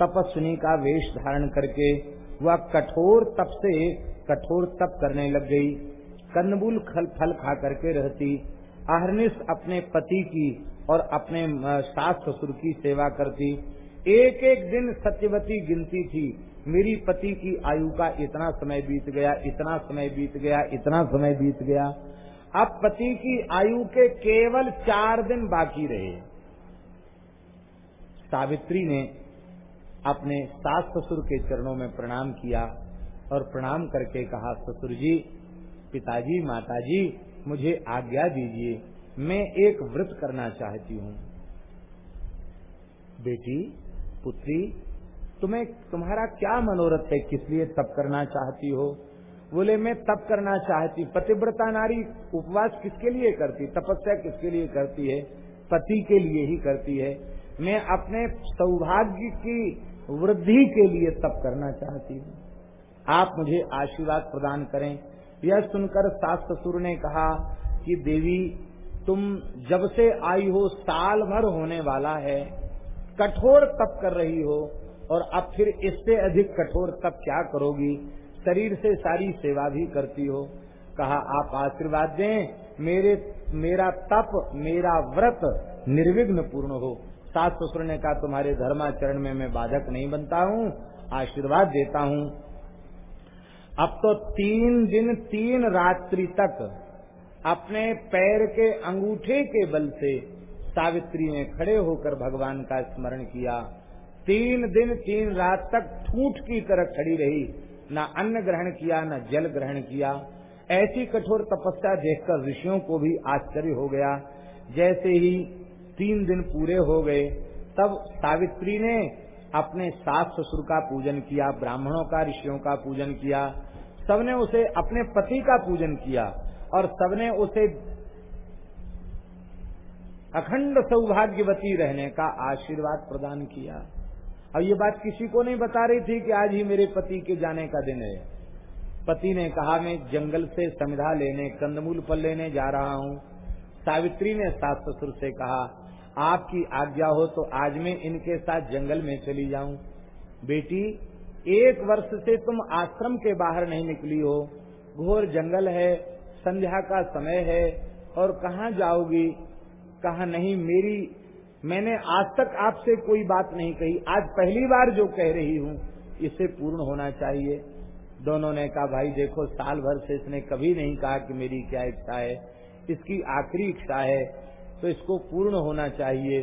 तपस्विनी का वेश धारण करके वह कठोर तप से कठोर तप करने लग गई। कन्नबुल खल फल खा करके रहती। आहरनिश अपने पति की और अपने सास ससुर की सेवा करती। एक एक दिन सत्यवती गिनती थी, मेरी पति की आयु का इतना समय बीत गया, इतना समय बीत गया, इतना समय बीत गया। अब पति की आयु के केवल चार दिन बाकी रहे। सावित्री ने अपने सास ससुर के चरणों में प्रणाम किया और प्रणाम करके कहा, ससुर जी, पिताजी, माताजी, मुझे आज्ञा दीजिए, मैं एक व्रत करना चाहती हूँ। बेटी पुत्री, तुम्हें तुम्हारा क्या मनोरथ है? किस लिए तप करना चाहती हो? बोले, मैं तप करना चाहती, पतिव्रता नारी उपवास किसके लिए करती? तपस्या किसके लिए करती है? पति के लिए ही करती है। मैं अपने सौभाग्य की वृद्धि के लिए तप करना चाहती हूँ। आप मुझे आशीर्वाद प्रदान करें। यह सुनकर सास ससुर ने कहा कि, देवी, तुम जब से आई हो, साल भर होने वाला है। कठोर तप कर रही हो और अब फिर इससे अधिक कठोर तप क्या करोगी? शरीर से सारी सेवा भी करती हो। कहा, आप आशीर्वाद दें, मेरे, मेरा तप, मेरा व्रत निर्विघ्न पूर्ण हो। सास ससुर ने कहा, तुम्हारे धर्माचरण में मैं बाधक नहीं बनता हूँ, आशीर्वाद देता हूँ। अब तो तीन दिन, तीन रात्रि तक अपने पैर के अंगूठे के बल से सावित्री ने खड़े होकर भगवान का स्मरण किया। तीन दिन, तीन रात तक ठूठ की तरह खड़ी रही। न अन्न ग्रहण किया, न जल ग्रहण किया। ऐसी कठोर तपस्या देखकर ऋषियों को भी आश्चर्य हो गया। जैसे ही तीन दिन पूरे हो गए, तब सावित्री ने अपने सास ससुर का पूजन किया, ब्राह्मणों का, ऋषियों का पूजन किया। सबने उसे अपने पति का पूजन किया और सबने उसे अखंड सौभाग्यवती रहने का आशीर्वाद प्रदान किया। और ये बात किसी को नहीं बता रही थी कि आज ही मेरे पति के जाने का दिन है। पति ने कहा, मैं जंगल से समिधा लेने, कंदमूल फल लेने जा रहा हूँ। सावित्री ने सास ससुर से कहा, आपकी आज्ञा हो तो आज मैं इनके साथ जंगल में चली जाऊँ। बेटी, एक वर्ष से तुम आश्रम के बाहर नहीं निकली हो। घोर जंगल है, संध्या का समय है और कहाँ जाओगी? कहा, नहीं, मेरी, मैंने आज तक आपसे कोई बात नहीं कही। आज पहली बार जो कह रही हूँ, इसे पूर्ण होना चाहिए। दोनों ने कहा, भाई, देखो, साल भर से इसने कभी नहीं कहा कि मेरी क्या इच्छा है। इसकी आखिरी इच्छा है तो इसको पूर्ण होना चाहिए।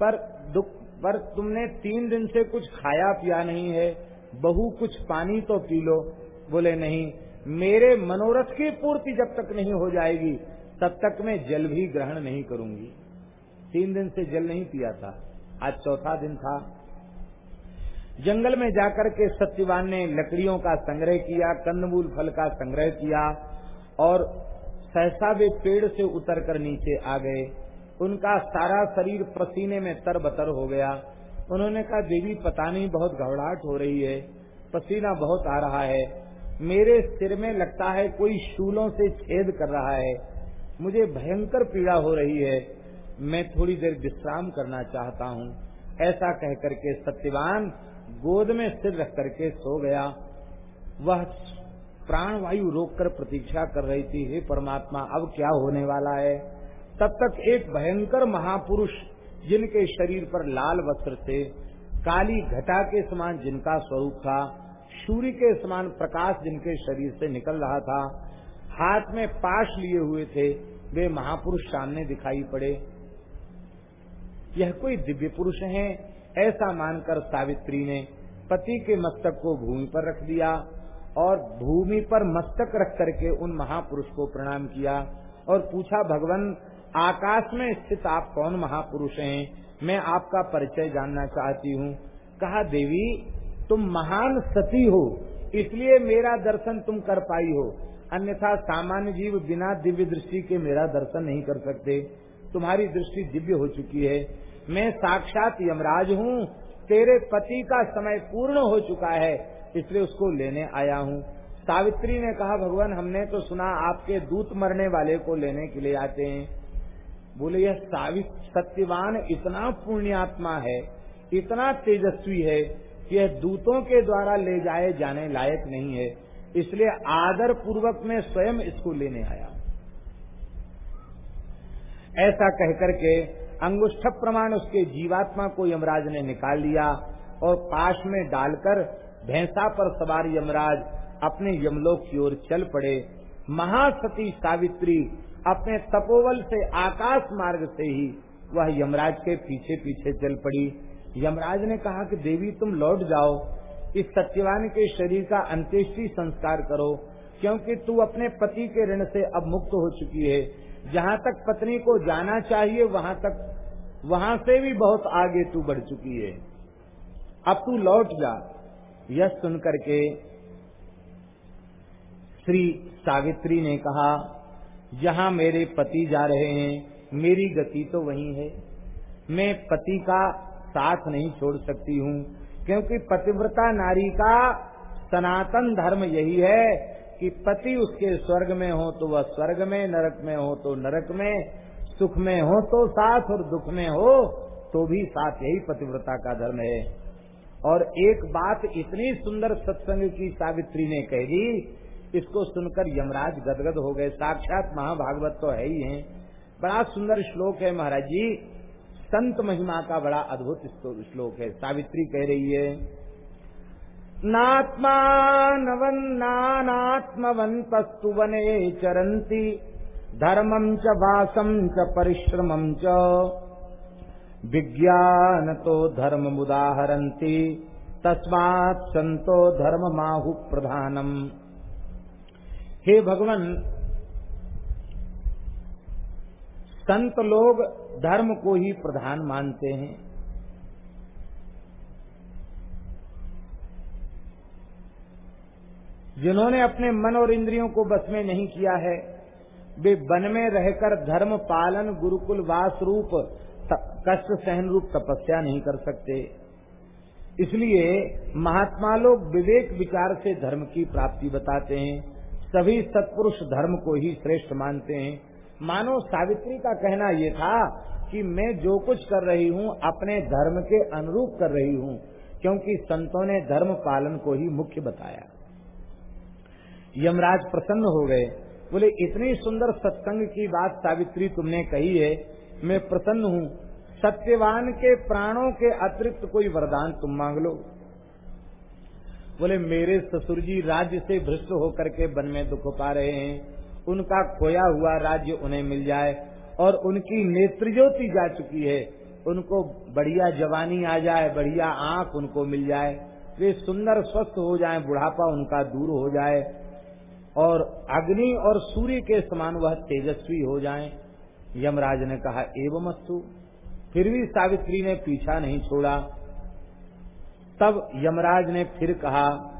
पर दुख, पर तुमने तीन दिन से कुछ खाया पिया नहीं है, बहु, कुछ पानी तो पी लो। बोले, नहीं, मेरे मनोरथ की पूर्ति जब तक नहीं हो जाएगी, तब तक मैं जल भी ग्रहण नहीं करूँगी। तीन दिन से जल नहीं पिया था। आज चौथा दिन था। जंगल में जाकर के सत्यवान ने लकड़ियों का संग्रह किया, कंदमूल फल का संग्रह किया और सहसा वे पेड़ से उतरकर नीचे आ गए। उनका सारा शरीर पसीने में तरबतर हो गया। उन्होंने कहा, देवी, पता नहीं, बहुत घबराहट हो रही है। पसीना बहुत आ रहा है। मेरे सिर में लगता है कोई शूलों से छेद कर रहा है। मुझे भयंकर पीड़ा हो रही है। मैं थोड़ी देर विश्राम करना चाहता हूँ। ऐसा कहकर के सत्यवान गोद में सिर रख करके सो गया। वह प्राण वायु रोककर प्रतीक्षा कर रही थी, हे परमात्मा, अब क्या होने वाला है? तब तक एक भयंकर महापुरुष जिनके शरीर पर लाल वस्त्र थे, काली घटा के समान जिनका स्वरूप था, सूर्य के समान प्रकाश जिनके शरीर से निकल रहा था, हाथ में पाश लिए हुए थे, वे महापुरुष सामने दिखाई पड़े। यह कोई दिव्य पुरुष है, ऐसा मानकर सावित्री ने पति के मस्तक को भूमि पर रख दिया और भूमि पर मस्तक रख करके उन महापुरुष को प्रणाम किया और पूछा, भगवान, आकाश में स्थित आप कौन महापुरुष हैं? मैं आपका परिचय जानना चाहती हूँ। कहा, देवी, तुम महान सती हो, इसलिए मेरा दर्शन तुम कर पाई हो। अन्यथा सामान्य जीव बिना दिव्य दृष्टि के मेरा दर्शन नहीं कर सकते। तुम्हारी दृष्टि दिव्य हो चुकी है। मैं साक्षात यमराज हूँ। तेरे पति का समय पूर्ण हो चुका है, इसलिए उसको लेने आया हूँ। सावित्री ने कहा, भगवान, हमने तो सुना आपके दूत मरने वाले को लेने के लिए आते हैं। बोले, यह सावित, सत्यवान, इतना पुण्यात्मा है, इतना तेजस्वी है कि यह दूतों के द्वारा ले जाए जाने लायक नहीं है। इसलिए आदर पूर्वक मैं स्वयं इसको लेने आया ऐसा कहकर के अंगुष्ठ प्रमाण उसके जीवात्मा को यमराज ने निकाल लिया और पाश में डालकर भैंसा पर सवार यमराज अपने यमलोक की ओर चल पड़े। महासती सावित्री अपने तपोवल से आकाश मार्ग से ही वह यमराज के पीछे पीछे चल पड़ी। यमराज ने कहा कि देवी तुम लौट जाओ, इस सत्यवान के शरीर का अंत्येष्टि संस्कार करो, क्योंकि तू अपने पति के ऋण से अब मुक्त हो चुकी है। जहाँ तक पत्नी को जाना चाहिए, वहाँ तक, वहाँ से भी बहुत आगे तू बढ़ चुकी है। अब तू लौट जा। यह सुनकर के श्री सावित्री ने कहा, जहाँ मेरे पति जा रहे हैं, मेरी गति तो वही है। मैं पति का साथ नहीं छोड़ सकती हूँ, क्योंकि पतिव्रता नारी का सनातन धर्म यही है कि पति उसके स्वर्ग में हो तो वह स्वर्ग में, नरक में हो तो नरक में, सुख में हो तो साथ और दुख में हो तो भी साथ यही पतिव्रता का धर्म है। और एक बात इतनी सुंदर सत्संग की सावित्री ने कह दी, इसको सुनकर यमराज गदगद हो गए। साक्षात महाभागवत तो है ही हैं। बड़ा सुंदर श्लोक है महाराज जी। संत महिमा का बड़ा अद्भुत श्लोक है। सावित्री कह रही है नात्मानवन्नानात्मवन्तस्तु वने चरन्ति। धर्मम् च वासम् च परिश्रमम् च। विज्ञानतो धर्ममुदाहरन्ति। तस्मात् संतो धर्म माहु प्रधानम हे भगवान संत लोग धर्म को ही प्रधान मानते हैं। जिन्होंने अपने मन और इंद्रियों को बस में नहीं किया है, वे वन में रहकर धर्म पालन, गुरुकुल वास रूप कष्ट सहन रूप तपस्या नहीं कर सकते। इसलिए महात्मा लोग विवेक विचार से धर्म की प्राप्ति बताते हैं। सभी सत्पुरुष धर्म को ही श्रेष्ठ मानते हैं। मानो सावित्री का कहना ये था कि मैं जो कुछ कर रही हूँ, अपने धर्म के अनुरूप कर रही हूँ, क्योंकि संतों ने धर्म पालन को ही मुख्य बताया। यमराज प्रसन्न हो गए। बोले, इतनी सुंदर सत्संग की बात सावित्री तुमने कही है। मैं प्रसन्न हूँ। सत्यवान के प्राणों के अतिरिक्त कोई वरदान तुम मांग लो। बोले, मेरे ससुर जी राज्य से भ्रष्ट होकर के वन में दुख पा रहे हैं। उनका खोया हुआ राज्य उन्हें मिल जाए और उनकी नेत्र ज्योति जा चुकी है। उनको बढ़िया जवानी आ जाए, बढ़िया आँख उनको मिल जाए। वे सुंदर स्वस्थ हो जाएँ, बुढ़ापा उनका दूर हो जाए। और अग्नि और सूर्य के समान वह तेजस्वी हो जाएँ। यमराज ने कहा, एवं अस्तु। फिर भी सावित्री ने पीछा नहीं छोड़ा। तब यमराज ने फिर कहा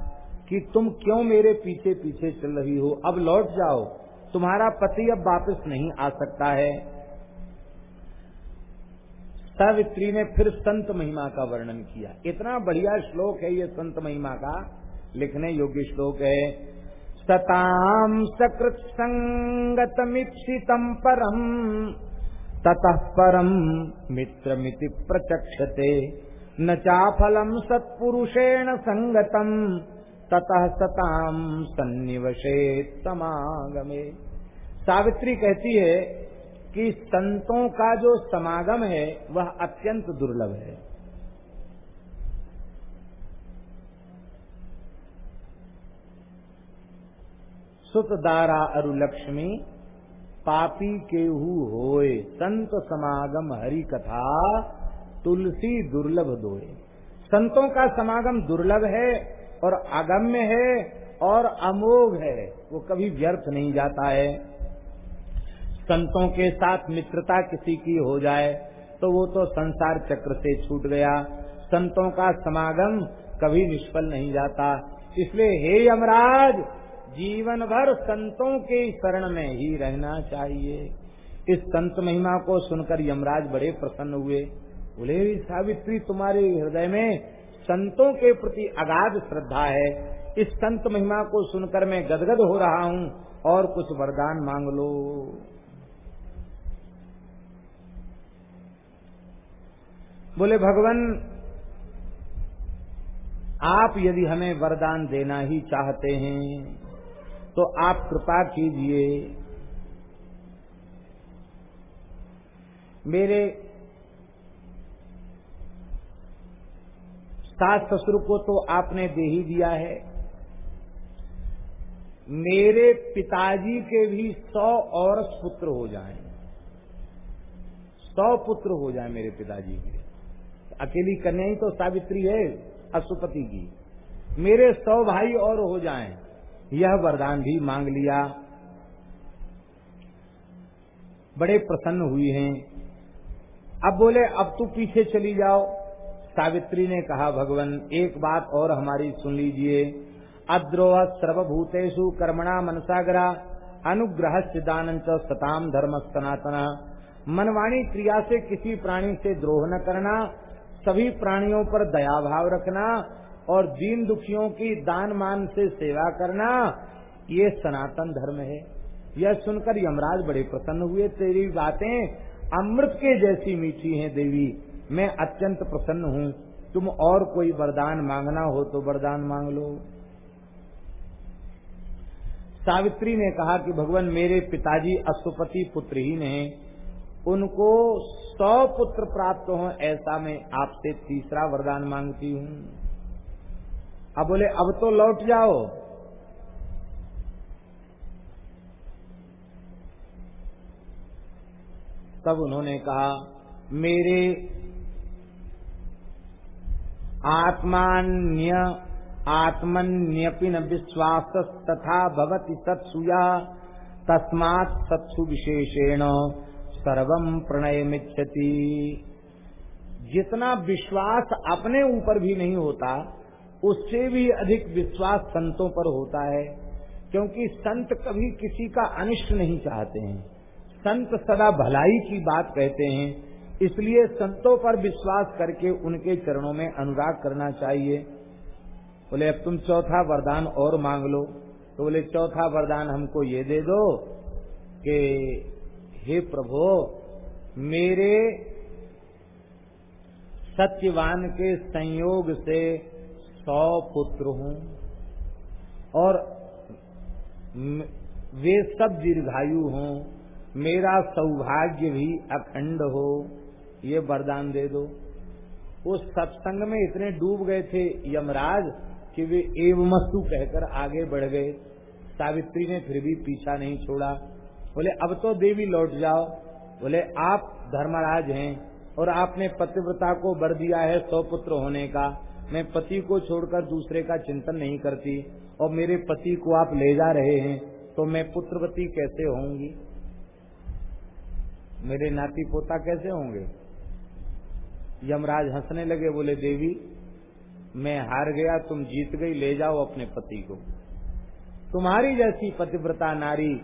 कि तुम क्यों मेरे पीछे पीछे चल रही हो? अब लौट जाओ। तुम्हारा पति अब वापस नहीं आ सकता है। सावित्री ने फिर संत महिमा का वर्णन किया। इतना बढ़िया श्लोक है ये संत महिमा का। लिखने योग्य श्लोक है। सताम सकृत संगतमीप्सितम परम ततः परम मित्रमिति प्रचक्षते। न चाफलम सत्पुरुषेण संगतम ततः सताम सन्निवशे समागमे। सावित्री कहती है कि संतों का जो समागम है, वह अत्यंत दुर्लभ है। सुत दारा अरु लक्ष्मी पापी केहू होए, संत समागम हरि कथा तुलसी दुर्लभ दोए। संतों का समागम दुर्लभ है, और अगम्य है, और अमोघ है, वो कभी व्यर्थ नहीं जाता है। संतों के साथ मित्रता किसी की हो जाए तो वो तो संसार चक्र से छूट गया। संतों का समागम कभी निष्फल नहीं जाता। इसलिए हे यमराज जीवन भर संतों के शरण में ही रहना चाहिए। इस संत महिमा को सुनकर यमराज बड़े प्रसन्न हुए। बोले सावित्री, तुम्हारे हृदय में संतों के प्रति अगाध श्रद्धा है। इस संत महिमा को सुनकर मैं गदगद हो रहा हूँ और कुछ वरदान मांग लो। बोले, भगवान, आप यदि हमें वरदान देना ही चाहते हैं तो आप कृपा कीजिए। मेरे सास ससुर को तो आपने दे ही दिया है। मेरे पिताजी के भी सौ और पुत्र हो जाएँ। सौ पुत्र हो जाए मेरे पिताजी के। अकेली कन्या ही तो सावित्री है अशुपति की। मेरे सौ भाई और हो जाएँ। यह वरदान भी मांग लिया। बड़े प्रसन्न हुई हैं। अब बोले, अब तू पीछे चली जाओ। सावित्री ने कहा, भगवान, एक बात और हमारी सुन लीजिए। अद्रोह सर्वभूतेषु कर्मणा मनसागरा अनुग्रह सिदान सताम धर्म सनातना। मनवाणी क्रिया से किसी प्राणी से द्रोह न करना, सभी प्राणियों पर दया भाव रखना और दीन दुखियों की दान मान से सेवा करना, ये सनातन धर्म है। यह सुनकर यमराज बड़े प्रसन्न हुए, तेरी बातें अमृत के जैसी मीठी हैं देवी, मैं अत्यंत प्रसन्न हूँ। तुम और कोई वरदान मांगना हो तो वरदान मांग लो। सावित्री ने कहा कि भगवान, मेरे पिताजी अशुपति पुत्रहीन हैं। उनको सौ पुत्र प्राप्त हो, ऐसा मैं आपसे तीसरा वरदान मांगती हूँ। अब बोले, अब तो लौट जाओ। तब उन्होंने कहा, मेरे आत्मान्य, आत्मन्यपि न विश्वास तथा भवति सत्सुया, तस्मात् सत्सु विशेषेण सर्वम प्रणय मिच्छति जितना विश्वास अपने ऊपर भी नहीं होता उससे भी अधिक विश्वास संतों पर होता है, क्योंकि संत कभी किसी का अनिष्ट नहीं चाहते हैं। संत सदा भलाई की बात कहते हैं, इसलिए संतों पर विश्वास करके उनके चरणों में अनुराग करना चाहिए। बोले, अब तुम चौथा वरदान और मांग लो। तो बोले, चौथा वरदान हमको ये दे दो कि, हे प्रभु, मेरे सत्यवान के संयोग से सौ पुत्र हूँ और वे सब दीर्घायु हों, मेरा सौभाग्य भी अखंड हो। ये वरदान दे दो। उस सत्संग में इतने डूब गए थे यमराज कि वे एवमस्तु कहकर आगे बढ़ गए। सावित्री ने फिर भी पीछा नहीं छोड़ा। बोले, अब तो देवी लौट जाओ। बोले, आप धर्मराज हैं और आपने पतिव्रता को बर दिया है सौ पुत्र होने का। मैं पति को छोड़कर दूसरे का चिंतन नहीं करती और मेरे पति को आप ले जा रहे हैं तो मैं पुत्रवती कैसे होंगी मेरे नाती पोता कैसे होंगे? यमराज हंसने लगे, बोले, देवी, मैं हार गया, तुम जीत गई, ले जाओ अपने पति को। तुम्हारी जैसी पतिव्रता नारी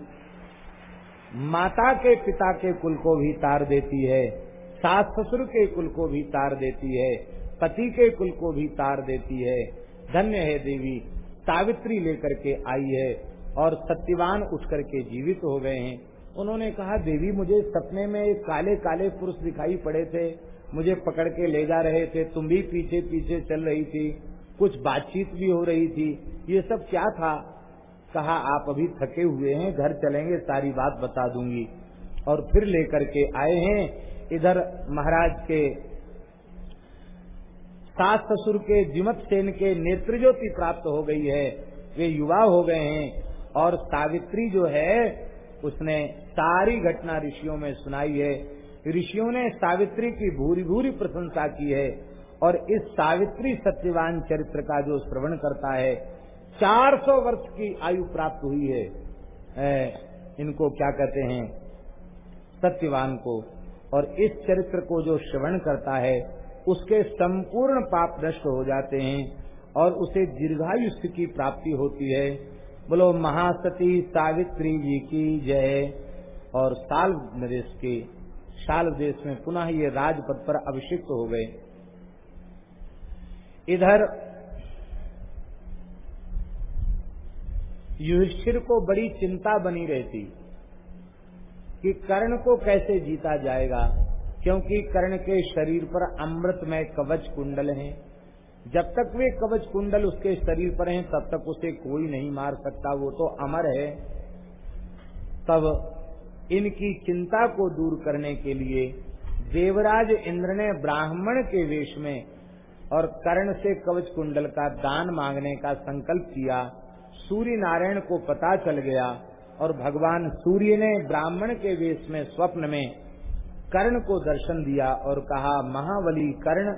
माता के पिता के कुल को भी तार देती है, सास ससुर के कुल को भी तार देती है। पति के कुल को भी तार देती है। धन्य है देवी, सावित्री लेकर के आई है और सत्यवान उठ करके जीवित हो गए हैं। उन्होंने कहा, देवी, मुझे सपने में एक काले काले पुरुष दिखाई पड़े थे। मुझे पकड़ के ले जा रहे थे। तुम भी पीछे पीछे चल रही थी। कुछ बातचीत भी हो रही थी। ये सब क्या था? कहा, आप अभी थके हुए हैं। घर चलेंगे, सारी बात बता दूँगी। और फिर लेकर के आए हैं। इधर महाराज के सास ससुर के जिमत सेन के नेत्र ज्योति प्राप्त हो गई है। वे युवा हो गए हैं और सावित्री जो है उसने सारी घटना ऋषियों में सुनाई है। ऋषियों ने सावित्री की भूरी भूरी प्रशंसा की है और इस सावित्री सत्यवान चरित्र का जो श्रवण करता है 400 वर्ष की आयु प्राप्त हुई है। ए, इनको क्या कहते हैं? सत्यवान को। और इस चरित्र को जो श्रवण करता है उसके संपूर्ण पाप नष्ट हो जाते हैं और उसे दीर्घायुष्य की प्राप्ति होती है। बोलो, महासती सावित्री जी की जय। और साल नरेश के शाल देश में पुनः ये राजपद पर अभिषिक्त हो गए। इधर युधिष्ठिर को बड़ी चिंता बनी रहती कि कर्ण को कैसे जीता जाएगा? क्योंकि कर्ण के शरीर पर अमृत में कवच कुंडल हैं। जब तक वे कवच कुंडल उसके शरीर पर हैं, तब तक उसे कोई नहीं मार सकता। वो तो अमर है। तब इनकी चिंता को दूर करने के लिए देवराज इंद्र ने ब्राह्मण के वेश में और कर्ण से कवच कुंडल का दान मांगने का संकल्प किया। सूर्य नारायण को पता चल गया और भगवान सूर्य ने ब्राह्मण के वेश में स्वप्न में कर्ण को दर्शन दिया और कहा महावली कर्ण,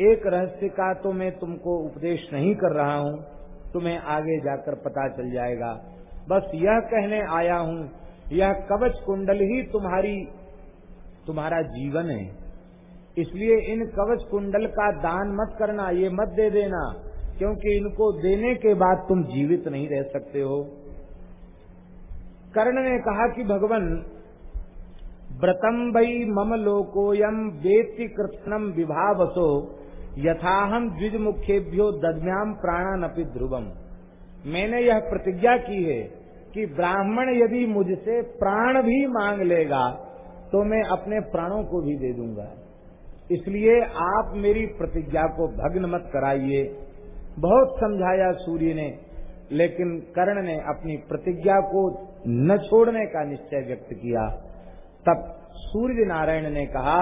एक रहस्य का तो मैं तुमको उपदेश नहीं कर रहा हूँ। तुम्हें आगे जाकर पता चल जाएगा। बस यह कहने आया हूँ, यह कवच कुंडल ही तुम्हारी, तुम्हारा जीवन है। इसलिए इन कवच कुंडल का दान मत करना, ये मत दे देना, क्योंकि इनको देने के बाद तुम जीवित नहीं रह सकते हो। कर्ण ने कहा कि, भगवान व्रतम भई मम लोकोयम वेत्ति कृष्णम विभावसो। यथाहम द्विज मुख्येभ्यो दद्म्याम प्राणानपि ध्रुवम। मैंने यह प्रतिज्ञा की है कि ब्राह्मण यदि मुझसे प्राण भी मांग लेगा तो मैं अपने प्राणों को भी दे दूँगा। इसलिए आप मेरी प्रतिज्ञा को भग्न मत कराइए। बहुत समझाया सूर्य ने, लेकिन कर्ण ने अपनी प्रतिज्ञा को न छोड़ने का निश्चय व्यक्त किया। तब सूर्य नारायण ने कहा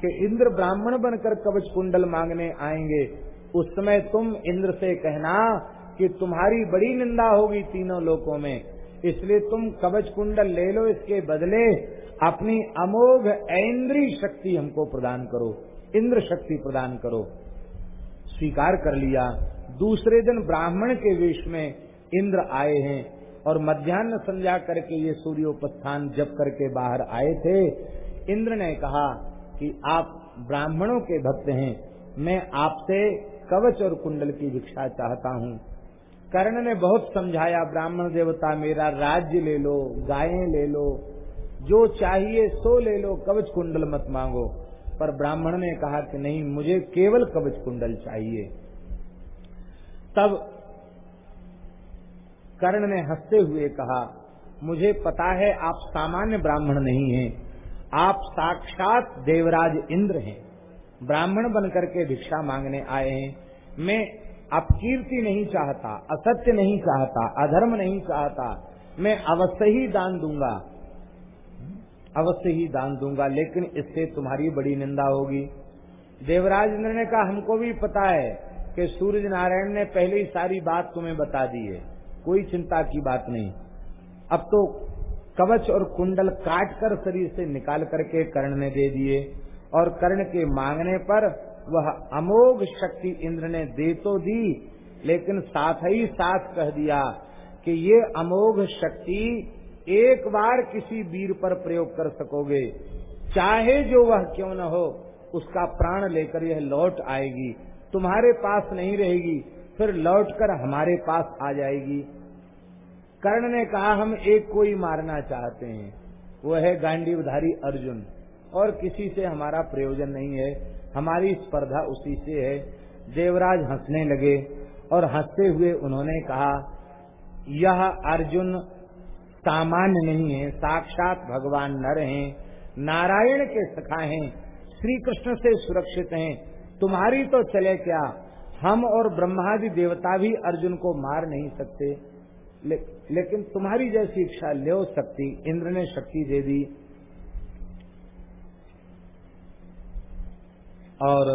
कि इंद्र ब्राह्मण बनकर कवच कुंडल मांगने आएँगे। उस समय तुम इंद्र से कहना कि तुम्हारी बड़ी निंदा होगी तीनों लोकों में। इसलिए तुम कवच कुंडल ले लो, इसके बदले अपनी अमोघ ऐन्द्री शक्ति हमको प्रदान करो, इंद्र शक्ति प्रदान करो। स्वीकार कर लिया। दूसरे दिन ब्राह्मण के वेश में इंद्र आए हैं। और मध्यान्ह संध्या करके ये सूर्योपस्थान जप करके बाहर आए थे। इंद्र ने कहा कि आप ब्राह्मणों के भक्त हैं। मैं आपसे कवच और कुंडल की भिक्षा चाहता हूँ। कर्ण ने बहुत समझाया, ब्राह्मण देवता मेरा राज्य ले लो, गायें ले लो, जो चाहिए सो ले लो, कवच कुंडल मत मांगो। पर ब्राह्मण ने कहा कि नहीं, मुझे केवल कवच कुंडल चाहिए। तब कर्ण ने हँसते हुए कहा, मुझे पता है आप सामान्य ब्राह्मण नहीं हैं। आप साक्षात देवराज इंद्र हैं। ब्राह्मण बनकर के भिक्षा मांगने आए हैं। मैं अपकीर्ति नहीं चाहता, असत्य नहीं चाहता, अधर्म नहीं चाहता। मैं अवश्य ही दान दूँगा। अवश्य ही दान दूँगा, लेकिन इससे तुम्हारी बड़ी निंदा होगी। देवराज इंद्र ने कहा, हमको भी पता है कि सूर्य नारायण ने पहले ही सारी बात तुम्हें बता दी है। कोई चिंता की बात नहीं। अब तो कवच और कुंडल काट कर शरीर से निकाल करके कर्ण ने दे दिए और कर्ण के मांगने पर वह अमोघ शक्ति इंद्र ने दे तो दी, लेकिन साथ ही साथ कह दिया कि ये अमोघ शक्ति एक बार किसी वीर पर प्रयोग कर सकोगे। चाहे जो वह क्यों न हो, उसका प्राण लेकर यह लौट आएगी। तुम्हारे पास नहीं रहेगी। फिर लौटकर हमारे पास आ जाएगी। कर्ण ने कहा, हम एक को ही मारना चाहते हैं। वो है गांडीवधारी अर्जुन। और किसी से हमारा प्रयोजन नहीं है। हमारी स्पर्धा उसी से है। देवराज हंसने लगे और हँसते हुए उन्होंने कहा, यह अर्जुन सामान्य नहीं है। साक्षात भगवान नर हैं। नारायण के सखा हैं। श्री कृष्ण से सुरक्षित हैं। तुम्हारी तो चले क्या? हम और ब्रह्मादि देवता भी अर्जुन को मार नहीं सकते। ले, लेकिन तुम्हारी जैसी इच्छा ले सकती इंद्र ने शक्ति दे दी। और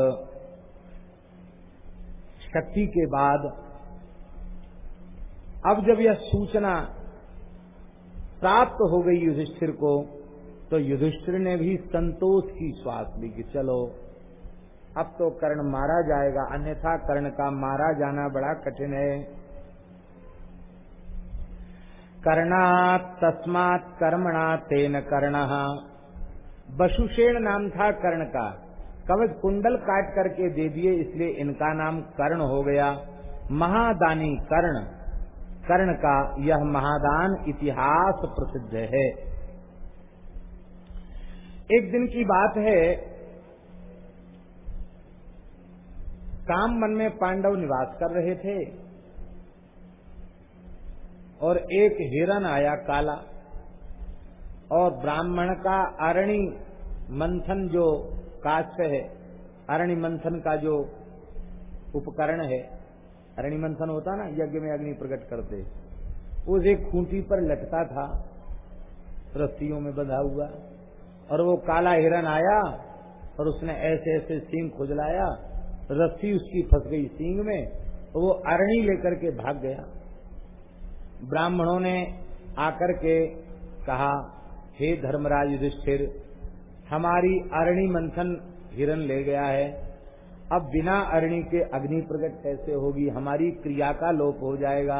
शक्ति के बाद अब जब यह सूचना प्राप्त हो गई युधिष्ठिर को तो युधिष्ठिर ने भी संतोष की श्वास ली कि चलो अब तो कर्ण मारा जाएगा, अन्यथा कर्ण का मारा जाना बड़ा कठिन है। कर्णात तस्मात कर्मणा तेन कर्ण। बसुषेण नाम था कर्ण का। कवच कुंडल काट करके दे दिए, इसलिए इनका नाम कर्ण हो गया। महादानी कर्ण। कर्ण का यह महादान इतिहास प्रसिद्ध है। एक दिन की बात है काम मन में पांडव निवास कर रहे थे और एक हिरण आया काला और ब्राह्मण का अरणि मंथन जो काष्य है, अरणि मंथन का जो उपकरण है, अरणि मंथन होता ना, यज्ञ में अग्नि प्रकट करते उस एक खूंटी पर लटका था, रस्सियों में बंधा हुआ, और वो काला हिरण आया और उसने ऐसे ऐसे सींग खुजलाया रस्सी उसकी फंस गई सींग में तो वो अरणी लेकर के भाग गया। ब्राह्मणों ने आकर के कहा, हे धर्मराज युधिष्ठिर, हमारी अरणी मंथन हिरन ले गया है। अब बिना अरणी के अग्नि प्रकट कैसे होगी? हमारी क्रिया का लोप हो जाएगा।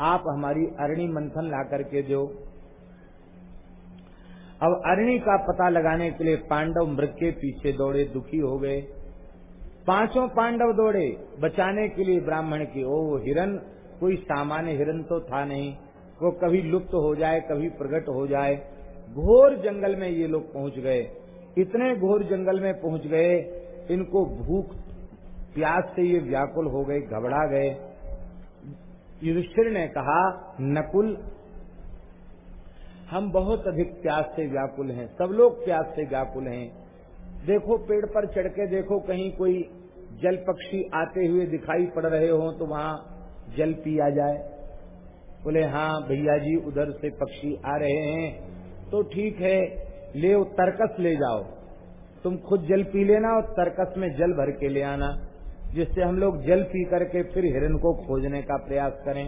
आप हमारी अरणी मंथन ला करके दो। अब अरणी का पता लगाने के लिए पांडव मृग के पीछे दौड़े दुखी हो गए। पाँचों पांडव दौड़े। बचाने के लिए ब्राह्मण की ओ हिरन, कोई सामान्य हिरन तो था नहीं। वो कभी लुप्त हो जाए, कभी प्रकट हो जाए। घोर जंगल में ये लोग पहुँच गए। इतने घोर जंगल में पहुँच गए, इनको भूख, प्यास से ये व्याकुल हो गए, घबरा गए। युधिष्ठिर ने कहा, नकुल, हम बहुत अधिक प्यास से व्याकुल हैं। सब लोग प्यास से व्याकुल हैं। देखो पेड़ पर चढ़ के देखो कहीं कोई जल पक्षी आते हुए दिखाई पड़ रहे हो तो वहाँ जल पिया जाए। बोले हाँ भैया जी, उधर से पक्षी आ रहे हैं। तो ठीक है ले तर्कस ले जाओ। तुम खुद जल पी लेना और तर्कस में जल भर के ले आना, जिससे हम लोग जल पी करके फिर हिरण को खोजने का प्रयास करें।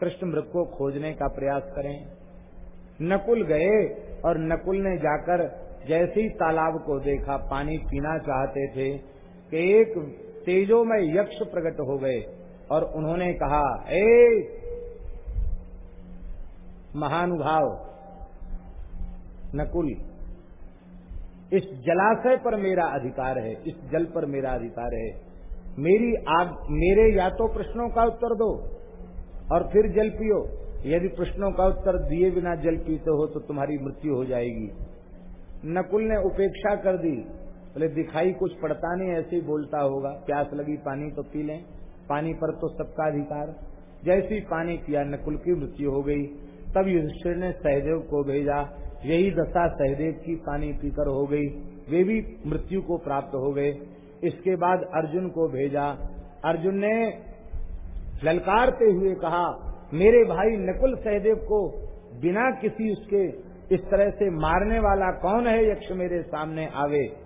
कृष्ण मृग को खोजने का प्रयास करें। नकुल गए और नकुल ने जाकर जैसे ही तालाब को देखा, पानी पीना चाहते थे कि एक तेजो में यक्ष प्रकट हो गए और उन्होंने कहा, ए महानुभाव, नकुल, इस जलाशय पर मेरा अधिकार है, इस जल पर मेरा अधिकार है। मेरी आग, मेरे या तो प्रश्नों का उत्तर दो और फिर जल पियो। यदि प्रश्नों का उत्तर दिए बिना जल पीते हो तो तुम्हारी मृत्यु हो जाएगी। नकुल ने उपेक्षा कर दी। बोले, दिखाई कुछ पड़ता नहीं, ऐसे ही बोलता होगा। प्यास लगी, पानी तो पी लें। पानी पर तो सबका अधिकार। जैसे ही पानी पिया, नकुल की मृत्यु हो गई। तब युधिष्ठिर ने सहदेव को भेजा। यही दशा सहदेव की पानी पीकर हो गई। वे भी मृत्यु को प्राप्त हो गए। इसके बाद अर्जुन को भेजा। अर्जुन ने ललकारते हुए कहा, मेरे भाई नकुल सहदेव को बिना किसी उसके इस तरह से मारने वाला कौन है यक्ष मेरे सामने आवे?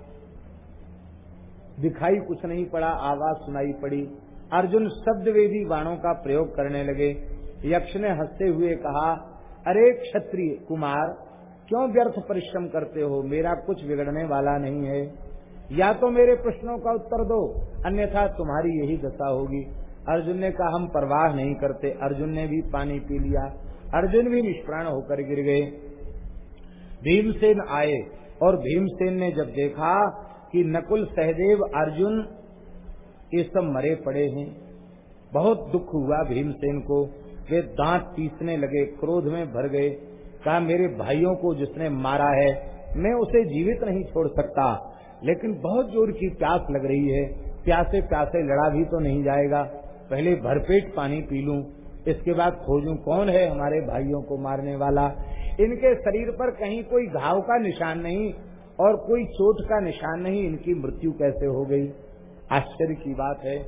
दिखाई कुछ नहीं पड़ा, आवाज़ सुनाई पड़ी। अर्जुन शब्द वेदी बाणों का प्रयोग करने लगे। यक्ष ने हँसते हुए कहा, अरे क्षत्रिय कुमार, क्यों व्यर्थ परिश्रम करते हो? मेरा कुछ बिगड़ने वाला नहीं है। या तो मेरे प्रश्नों का उत्तर दो, अन्यथा तुम्हारी यही दशा होगी। अर्जुन ने कहा, हम परवाह नहीं करते। अर्जुन ने भी पानी पी लिया। अर्जुन भी निष्प्राण होकर गिर गए। भीमसेन आए और भीमसेन ने जब देखा कि नकुल सहदेव, अर्जुन, ये सब मरे पड़े हैं। बहुत दुख हुआ भीमसेन को। वे दांत पीसने लगे, क्रोध में भर गए। कहा, मेरे भाइयों को जिसने मारा है, मैं उसे जीवित नहीं छोड़ सकता। लेकिन बहुत ज़ोर की प्यास लग रही है। प्यासे प्यासे लड़ा भी तो नहीं जाएगा। पहले भरपेट पानी पी लूँ। इसके बाद खोजूं कौन है हमारे भाइयों को मारने वाला? इनके शरीर पर कहीं कोई घाव का निशान नहीं और कोई चोट का निशान नहीं, इनकी मृत्यु कैसे हो गई? आश्चर्य की बात है।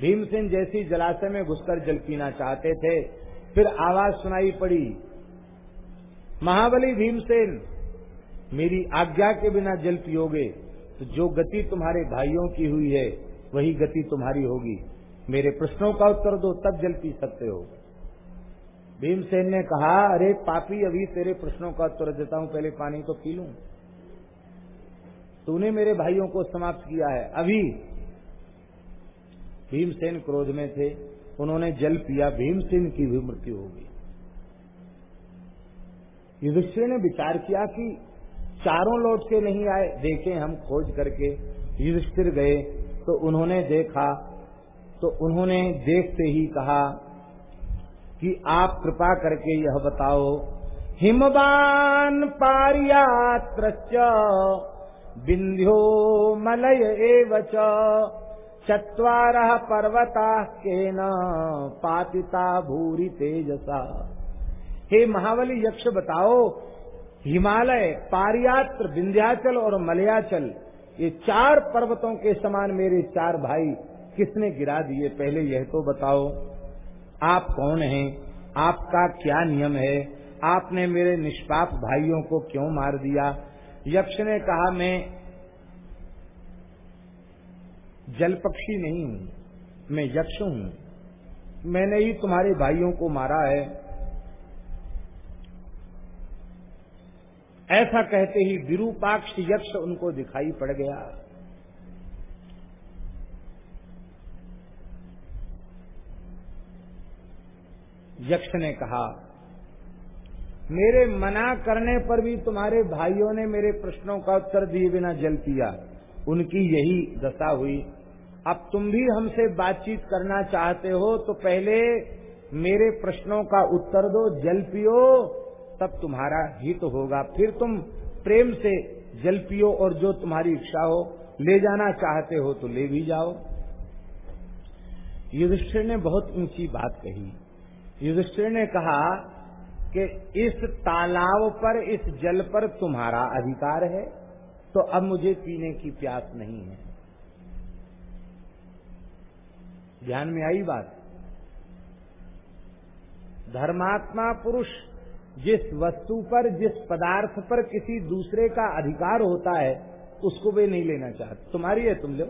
भीमसेन जैसी जलाशय में घुसकर जल पीना चाहते थे, फिर आवाज़ सुनाई पड़ी, महाबली भीमसेन, मेरी आज्ञा के बिना जल पियोगे तो जो गति तुम्हारे भाइयों की हुई है, वही गति तुम्हारी होगी। मेरे प्रश्नों का उत्तर दो, तब जल पी सकते हो। भीमसेन ने कहा, अरे पापी, अभी तेरे प्रश्नों का उत्तर देता हूँ, पहले पानी तो पी लू। तूने मेरे भाइयों को समाप्त किया है, अभी। भीमसेन क्रोध में थे, उन्होंने जल पिया, भीमसेन की भी मृत्यु होगी युधिष्ठिर ने विचार किया कि चारों लौट के नहीं आए, देखें हम खोज करके। युधिष्ठिर गए तो उन्होंने देखा तो उन्होंने देखते ही कहा कि आप कृपा करके यह बताओ। हिमवान पारियात्र बिंध्यो मलय एवच चर पर्वता के न पातिता भूरी तेजसा। हे महावली यक्ष बताओ, हिमालय, पारियात्र, विंध्याचल और मलयाचल, ये चार पर्वतों के समान मेरे चार भाई किसने गिरा दिए? पहले यह तो बताओ। आप कौन हैं? आपका क्या नियम है? आपने मेरे निष्पाप भाइयों को क्यों मार दिया? यक्ष ने कहा, मैं जल पक्षी नहीं हूँ, मैं यक्ष हूँ। मैंने ही तुम्हारे भाइयों को मारा है। ऐसा कहते ही विरूपाक्ष यक्ष उनको दिखाई पड़ गया। यक्ष ने कहा, मेरे मना करने पर भी तुम्हारे भाइयों ने मेरे प्रश्नों का उत्तर दिए बिना जल पिया। उनकी यही दशा हुई। अब तुम भी हमसे बातचीत करना चाहते हो तो पहले मेरे प्रश्नों का उत्तर दो, जल पियो, तब तुम्हारा हित तो होगा। फिर तुम प्रेम से जल पियो और जो तुम्हारी इच्छा हो, ले जाना चाहते हो तो ले भी जाओ। युधिष्ठिर ने बहुत ऊँची बात कही। युधिष्ठिर ने कहा कि इस तालाब पर, इस जल पर तुम्हारा अधिकार है तो अब मुझे पीने की प्यास नहीं है। ध्यान में आई बात? धर्मात्मा पुरुष जिस वस्तु पर, जिस पदार्थ पर किसी दूसरे का अधिकार होता है, उसको वे नहीं लेना चाहते। तुम्हारी है, तुम लो।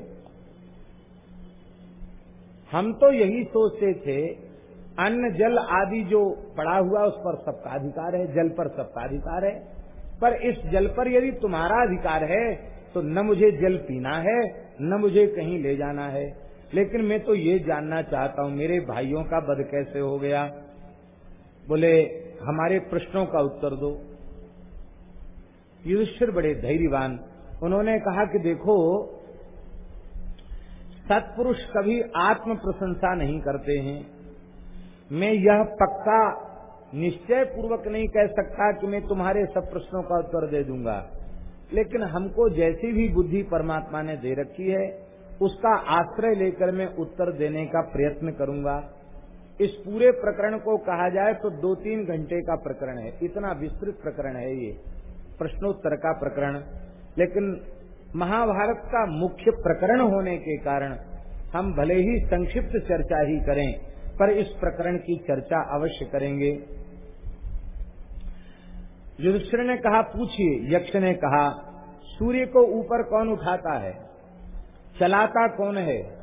हम तो यही सोचते थे अन्न, जल आदि जो पड़ा हुआ उस पर सबका अधिकार है, जल पर सबका अधिकार है। पर इस जल पर यदि तुम्हारा अधिकार है तो न मुझे जल पीना है, न मुझे कहीं ले जाना है। लेकिन मैं तो ये जानना चाहता हूँ, मेरे भाइयों का बद कैसे हो गया? बोले, हमारे प्रश्नों का उत्तर दो। युधिष्ठिर बड़े धैर्यवान, उन्होंने कहा कि देखो, सत्पुरुष कभी आत्म प्रशंसा नहीं करते हैं। मैं यह पक्का निश्चय पूर्वक नहीं कह सकता कि मैं तुम्हारे सब प्रश्नों का उत्तर दे दूँगा। लेकिन हमको जैसी भी बुद्धि परमात्मा ने दे रखी है, उसका आश्रय लेकर मैं उत्तर देने का प्रयत्न करूँगा। इस पूरे प्रकरण को कहा जाए तो दो तीन घंटे का प्रकरण है। इतना विस्तृत प्रकरण है ये, प्रश्नोत्तर का प्रकरण। लेकिन महाभारत का मुख्य प्रकरण होने के कारण हम भले ही संक्षिप्त चर्चा ही करें पर इस प्रकरण की चर्चा अवश्य करेंगे। युधिष्ठिर ने कहा, पूछिए। यक्ष ने कहा, सूर्य को ऊपर कौन उठाता है? चलाता कौन है?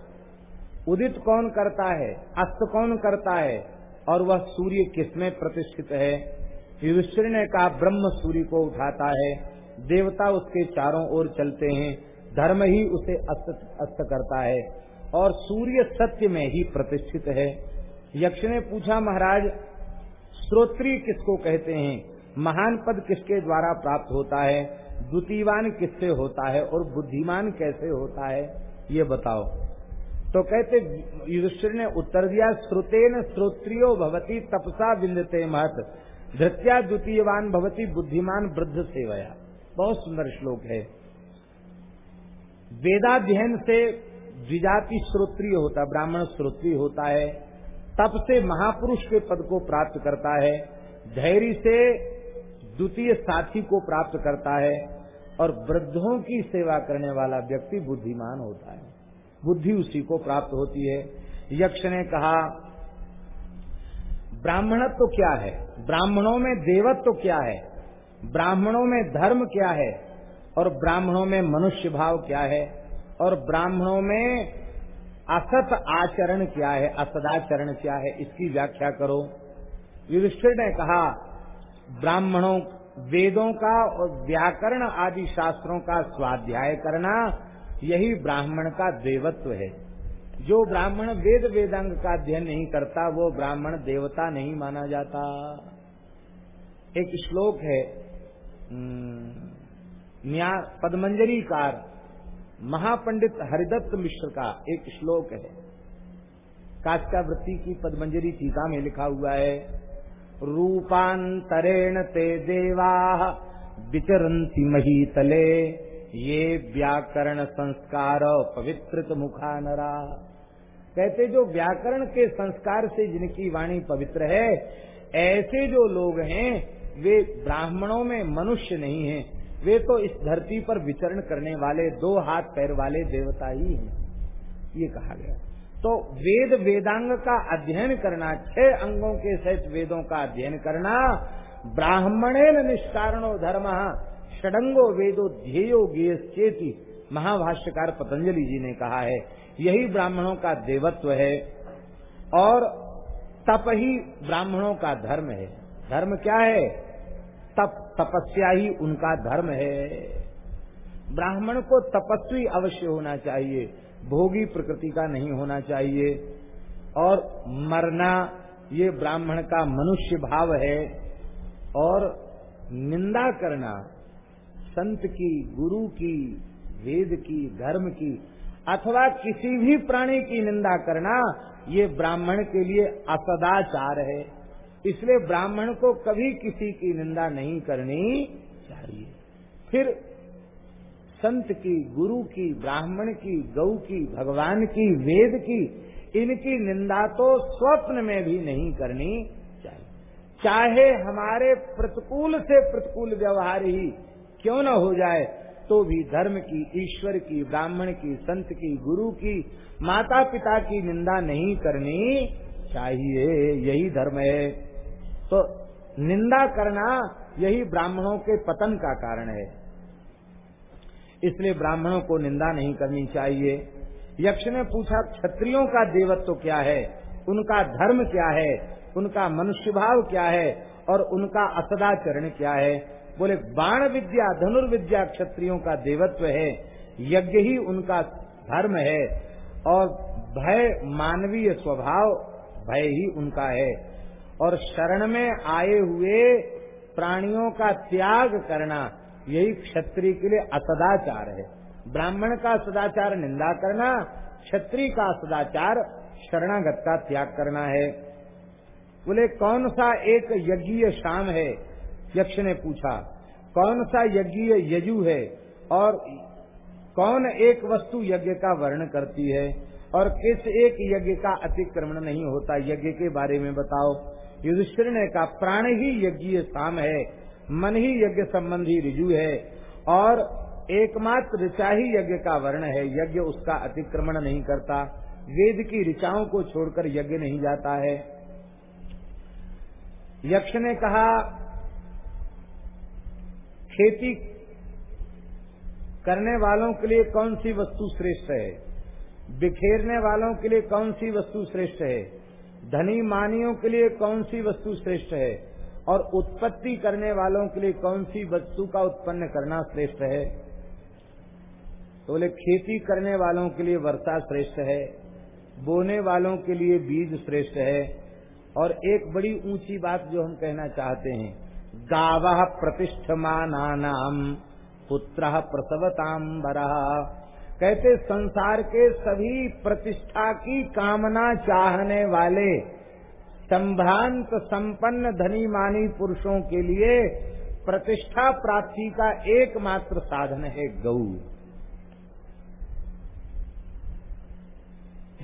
उदित कौन करता है? अस्त कौन करता है? और वह सूर्य किसमें प्रतिष्ठित है? युधिष्ठिर ने कहा, ब्रह्म सूर्य को उठाता है। देवता उसके चारों ओर चलते हैं। धर्म ही उसे अस्त अस्त करता है। और सूर्य सत्य में ही प्रतिष्ठित है। यक्ष ने पूछा, महाराज, श्रोत्री किसको कहते हैं? महान पद किसके द्वारा प्राप्त होता है? द्वितीयवान किससे होता है? और बुद्धिमान कैसे होता है? ये बताओ। तो कहते, युधिष्ठिर ने उत्तर दिया, श्रुतेन श्रोत्रियो भवती, तपसा बिंदते महत। धृत्या द्वितीयवान भवती, बुद्धिमान वृद्ध सेवया। बहुत सुंदर श्लोक है। वेदाध्ययन से द्विजाति श्रोत्रिय होता, ब्राह्मण श्रोत्रिय होता है। तप से महापुरुष के पद को प्राप्त करता है, धैर्य से द्वितीय साथी को प्राप्त करता है, और वृद्धों की सेवा करने वाला व्यक्ति बुद्धिमान होता है। बुद्धि उसी को प्राप्त होती है। यक्ष ने कहा, ब्राह्मणत्व तो क्या है? ब्राह्मणों में देवत्व तो क्या है? ब्राह्मणों में धर्म क्या है? और ब्राह्मणों में मनुष्य भाव क्या है? और ब्राह्मणों में असत आचरण क्या है? असदाचरण क्या है? इसकी व्याख्या करो। युधिष्ठिर ने कहा, ब्राह्मणों, वेदों का और व्याकरण आदि शास्त्रों का स्वाध्याय करना यही ब्राह्मण का देवत्व है। जो ब्राह्मण वेद वेदांग का अध्ययन नहीं करता, वो ब्राह्मण देवता नहीं माना जाता। एक श्लोक है पदमंजरी कार महापंडित हरिदत्त मिश्र का एक श्लोक है। काष्टावृत्ति की पदमंजरी टीका में लिखा हुआ है, रूपांतरेण ते देवा मही तले ये व्याकरण संस्कार पवित्रत मुखा नरा कहते, जो व्याकरण के संस्कार से जिनकी वाणी पवित्र है, ऐसे जो लोग हैं, वे ब्राह्मणों में मनुष्य नहीं हैं। वे तो इस धरती पर विचरण करने वाले दो हाथ पैर वाले देवता ही हैं। ये कहा गया। तो वेद वेदांग का अध्ययन करना, छह अंगों के सहित वेदों का अध्ययन करना ब्राह्मणे निष्कारणो धर्म, षडंगो वेदो ध्येयो चेती महाभाष्यकार पतंजलि जी ने कहा है। यही ब्राह्मणों का देवत्व है और तप ही ब्राह्मणों का धर्म है। धर्म क्या है? तप। तपस्या ही उनका धर्म है। ब्राह्मण को तपस्वी अवश्य होना चाहिए, भोगी प्रकृति का नहीं होना चाहिए। और मरना, ये ब्राह्मण का मनुष्य भाव है। और निंदा करना, संत की, गुरु की, वेद की, धर्म की, अथवा किसी भी प्राणी की निंदा करना, ये ब्राह्मण के लिए असदाचार है। इसलिए ब्राह्मण को कभी किसी की निंदा नहीं करनी चाहिए। फिर संत की, गुरु की, ब्राह्मण की गौ की, भगवान की, वेद की, इनकी निंदा तो स्वप्न में भी नहीं करनी चाहिए। चाहे हमारे प्रतिकूल से प्रतिकूल व्यवहार ही क्यों न हो जाए तो भी धर्म की, ईश्वर की, ब्राह्मण की, संत की, गुरु की माता पिता की निंदा नहीं करनी चाहिए। यही धर्म है। तो निंदा करना यही ब्राह्मणों के पतन का कारण है। इसलिए ब्राह्मणों को निंदा नहीं करनी चाहिए। यक्ष ने पूछा, क्षत्रियों का देवत्व क्या है? उनका धर्म क्या है? उनका मनुष्य भाव क्या है? और उनका असदाचरण क्या है? बोले, बाण विद्या, धनुर्विद्या क्षत्रियों का देवत्व है। यज्ञ ही उनका धर्म है। और भय मानवीय स्वभाव, भय ही उनका है। और शरण में आए हुए प्राणियों का त्याग करना यही क्षत्रिय के लिए असदाचार है। ब्राह्मण का सदाचार निंदा करना, क्षत्रिय का सदाचार शरणागत का त्याग करना है। बोले, कौन सा एक यज्ञीय शाम है? यक्ष ने पूछा, कौन सा यज्ञीय यजु है? और कौन एक वस्तु यज्ञ का वर्ण करती है? और किस एक यज्ञ का अतिक्रमण नहीं होता? यज्ञ के बारे में बताओ। युधिष्ठिर ने कहा, प्राण ही यज्ञीय शाम है, मन ही यज्ञ संबंधी रिजु है, और एकमात्र ऋचा ही यज्ञ का वर्ण है। यज्ञ उसका अतिक्रमण नहीं करता, वेद की ऋचाओं को छोड़कर यज्ञ नहीं जाता है। यक्ष ने कहा, खेती करने वालों के लिए कौन सी वस्तु श्रेष्ठ है? बिखेरने वालों के लिए कौन सी वस्तु श्रेष्ठ है? धनी मानियों के लिए कौन सी वस्तु श्रेष्ठ है? और उत्पत्ति करने वालों के लिए कौन सी वस्तु का उत्पन्न करना श्रेष्ठ है? तो बोले, खेती करने वालों के लिए वर्षा श्रेष्ठ है, बोने वालों के लिए बीज श्रेष्ठ है, और एक बड़ी ऊँची बात जो हम कहना चाहते हैं, गाव नाम पुत्र प्रसवताम कहते संसार के सभी प्रतिष्ठा की कामना चाहने वाले संभ्रांत संपन्न धनी मानी पुरुषों के लिए प्रतिष्ठा प्राप्ति का एकमात्र साधन है गौ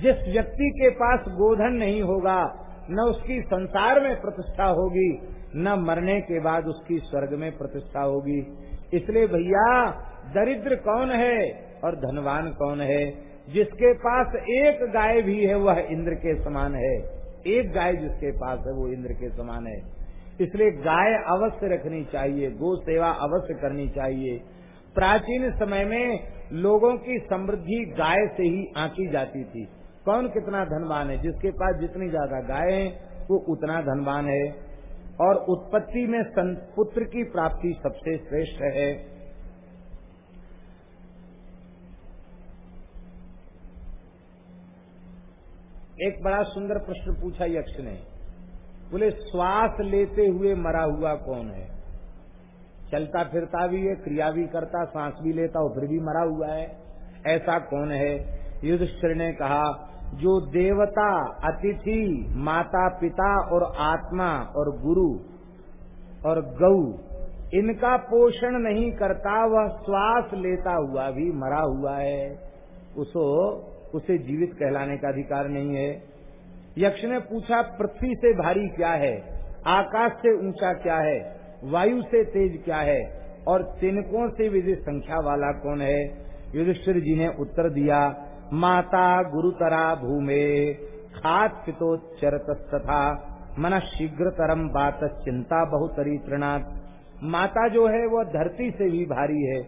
जिस व्यक्ति के पास गोधन नहीं होगा, न उसकी संसार में प्रतिष्ठा होगी, न मरने के बाद उसकी स्वर्ग में प्रतिष्ठा होगी। इसलिए भैया, दरिद्र कौन है? और धनवान कौन है? जिसके पास एक गाय भी है, वह इंद्र के समान है। एक गाय जिसके पास है, वो इंद्र के समान है। इसलिए गाय अवश्य रखनी चाहिए, गो सेवा अवश्य करनी चाहिए। प्राचीन समय में लोगों की समृद्धि गाय से ही आंकी जाती थी। कौन कितना धनवान है? जिसके पास जितनी ज़्यादा गाय है, वो उतना धनवान है। और उत्पत्ति में पुत्र की प्राप्ति सबसे श्रेष्ठ है। एक बड़ा सुंदर प्रश्न पूछा यक्ष ने, बोले, श्वास लेते हुए मरा हुआ कौन है? चलता फिरता भी है, क्रिया भी करता, सांस भी लेता हो फिर भी मरा हुआ है। ऐसा कौन है? युधिष्ठिर ने कहा, जो देवता, अतिथि माता पिता और आत्मा और गुरु और गौ इनका पोषण नहीं करता, वह श्वास लेता हुआ भी मरा हुआ है। उसो उसे जीवित कहलाने का अधिकार नहीं है। यक्ष ने पूछा, पृथ्वी से भारी क्या है? आकाश से ऊँचा क्या है? वायु से तेज क्या है? और तिनकों से विधि संख्या वाला कौन है? युधिष्ठिर जी ने उत्तर दिया, माता गुरुतरा भूमे, खात पितोच्चरत तथा मन शीघ्र तरम बात चिंता बहुतरी तृणात। माता जो है, वह धरती से भी भारी है,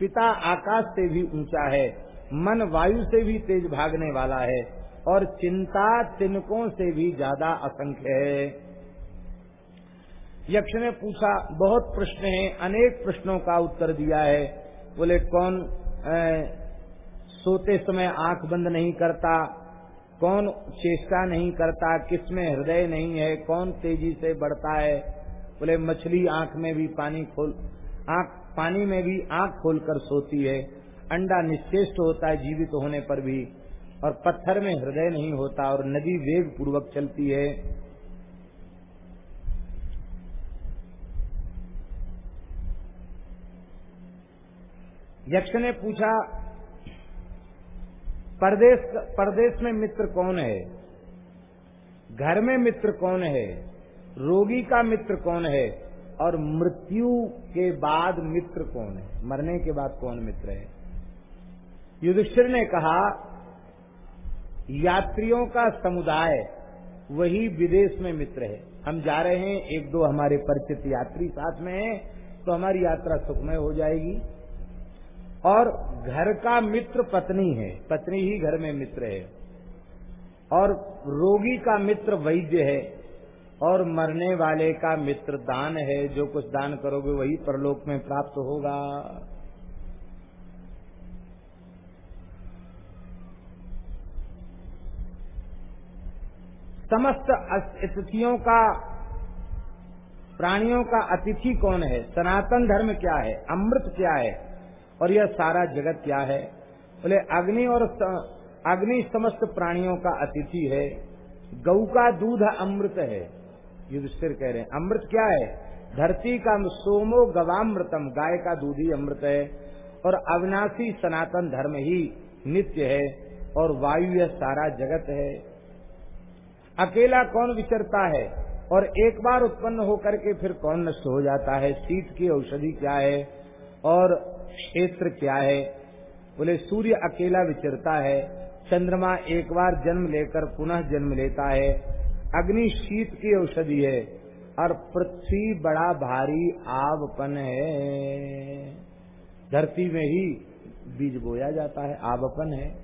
पिता आकाश से भी ऊँचा है मन वायु से भी तेज भागने वाला है और चिंता तिनकों से भी ज़्यादा असंख्य है। यक्ष ने पूछा बहुत प्रश्न हैं अनेक प्रश्नों का उत्तर दिया है। बोले कौन ए, सोते समय आँख बंद नहीं करता? कौन चेष्टा नहीं करता? किसमें हृदय नहीं है? कौन तेज़ी से बढ़ता है? बोले मछली आँख में भी पानी खोल आँख पानी में भी आँख खोलकर सोती है। अंडा निश्चेष्ट होता है, जीवित होने पर भी, और पत्थर में हृदय नहीं होता, और नदी वेग पूर्वक चलती है। यक्ष ने पूछा, परदेश परदेश में मित्र कौन है? घर में मित्र कौन है? रोगी का मित्र कौन है? और मृत्यु के बाद मित्र कौन है? मरने के बाद कौन मित्र है? युधिष्ठिर ने कहा, यात्रियों का समुदाय वही विदेश में मित्र है। हम जा रहे हैं, एक दो हमारे परिचित यात्री साथ में हैं तो हमारी यात्रा सुखमय हो जाएगी। और घर का मित्र पत्नी है, पत्नी ही घर में मित्र है। और रोगी का मित्र वैद्य है, और मरने वाले का मित्र दान है। जो कुछ दान करोगे, वही परलोक में प्राप्त होगा। समस्त अतिथियों का, प्राणियों का अतिथि कौन है? सनातन धर्म क्या है? अमृत क्या है? और यह सारा जगत क्या है? बोले, अग्नि और अग्नि समस्त प्राणियों का अतिथि है। गौ का दूध अमृत है। युधिष्ठिर कह रहे हैं, अमृत क्या है? धरती का सोमो गवामृतम, गाय का दूध ही अमृत है। और अविनाशी सनातन धर्म ही नित्य है। और वायु यह सारा जगत है। अकेला कौन विचरता है? और एक बार उत्पन्न होकर के फिर कौन नष्ट हो जाता है? शीत की औषधि क्या है? और क्षेत्र क्या है? बोले, सूर्य अकेला विचरता है, चंद्रमा एक बार जन्म लेकर पुनः जन्म लेता है, अग्नि शीत की औषधि है, और पृथ्वी बड़ा भारी आवपन है। धरती में ही बीज बोया जाता है, आवपन है।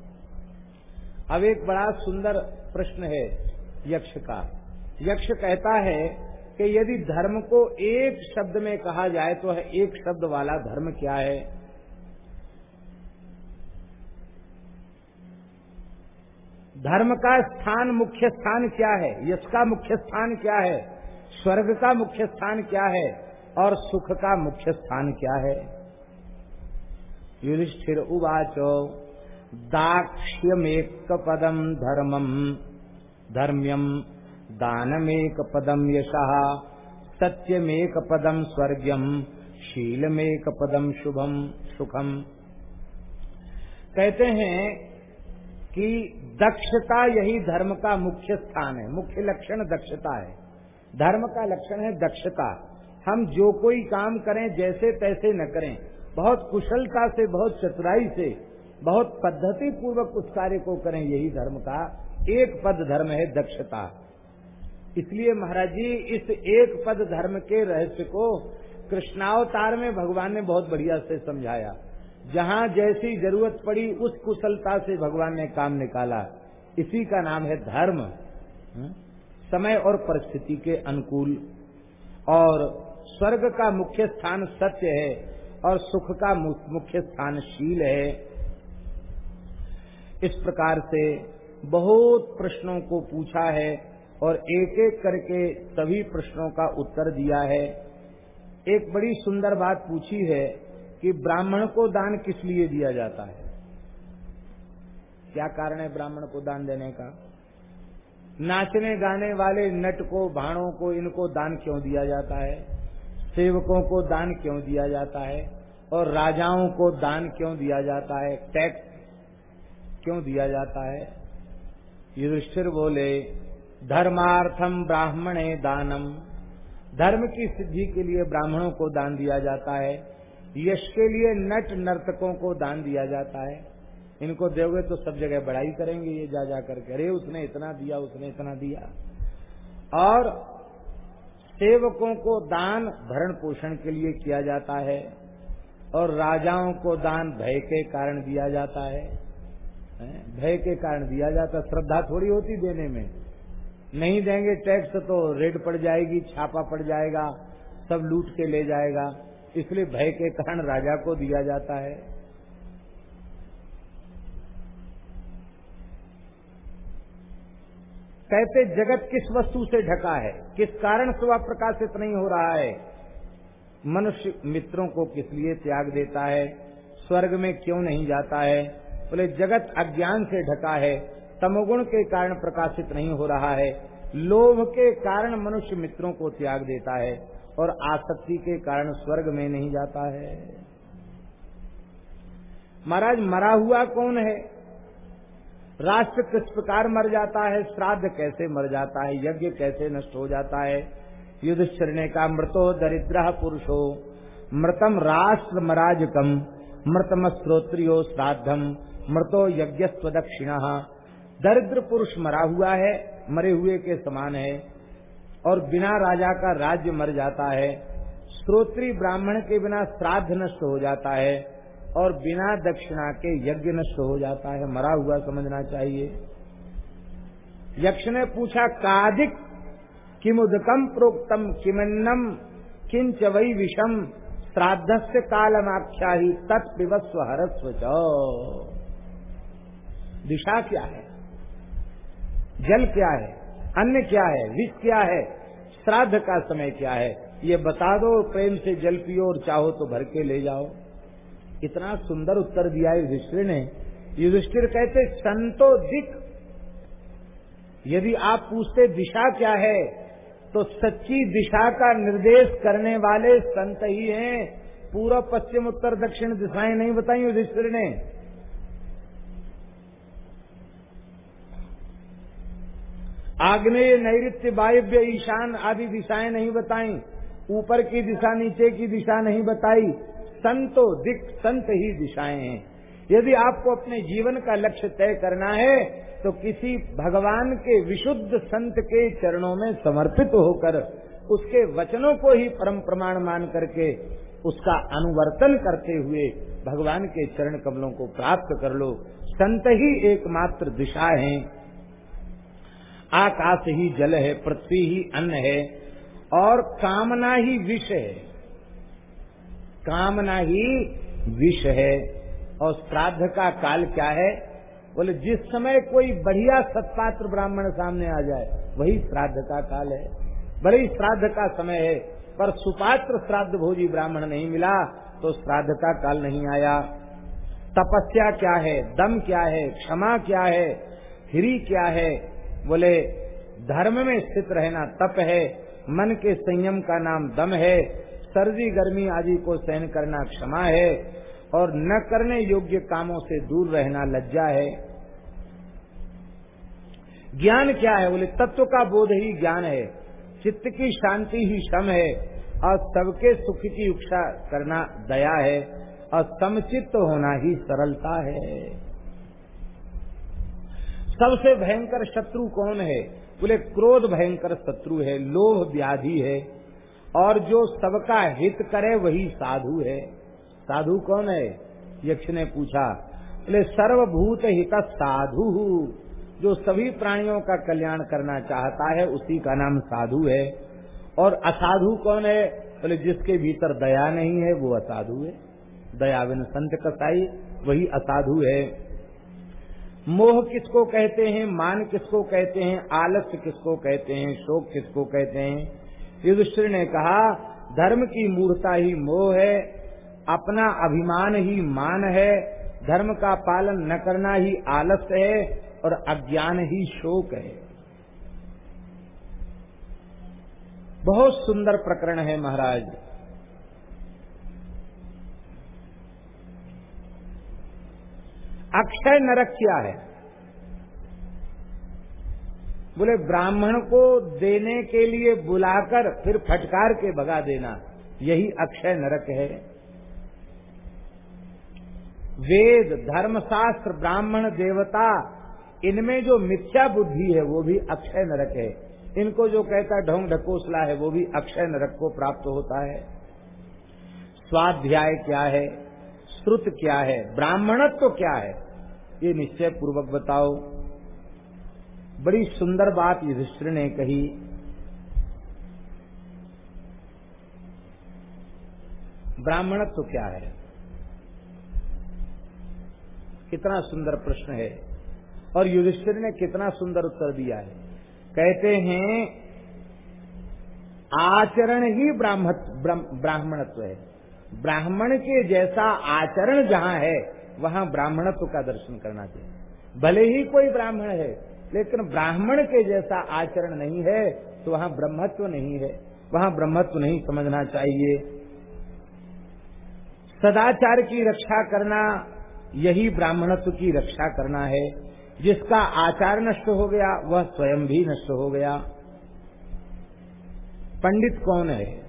अब एक बड़ा सुंदर प्रश्न है यक्ष का। यक्ष कहता है कि यदि धर्म को एक शब्द में कहा जाए तो एक शब्द वाला धर्म क्या है? धर्म का स्थान मुख्य स्थान क्या है? यश का मुख्य स्थान क्या है? स्वर्ग का मुख्य स्थान क्या है? और सुख का मुख्य स्थान क्या है? युधिष्ठिर उवाचो दाक्ष्यमेक पदम धर्मम। धर्म्यम दानमेक पदम यशः सत्यमेक पदम स्वर्गम शीलमेक पदम शुभम सुखम। कहते हैं कि दक्षता यही धर्म का मुख्य स्थान है, मुख्य लक्षण दक्षता है। धर्म का लक्षण है दक्षता। हम जो कोई काम करें, जैसे तैसे न करें। बहुत कुशलता से, बहुत चतुराई से, बहुत पद्धति पूर्वक उस कार्य को करें, यही धर्म का एक पद धर्म है दक्षता। इसलिए महाराज जी, इस एक पद धर्म के रहस्य को कृष्णावतार में भगवान ने बहुत बढ़िया से समझाया। जहाँ जैसी ज़रूरत पड़ी, उस कुशलता से भगवान ने काम निकाला। इसी का नाम है धर्म। हम्म? समय और परिस्थिति के अनुकूल। और स्वर्ग का मुख्य स्थान सत्य है, और सुख का मुख्य स्थान शील है। इस प्रकार से बहुत प्रश्नों को पूछा है और एक एक करके सभी प्रश्नों का उत्तर दिया है। एक बड़ी सुंदर बात पूछी है कि ब्राह्मण को दान किस लिए दिया जाता है? क्या कारण है ब्राह्मण को दान देने का? नाचने गाने वाले नट को, भाणों को, इनको दान क्यों दिया जाता है? सेवकों को दान क्यों दिया जाता है? और राजाओं को दान क्यों दिया जाता है? टैक्स क्यों दिया जाता है? युधिष्ठिर बोले धर्मार्थम ब्राह्मणे दानम। धर्म की सिद्धि के लिए ब्राह्मणों को दान दिया जाता है। यश के लिए नट नर्तकों को दान दिया जाता है। इनको दोगे तो सब जगह बड़ाई करेंगे, ये जा जा करके। अरे, उसने इतना दिया, उसने इतना दिया। और सेवकों को दान भरण पोषण के लिए किया जाता है और राजाओं को दान भय के कारण दिया जाता है। भय के कारण दिया जाता, श्रद्धा थोड़ी होती देने में। नहीं देंगे टैक्स तो रेड पड़ जाएगी, छापा पड़ जाएगा, सब लूट के ले जाएगा। इसलिए भय के कारण राजा को दिया जाता है। कहते, जगत किस वस्तु से ढका है? किस कारण से वह प्रकाशित नहीं हो रहा है? मनुष्य मित्रों को किस लिए त्याग देता है? स्वर्ग में क्यों नहीं जाता है? बोले, जगत अज्ञान से ढका है, तमोगुण के कारण प्रकाशित नहीं हो रहा है, लोभ के कारण मनुष्य मित्रों को त्याग देता है, और आसक्ति के कारण स्वर्ग में नहीं जाता है। महाराज, मरा हुआ कौन है? राष्ट्र किस प्रकार मर जाता है? श्राद्ध कैसे मर जाता है? यज्ञ कैसे नष्ट हो जाता है? युद्ध ने का मृतो दरिद्र पुरुषो, मृतम राष्ट्र मराजकम मृतम स्त्रोत्रियो श्राद्धम। मृतो यज्ञ दक्षिण दरिद्र पुरुष मरा हुआ है, मरे हुए के समान है, और बिना राजा का राज्य मर जाता है। स्त्रोत्री ब्राह्मण के बिना श्राद्ध नष्ट हो जाता है, और बिना दक्षिणा के यज्ञ नष्ट हो जाता है। मरा हुआ समझना चाहिए। यक्ष ने पूछा कादिक किमुदकम प्रोक्तम किमन्नम किंच वही विषम श्राद्ध से कालमाख्या ही तत्पिवस्व हरस्व दिशा क्या है? जल क्या है? अन्न क्या है? विष क्या है? श्राद्ध का समय क्या है? ये बता दो, प्रेम से जल पियो और चाहो तो भर के ले जाओ। इतना सुंदर उत्तर दिया युधिष्ठिर ने। युधिष्ठिर कहते, संतो दिख। यदि आप पूछते, दिशा क्या है? तो सच्ची दिशा का निर्देश करने वाले संत ही हैं। पूरा पश्चिम उत्तर दक्षिण दिशाएँ नहीं बताई युधिष्ठिर ने। आग्नेय नैऋत्य, वायव्य, ईशान आदि दिशाएँ नहीं बताई। ऊपर की दिशा, नीचे की दिशा नहीं बताई। संतो, दिक, संत ही दिशाएँ हैं। यदि आपको अपने जीवन का लक्ष्य तय करना है तो किसी भगवान के विशुद्ध संत के चरणों में समर्पित होकर, उसके वचनों को ही परम प्रमाण मान करके, उसका अनुवर्तन करते हुए भगवान के चरण कमलों को प्राप्त कर लो। संत ही एकमात्र दिशा है। आकाश ही जल है, पृथ्वी ही अन्न है, और कामना ही विष है। कामना ही विष है। और श्राद्ध का काल क्या है? बोले, जिस समय कोई बढ़िया सत्पात्र ब्राह्मण सामने आ जाए, वही श्राद्ध का काल है। बड़े श्राद्ध का समय है, पर सुपात्र श्राद्ध भोजी ब्राह्मण नहीं मिला तो श्राद्ध का काल नहीं आया। तपस्या क्या है? दम क्या है? क्षमा क्या है? हिरी क्या है? बोले, धर्म में स्थित रहना तप है, मन के संयम का नाम दम है, सर्दी गर्मी आदि को सहन करना क्षमा है, और न करने योग्य कामों से दूर रहना लज्जा है। ज्ञान क्या है? बोले, तत्व का बोध ही ज्ञान है। चित्त की शांति ही श्रम है, और सबके सुख की इच्छा करना दया है, और समचित्त होना ही सरलता है। सबसे भयंकर शत्रु कौन है? बोले, क्रोध भयंकर शत्रु है, लोभ व्याधि है, और जो सबका हित करे वही साधु है। साधु कौन है? यक्ष ने पूछा। बोले, सर्वभूत हित साधु। जो सभी प्राणियों का कल्याण करना चाहता है, उसी का नाम साधु है। और असाधु कौन है? बोले, जिसके भीतर दया नहीं है, वो असाधु है। दया बिन संत कसाई, वही असाधु है। मोह किसको कहते हैं, मान किसको कहते हैं आलस्य किसको कहते हैं, शोक किसको कहते हैं? युधिष्ठिर ने कहा, धर्म की मूर्ता ही मोह है, अपना अभिमान ही मान है, धर्म का पालन न करना ही आलस्य है और अज्ञान ही शोक है। बहुत सुंदर प्रकरण है महाराज। अक्षय नरक क्या है। बोले, ब्राह्मण को देने के लिए बुलाकर फिर फटकार के भगा देना, यही अक्षय नरक है। वेद, धर्मशास्त्र, ब्राह्मण, देवता, इनमें जो मिथ्या बुद्धि है, वो भी अक्षय नरक है। इनको जो कहता ढोंग ढकोसला है, वो भी अक्षय नरक को प्राप्त होता है। स्वाध्याय क्या है? श्रुत क्या है? ब्राह्मणत्व क्या है? ये निश्चय पूर्वक बताओ। बड़ी सुंदर बात युधिष्ठिर ने कही। ब्राह्मणत्व क्या है? कितना सुंदर प्रश्न है। और युधिष्ठिर ने कितना सुंदर उत्तर दिया है। कहते हैं, आचरण ही ब्राह्मणत्व है। ब्राह्मण के जैसा आचरण जहाँ है, वहाँ ब्राह्मणत्व का दर्शन करना चाहिए। भले ही कोई ब्राह्मण है, लेकिन ब्राह्मण के जैसा आचरण नहीं है तो वहाँ ब्रह्मत्व नहीं है। वहाँ ब्रह्मत्व नहीं समझना चाहिए। सदाचार की रक्षा करना, यही ब्राह्मणत्व की रक्षा करना है। जिसका आचार नष्ट हो गया, वह स्वयं भी नष्ट हो गया। पंडित कौन है?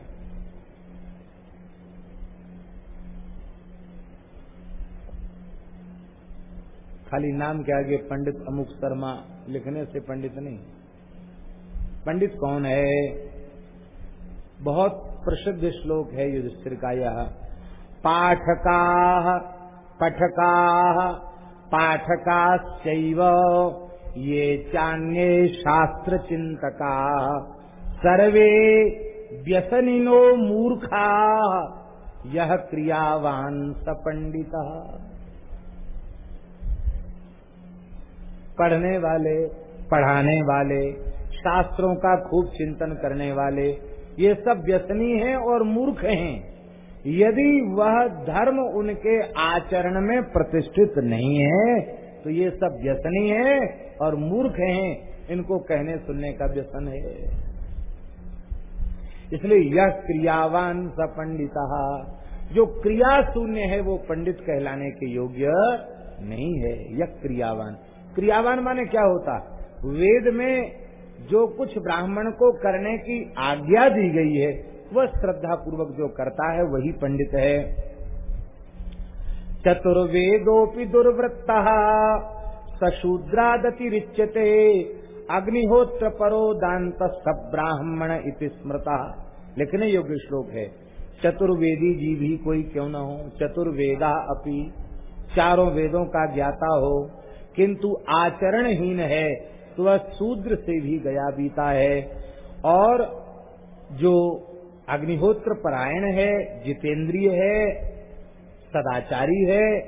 खाली नाम के आगे पंडित अमुक शर्मा लिखने से पंडित नहीं। पंडित कौन है? बहुत प्रसिद्ध श्लोक है युधिष्ठिर का यह। पाठका, पठका, पाठकाश्चैव ये चान्ये शास्त्र चिंतका सर्वे व्यसनिनो मूर्खा यह क्रियावान स पंडित पढ़ने वाले, पढ़ाने वाले, शास्त्रों का खूब चिंतन करने वाले, ये सब व्यसनी हैं और मूर्ख हैं। यदि वह धर्म उनके आचरण में प्रतिष्ठित नहीं है तो ये सब व्यसनी है और मूर्ख हैं। इनको कहने सुनने का व्यसन है। इसलिए यह क्रियावान पंडित, जो क्रिया शून्य है वो पंडित कहलाने के योग्य नहीं है। यह क्रियावान। क्रियावान माने क्या होता? वेद में जो कुछ ब्राह्मण को करने की आज्ञा दी गई है, वह श्रद्धा पूर्वक जो करता है, वही पंडित है। चतुर्वेदोपि दुर्वृत्ता सशूद्रादति रिच्यते अग्निहोत्र परो दांत ब्राह्मण इति स्मृता। लिखने योग्य श्लोक है, चतुर्वेदी जी भी कोई क्यों न हो? चतुर्वेदा अपि चारों वेदों का ज्ञाता हो किंतु आचरणहीन है तो वह शूद्र से भी गया बीता है। और जो अग्निहोत्र परायण है, जितेंद्रिय है, सदाचारी है,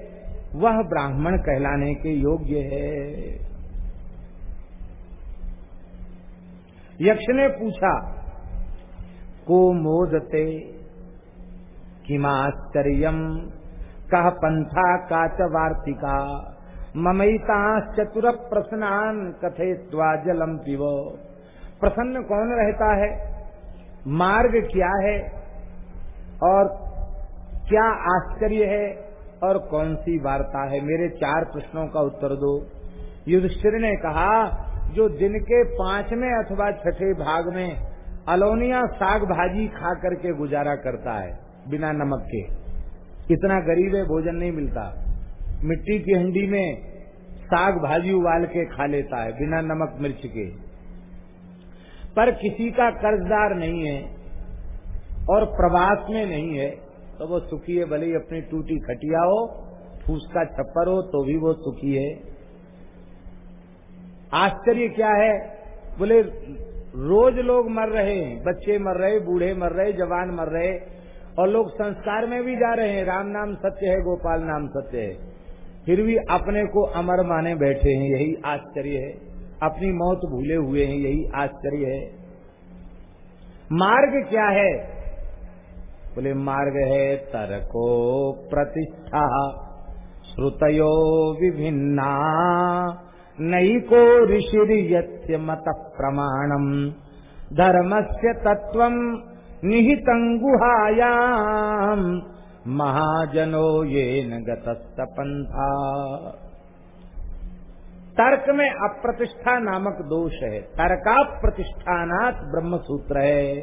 वह ब्राह्मण कहलाने के योग्य है। यक्ष ने पूछा, को मोदते? किमाश्चर्य? कह पंथा काच वार्तिका? ममईता चतुर प्रश्नान कथे जलम पिव प्रसन्न कौन रहता है? मार्ग क्या है? और क्या आश्चर्य है? और कौन सी वार्ता है? मेरे चार प्रश्नों का उत्तर दो। युधिष्ठिर ने कहा, जो दिन के पाँचवें अथवा छठे भाग में अलोनिया साग भाजी खा करके गुजारा करता है, बिना नमक के, इतना गरीब है, भोजन नहीं मिलता। मिट्टी की हंडी में साग भाजी उबाल के खा लेता है, बिना नमक मिर्च के। पर किसी का कर्जदार नहीं है और प्रवास में नहीं है तो वो सुखी है, भले ही अपनी टूटी खटिया हो, फूस का छप्पर हो तो भी वो सुखी है। आश्चर्य क्या है? बोले, रोज लोग मर रहे हैं, बच्चे मर रहे, बूढ़े मर रहे, जवान मर रहे, और लोग संस्कार में भी जा रहे हैं। राम नाम सत्य है, गोपाल नाम सत्य है। फिर भी अपने को अमर माने बैठे हैं, यही आश्चर्य है। अपनी मौत भूले हुए हैं, यही आश्चर्य है। मार्ग क्या है? बोले, मार्ग है तर्को प्रतिष्ठा, श्रुतयो विभिन्ना नई को ऋषि मत प्रमाणम धर्म से तत्व निहितंगुहायाम महाजनो ये नतस्तपंथा तर्क में अप्रतिष्ठा नामक दोष है। तर्का प्रतिष्ठानात ब्रह्म सूत्र है।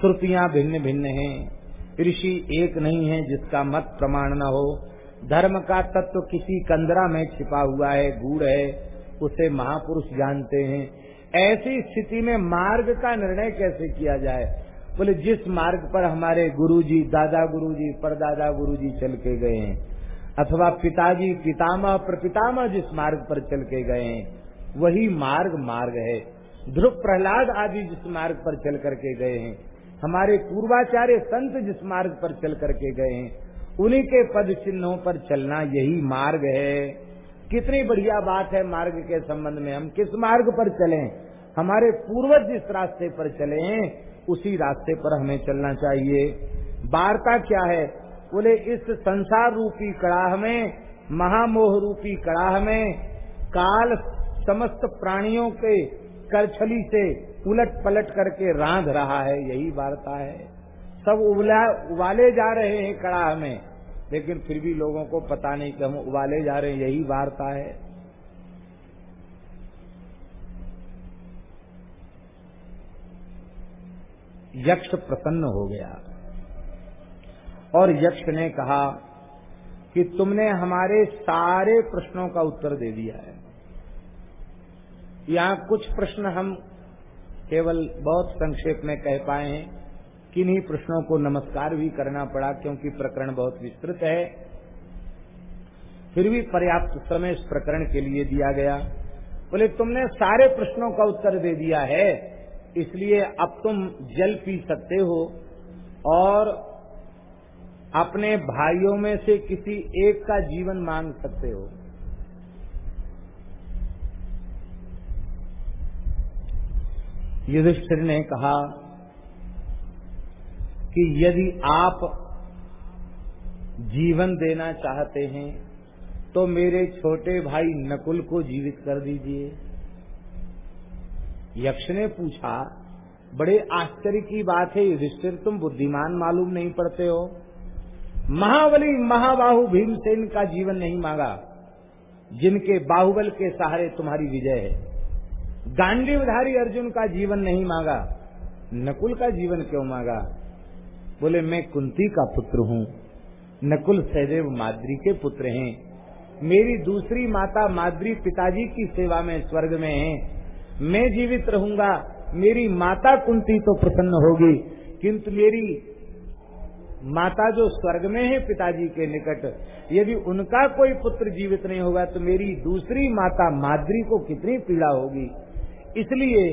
श्रुतियाँ भिन्न भिन्न हैं। ऋषि एक नहीं है जिसका मत प्रमाण न हो। धर्म का तत्व किसी कंदरा में छिपा हुआ है, गूढ़ है, उसे महापुरुष जानते हैं। ऐसी स्थिति में मार्ग का निर्णय कैसे किया जाए? बोले, जिस मार्ग पर हमारे गुरुजी, दादा गुरुजी, परदादा गुरुजी चल के गए हैं, अथवा पिताजी पितामह प्रपितामह जिस मार्ग पर चल के गए हैं, वही मार्ग मार्ग है। ध्रुव प्रहलाद आदि जिस मार्ग पर चल करके गए हैं, हमारे पूर्वाचार्य संत जिस मार्ग पर चल करके गए हैं, उन्हीं के पद चिन्हों पर चलना यही मार्ग है। कितनी बढ़िया बात है मार्ग के संबंध में, हम किस मार्ग पर चलें? हमारे पूर्वज जिस रास्ते पर चले उसी रास्ते पर हमें चलना चाहिए। वार्ता क्या है? बोले, इस संसार रूपी कड़ाह में, महामोह रूपी कड़ाह में, काल समस्त प्राणियों के करछली से उलट पलट करके रांध रहा है, यही वार्ता है। सब उबला, उबाले जा रहे हैं कड़ाह में, लेकिन फिर भी लोगों को पता नहीं कि हम उबाले जा रहे हैं, यही वार्ता है। यक्ष प्रसन्न हो गया। और यक्ष ने कहा कि तुमने हमारे सारे प्रश्नों का उत्तर दे दिया है। यहाँ कुछ प्रश्न हम केवल बहुत संक्षेप में कह पाए हैं। किन्हीं प्रश्नों को नमस्कार भी करना पड़ा, क्योंकि प्रकरण बहुत विस्तृत है। फिर भी पर्याप्त समय इस प्रकरण के लिए दिया गया। बोले, तुमने सारे प्रश्नों का उत्तर दे दिया है। इसलिए अब तुम जल पी सकते हो और अपने भाइयों में से किसी एक का जीवन मांग सकते हो। युधिष्ठिर ने कहा कि यदि आप जीवन देना चाहते हैं तो मेरे छोटे भाई नकुल को जीवित कर दीजिए। यक्ष ने पूछा, बड़े आश्चर्य की बात है, युधिष्ठिर, तुम बुद्धिमान मालूम नहीं पड़ते हो। महाबली महाबाहु भीमसेन का जीवन नहीं मांगा। जिनके बाहुबल के सहारे तुम्हारी विजय है। गांडीवधारी अर्जुन का जीवन नहीं मांगा। नकुल का जीवन क्यों मांगा? बोले, मैं कुंती का पुत्र हूँ। नकुल सहदेव माद्री के पुत्र हैं। मेरी दूसरी माता माद्री पिताजी की सेवा में स्वर्ग में है। मैं जीवित रहूँगा, मेरी माता कुंती तो प्रसन्न होगी, किंतु मेरी माता जो स्वर्ग में है पिताजी के निकट, यदि उनका कोई पुत्र जीवित नहीं होगा तो मेरी दूसरी माता माद्री को कितनी पीड़ा होगी। इसलिए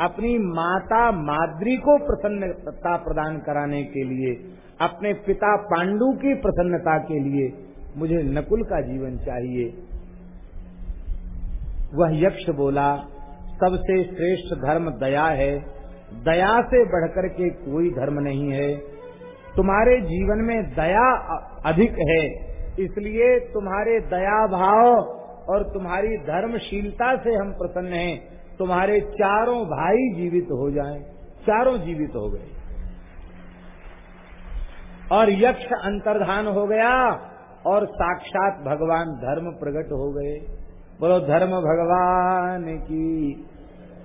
अपनी माता माद्री को प्रसन्नता प्रदान कराने के लिए, अपने पिता पांडु की प्रसन्नता के लिए मुझे नकुल का जीवन चाहिए। वह यक्ष बोला सबसे श्रेष्ठ धर्म दया है। दया से बढ़कर के कोई धर्म नहीं है। तुम्हारे जीवन में दया अधिक है, इसलिए तुम्हारे दया भाव और तुम्हारी धर्मशीलता से हम प्रसन्न हैं। तुम्हारे चारों भाई जीवित हो जाएँ, चारों जीवित हो गए। और यक्ष अंतर्धान हो गया और साक्षात भगवान धर्म प्रकट हो गए। बोलो, धर्म भगवान की।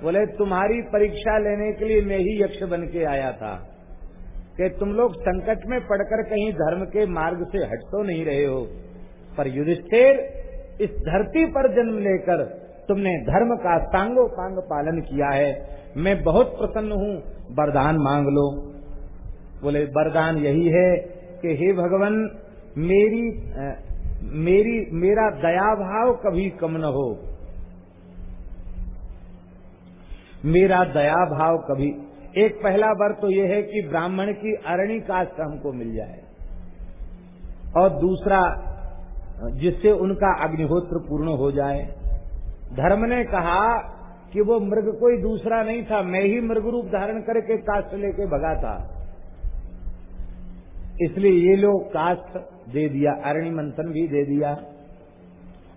बोले, तुम्हारी परीक्षा लेने के लिए मैं ही यक्ष बन के आया था। कि तुम लोग संकट में पड़कर कहीं धर्म के मार्ग से हट तो नहीं रहे हो। पर युधिष्ठिर, इस धरती पर जन्म लेकर तुमने धर्म का सांगो पांग पालन किया है। मैं बहुत प्रसन्न हूँ। वरदान मांग लो। बोले, वरदान यही है कि हे भगवान, मेरी मेरी, मेरा दया भाव कभी कम न हो। मेरा दया भाव कभी, एक पहला वर तो यह है कि ब्राह्मण की अरणी काष्ट हमको मिल जाए। और दूसरा, जिससे उनका अग्निहोत्र पूर्ण हो जाए। धर्म ने कहा कि वो मृग कोई दूसरा नहीं था, मैं ही मृग रूप धारण करके काष्ट लेके भगा था। इसलिए ये लोग काष्ट दे दिया अरणी मंथन भी दे दिया।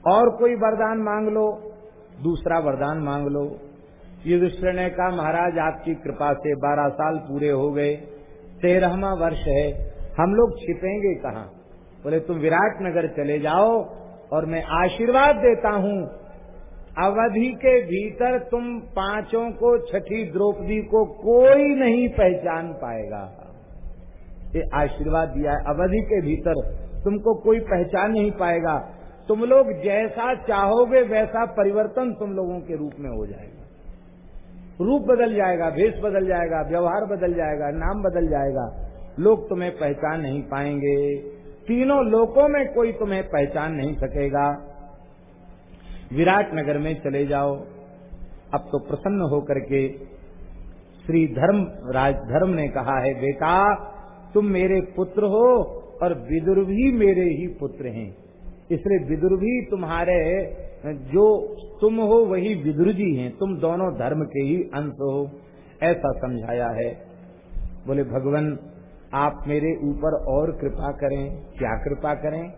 और कोई वरदान मांग लो, दूसरा वरदान मांग लो। युधिष्ठिर ने कहा, महाराज, आपकी कृपा से बारह साल पूरे हो गए, तेरहवा वर्ष है, हम लोग छिपेंगे कहाँ? बोले, तुम विराट नगर चले जाओ और मैं आशीर्वाद देता हूँ। अवधि के भीतर तुम पाँचों को छठी द्रौपदी को कोई नहीं पहचान पाएगा। ये आशीर्वाद दिया है, अवधि के भीतर तुमको कोई पहचान नहीं पाएगा। तुम लोग जैसा चाहोगे वैसा परिवर्तन तुम लोगों के रूप में हो जाएगा। रूप बदल जाएगा, भेष बदल जाएगा, व्यवहार बदल जाएगा, नाम बदल जाएगा। लोग तुम्हें पहचान नहीं पाएँगे। तीनों लोकों में कोई तुम्हें पहचान नहीं सकेगा। विराट नगर में चले जाओ। अब तो प्रसन्न होकर के श्री धर्म, राज धर्म ने कहा है, बेटा, तुम मेरे पुत्र हो और विदुर भी मेरे ही पुत्र हैं। इसलिए विदुर भी तुम्हारे, जो तुम हो वही विदुर जी हैं। तुम दोनों धर्म के ही अंश हो। ऐसा समझाया है। बोले, भगवान, आप मेरे ऊपर और कृपा करें। क्या कृपा करें?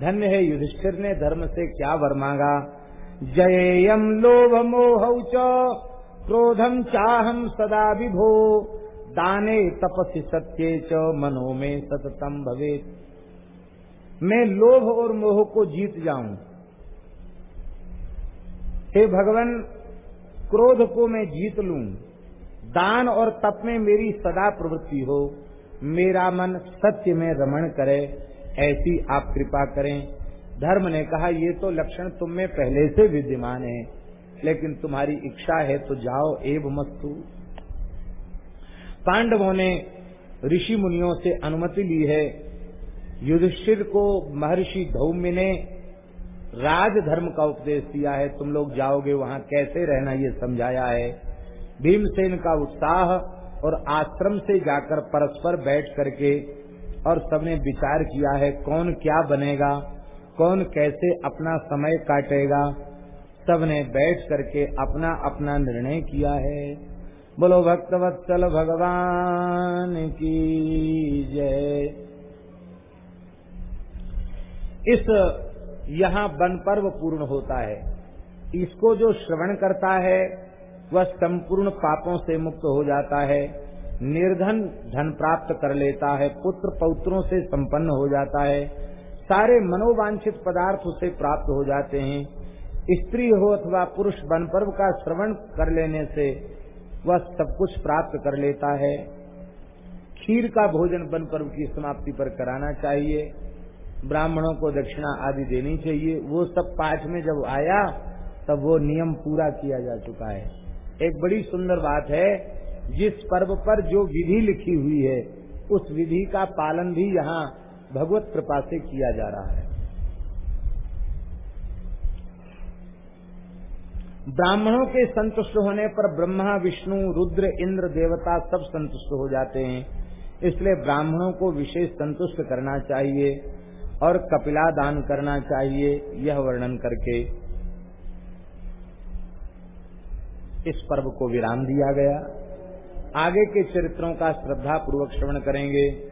धन्य है युधिष्ठिर ने धर्म से क्या वर मांगा? जयेयम लोभ मोह क्रोधम चाहम सदा विभो। दाने तपस्या सत्य च, मनो में सततम भवे। मैं लोभ और मोह को जीत जाऊँ। हे भगवान, क्रोध को मैं जीत लूँ। दान और तप में मेरी सदा प्रवृत्ति हो। मेरा मन सत्य में रमण करे, ऐसी आप कृपा करें। धर्म ने कहा, ये तो लक्षण तुम में पहले से विद्यमान है, लेकिन तुम्हारी इच्छा है तो जाओ, एव मस्तु। पांडवों ने ऋषि मुनियों से अनुमति ली है। युधिष्ठिर को महर्षि धौम्य ने राजधर्म का उपदेश दिया है, तुम लोग जाओगे, वहाँ कैसे रहना ये समझाया है। भीमसेन का उत्साह और आश्रम से जाकर परस्पर बैठ करके और सबने विचार किया है, कौन क्या बनेगा? कौन कैसे अपना समय काटेगा? सबने बैठ करके अपना अपना निर्णय किया है। बोलो, भक्तवत्सल भगवान की जय। इस यहाँ वन पर्व पूर्ण होता है। इसको जो श्रवण करता है, वह संपूर्ण पापों से मुक्त हो जाता है, निर्धन धन प्राप्त कर लेता है, पुत्र पौत्रों से संपन्न हो जाता है, सारे मनोवांछित पदार्थ उसे प्राप्त हो जाते हैं। स्त्री हो अथवा पुरुष वन पर्व का श्रवण कर लेने से वह सब कुछ प्राप्त कर लेता है। खीर का भोजन वन पर्व की समाप्ति पर कराना चाहिए। ब्राह्मणों को दक्षिणा आदि देनी चाहिए। वो सब पाठ में जब आया, तब वो नियम पूरा किया जा चुका है। एक बड़ी सुंदर बात है, जिस पर्व पर जो विधि लिखी हुई है, उस विधि का पालन भी यहाँ भगवत कृपा से किया जा रहा है। ब्राह्मणों के संतुष्ट होने पर ब्रह्मा, विष्णु, रुद्र, इंद्र, देवता सब संतुष्ट हो जाते हैं। इसलिए ब्राह्मणों को विशेष संतुष्ट करना चाहिए और कपिला दान करना चाहिए, यह वर्णन करके। इस पर्व को विराम दिया गया। आगे के चरित्रों का श्रद्धा पूर्वक श्रवण करेंगे।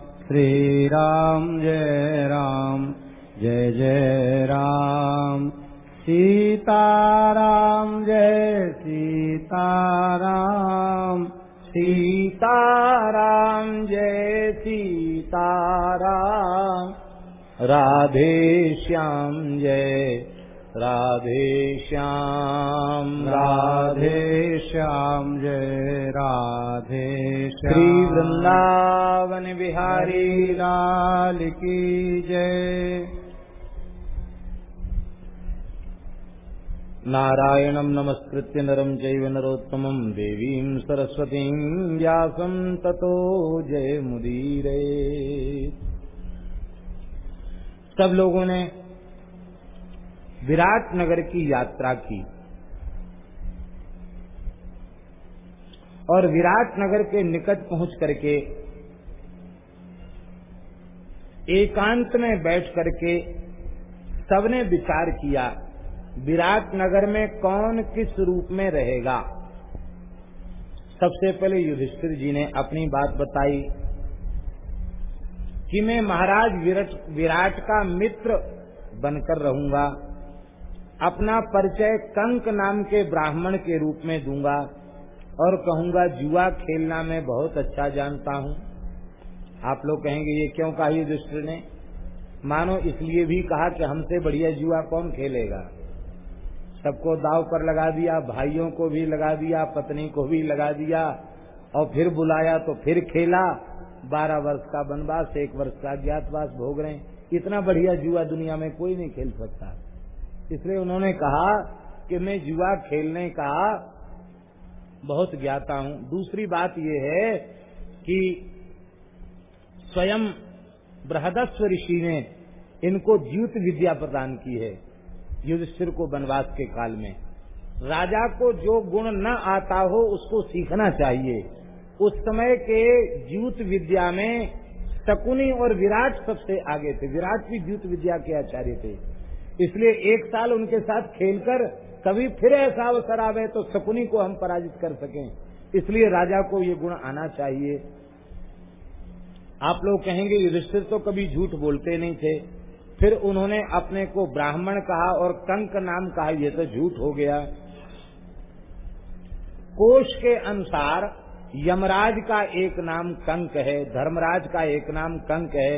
श्री राम जय राम जय जय राम। सीताराम जय सीताराम। सीताराम जय सीताराम। राधे श्याम जय राधे श्याम। राधे श्याम जय राधे श्री वृंदावन बिहारी। लाल की जय। नारायणं नमस्कृत्य नरं चैव नरोत्तमं देवीं सरस्वतीं व्यासं ततो जयमुदीरे सब लोगों ने विराट नगर की यात्रा की। और विराट नगर के निकट पहुँच करके, एकांत में बैठ करके सबने विचार किया विराट नगर में कौन किस रूप में रहेगा? सबसे पहले युधिष्ठिर जी ने अपनी बात बताई कि मैं महाराज विराट का मित्र बनकर रहूँगा। अपना परिचय कंक नाम के ब्राह्मण के रूप में दूँगा और कहूँगा, जुआ खेलना मैं बहुत अच्छा जानता हूँ। आप लोग कहेंगे, ये क्यों कहा युधिष्ठिर ने? मानो इसलिए भी कहा कि हमसे बढ़िया जुआ कौन खेलेगा? सबको दाव पर लगा दिया, भाइयों को भी लगा दिया, पत्नी को भी लगा दिया, और फिर बुलाया तो फिर खेला। बारह वर्ष का वनवास, एक वर्ष का अज्ञातवास, भोग रहे इतना बढ़िया जुआ दुनिया में कोई नहीं खेल सकता। इसलिए उन्होंने कहा कि मैं जुआ खेलने का बहुत ज्ञाता हूँ। दूसरी बात यह है कि स्वयं बृहदस्व ऋषि ने इनको ज्यूत विद्या प्रदान की है, युधिष्ठिर को वनवास के काल में। राजा को जो गुण न आता हो, उसको सीखना चाहिए। उस समय के जूत विद्या में शकुनी और विराट सबसे आगे थे। विराट भी जूत विद्या के आचार्य थे। इसलिए एक साल उनके साथ खेलकर कभी फिर ऐसा अवसर आवे तो शकुनी को हम पराजित कर सकें। इसलिए राजा को ये गुण आना चाहिए। आप लोग कहेंगे, युधिष्ठिर तो कभी झूठ बोलते नहीं थे। फिर उन्होंने अपने को ब्राह्मण कहा और कंक नाम कहा, ये तो झूठ हो गया। कोश के अनुसार यमराज का एक नाम कंक है, धर्मराज का एक नाम कंक है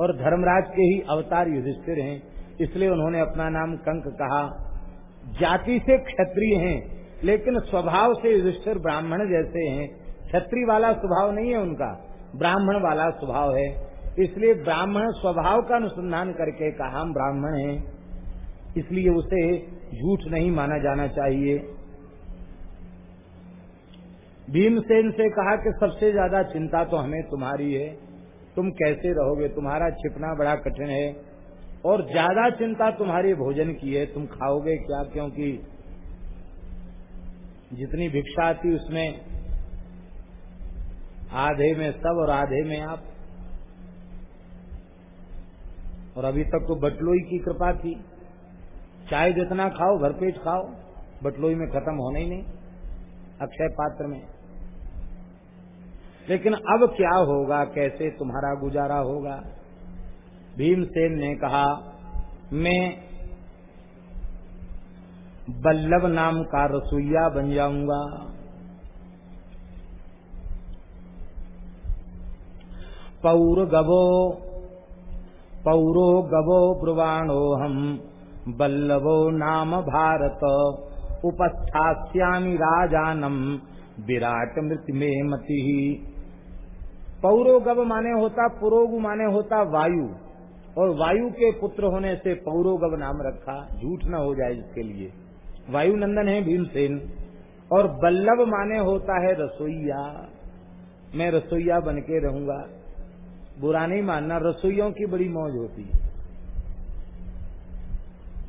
और धर्मराज के ही अवतार युधिष्ठिर हैं। इसलिए उन्होंने अपना नाम कंक कहा। जाति से क्षत्रिय हैं, लेकिन स्वभाव से युधिष्ठिर ब्राह्मण जैसे हैं। क्षत्रिय वाला स्वभाव नहीं है उनका, ब्राह्मण वाला स्वभाव है। इसलिए ब्राह्मण स्वभाव का अनुसंधान करके कहा हम ब्राह्मण हैं। इसलिए उसे झूठ नहीं माना जाना चाहिए। भीमसेन से कहा कि सबसे ज़्यादा चिंता तो हमें तुम्हारी है। तुम कैसे रहोगे? तुम्हारा छिपना बड़ा कठिन है। और ज़्यादा चिंता तुम्हारे भोजन की है, तुम खाओगे क्या? क्योंकि जितनी भिक्षा आती उसमें आधे में सब और आधे में आप। और अभी तक तो बटलोई की कृपा थी। चाहे जितना खाओ, भरपेट खाओ, बटलोई में खत्म होना ही नहीं, अक्षय पात्र में। लेकिन अब क्या होगा, कैसे तुम्हारा गुजारा होगा? भीमसेन ने कहा, मैं बल्लभ नाम का रसोईया बन जाऊँगा। पौर गवो, पौरो गवो ब्रुवाणो हम बल्लभो नाम भारत। उपस्थास्यामी राजानम विराट मृत्यु में मति। पौरोगव माने होता पुरोग, माने होता वायु। और वायु के पुत्र होने से पौरोगव नाम रखा, झूठ न हो जाए इसके लिए। वायु नंदन है भीमसेन, और बल्लभ माने होता है रसोईया। मैं रसोईया बन के रहूँगा। बुरा नहीं मानना रसोइयों की बड़ी मौज होती है।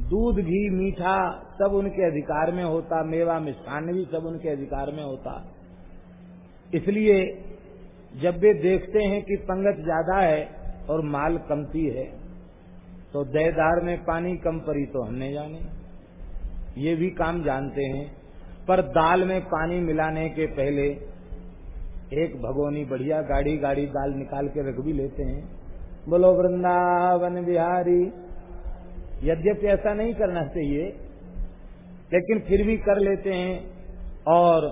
दूध, घी, मीठा सब उनके अधिकार में होता, मेवा, मिष्ठान भी सब उनके अधिकार में होता। इसलिए जब वे देखते हैं कि पंगत ज़्यादा है और माल कमती है तो देदार में पानी कम पड़ी तो हमने जाने। ये भी काम जानते हैं, पर दाल में पानी मिलाने के पहले एक भगोनी बढ़िया गाड़ी गाड़ी दाल निकाल के रख भी लेते हैं। बोलो, वृंदावन बिहारी, यद्यपि ऐसा नहीं करना चाहिए, लेकिन फिर भी कर लेते हैं, और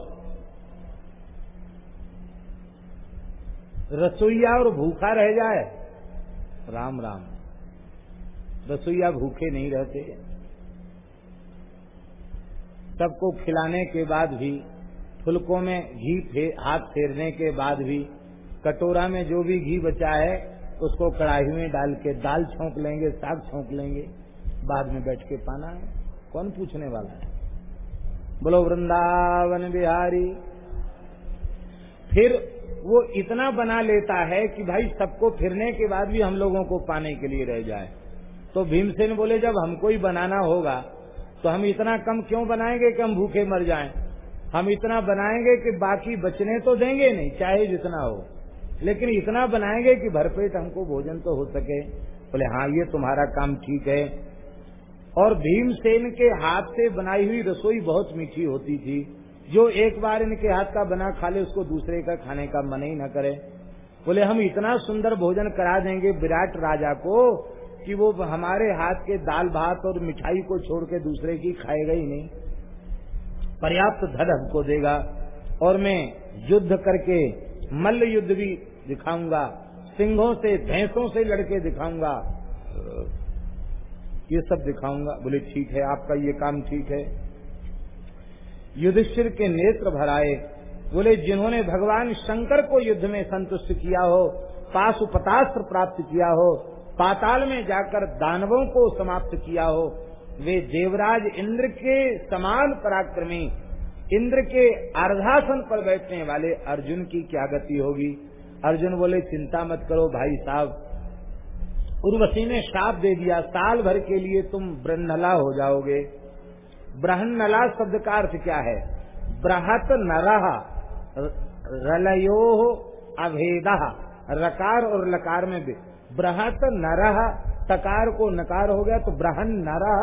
रसोईया और भूखा रह जाए राम राम। रसोईया भूखे नहीं रहते। सबको खिलाने के बाद भी फुलकों में घी फे, हाथ फेरने के बाद भी कटोरा में जो भी घी बचा है उसको कढ़ाई में डाल के दाल छोंक लेंगे साग छोंक लेंगे बाद में बैठ के पाना है। कौन पूछने वाला है? बोलो वृंदावन बिहारी। फिर वो इतना बना लेता है कि भाई सबको फिरने के बाद भी हम लोगों को पाने के लिए रह जाए। तो भीमसेन बोले, जब हमको ही बनाना होगा तो हम इतना कम क्यों बनाएँगे कि हम भूखे मर जाएँ? हम इतना बनाएँगे कि बाकी बचने तो देंगे नहीं, चाहे जितना हो। लेकिन इतना बनाएँगे कि भरपेट हमको भोजन तो हो सके। बोले हाँ ये तुम्हारा काम ठीक है। और भीमसेन के हाथ से बनाई हुई रसोई बहुत मीठी होती थी। जो एक बार इनके हाथ का बना खा ले, उसको दूसरे का खाने का मन ही न करे। बोले, हम इतना सुंदर भोजन करा देंगे विराट राजा को कि वो हमारे हाथ के दाल भात और मिठाई को छोड़ के दूसरे की खाएगा ही नहीं। पर्याप्त धन हमको देगा और मैं युद्ध करके मल्ल युद्ध भी दिखाऊँगा, सिंहों से, भैंसों से लड़के दिखाऊँगा। ये सब दिखाऊँगा। बोले, ठीक है, आपका ये काम ठीक है। युधिष्ठिर के नेत्र भराए। बोले, जिन्होंने भगवान शंकर को युद्ध में संतुष्ट किया हो, पाशुपतास्त्र प्राप्त किया हो, पाताल में जाकर दानवों को समाप्त किया हो, वे देवराज इंद्र के समान पराक्रमी, इंद्र के अर्धासन पर बैठने वाले अर्जुन की क्या गति होगी? अर्जुन बोले, चिंता मत करो भाई साहब। उर्वशी ने श्राप दे दिया, साल भर के लिए तुम ब्रह्नला हो जाओगे। ब्रहनला शब्द का अर्थ क्या है? बृहत नरह रलयो अभेद। रकार और लकार में भी। बृहत नरह तकार को नकार हो गया तो ब्रहन नरह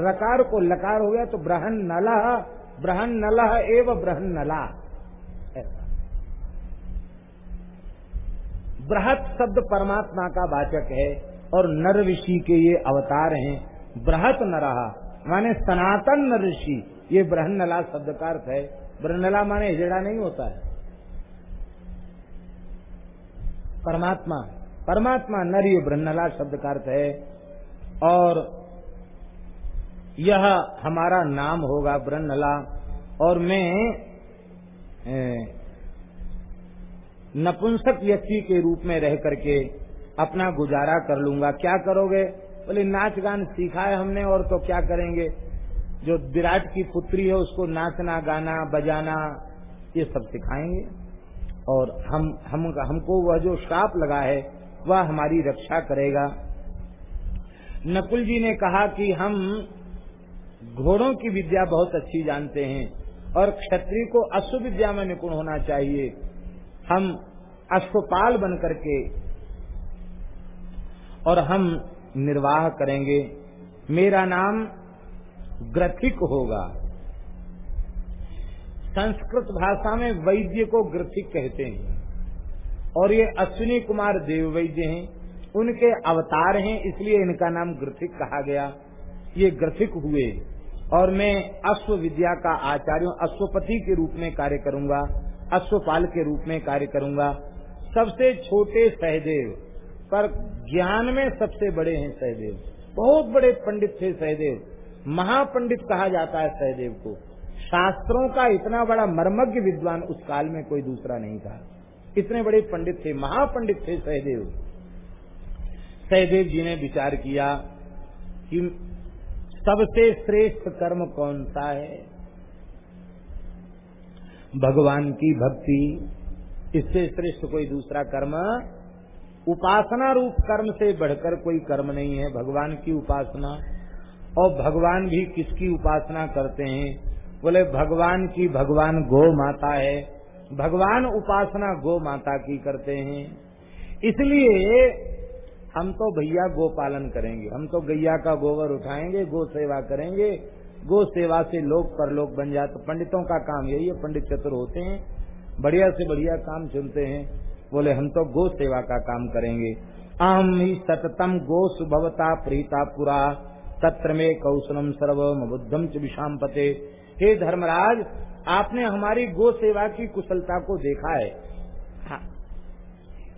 रकार को लकार हो गया तो ब्रहन नलह ब्रहन नलह एवं ब्रहन नला। बृहत शब्द परमात्मा का वाचक है और नर ऋषि के ये अवतार हैं। बृहत नरहा माने सनातन ऋषि, ये ब्रहनला शब्द का अर्थ है। ब्रहनला माने हिजड़ा नहीं होता है। परमात्मा परमात्मा नर ये ब्रहनला शब्द का अर्थ है। और यह हमारा नाम होगा ब्रह्मला और मैं नपुंसक व्यक्ति के रूप में रह करके अपना गुजारा कर लूँगा। क्या करोगे? बोले, नाच गान सीखा है हमने, और तो क्या करेंगे? जो विराट की पुत्री है, उसको नाचना, गाना, बजाना, ये सब सिखाएँगे। और हम हम, हमको वह जो श्राप लगा है, वह हमारी रक्षा करेगा। नकुल जी ने कहा कि हम घोड़ों की विद्या बहुत अच्छी जानते हैं, और क्षत्रिय को अश्व विद्या में निपुण होना चाहिए। हम अश्वपाल बन करके और हम निर्वाह करेंगे। मेरा नाम ग्रथिक होगा। संस्कृत भाषा में वैद्य को ग्रथिक कहते हैं। और ये अश्विनी कुमार देव वैद्य हैं। उनके अवतार हैं, इसलिए इनका नाम ग्रथिक कहा गया। ये ग्रथिक हुए। और मैं अश्व विद्या का आचार्य अश्वपति के रूप में कार्य करूँगा। अश्वपाल के रूप में कार्य करूँगा। सबसे छोटे सहदेव पर ज्ञान में सबसे बड़े हैं सहदेव। बहुत बड़े पंडित थे सहदेव। महापंडित कहा जाता है सहदेव को। शास्त्रों का इतना बड़ा मर्मज्ञ विद्वान उस काल में कोई दूसरा नहीं था। इतने बड़े पंडित थे, महापंडित थे सहदेव। सहदेव जी ने विचार किया कि सबसे श्रेष्ठ कर्म कौन सा है? भगवान की भक्ति। इससे श्रेष्ठ कोई दूसरा कर्म उपासना रूप कर्म से बढ़कर कोई कर्म नहीं है, भगवान की उपासना। और भगवान भी किसकी उपासना करते हैं? बोले, भगवान की भगवान गो माता है। भगवान उपासना गो माता की करते हैं। इसलिए हम तो भैया गो पालन करेंगे। हम तो गैया का गोबर उठाएँगे, गो सेवा करेंगे। गो सेवा से लोग पर लोग बन जाते। पंडितों का काम यही है, पंडित चतुर होते हैं। बढ़िया से बढ़िया काम चुनते हैं। बोले हम तो गो सेवा का काम करेंगे। अहम ही सततम गो सुभवता प्रीता पुरा। तत्र में कौशलम सर्वम बुद्धम च विषाम पते हे धर्मराज आपने हमारी गो सेवा की कुशलता को देखा है।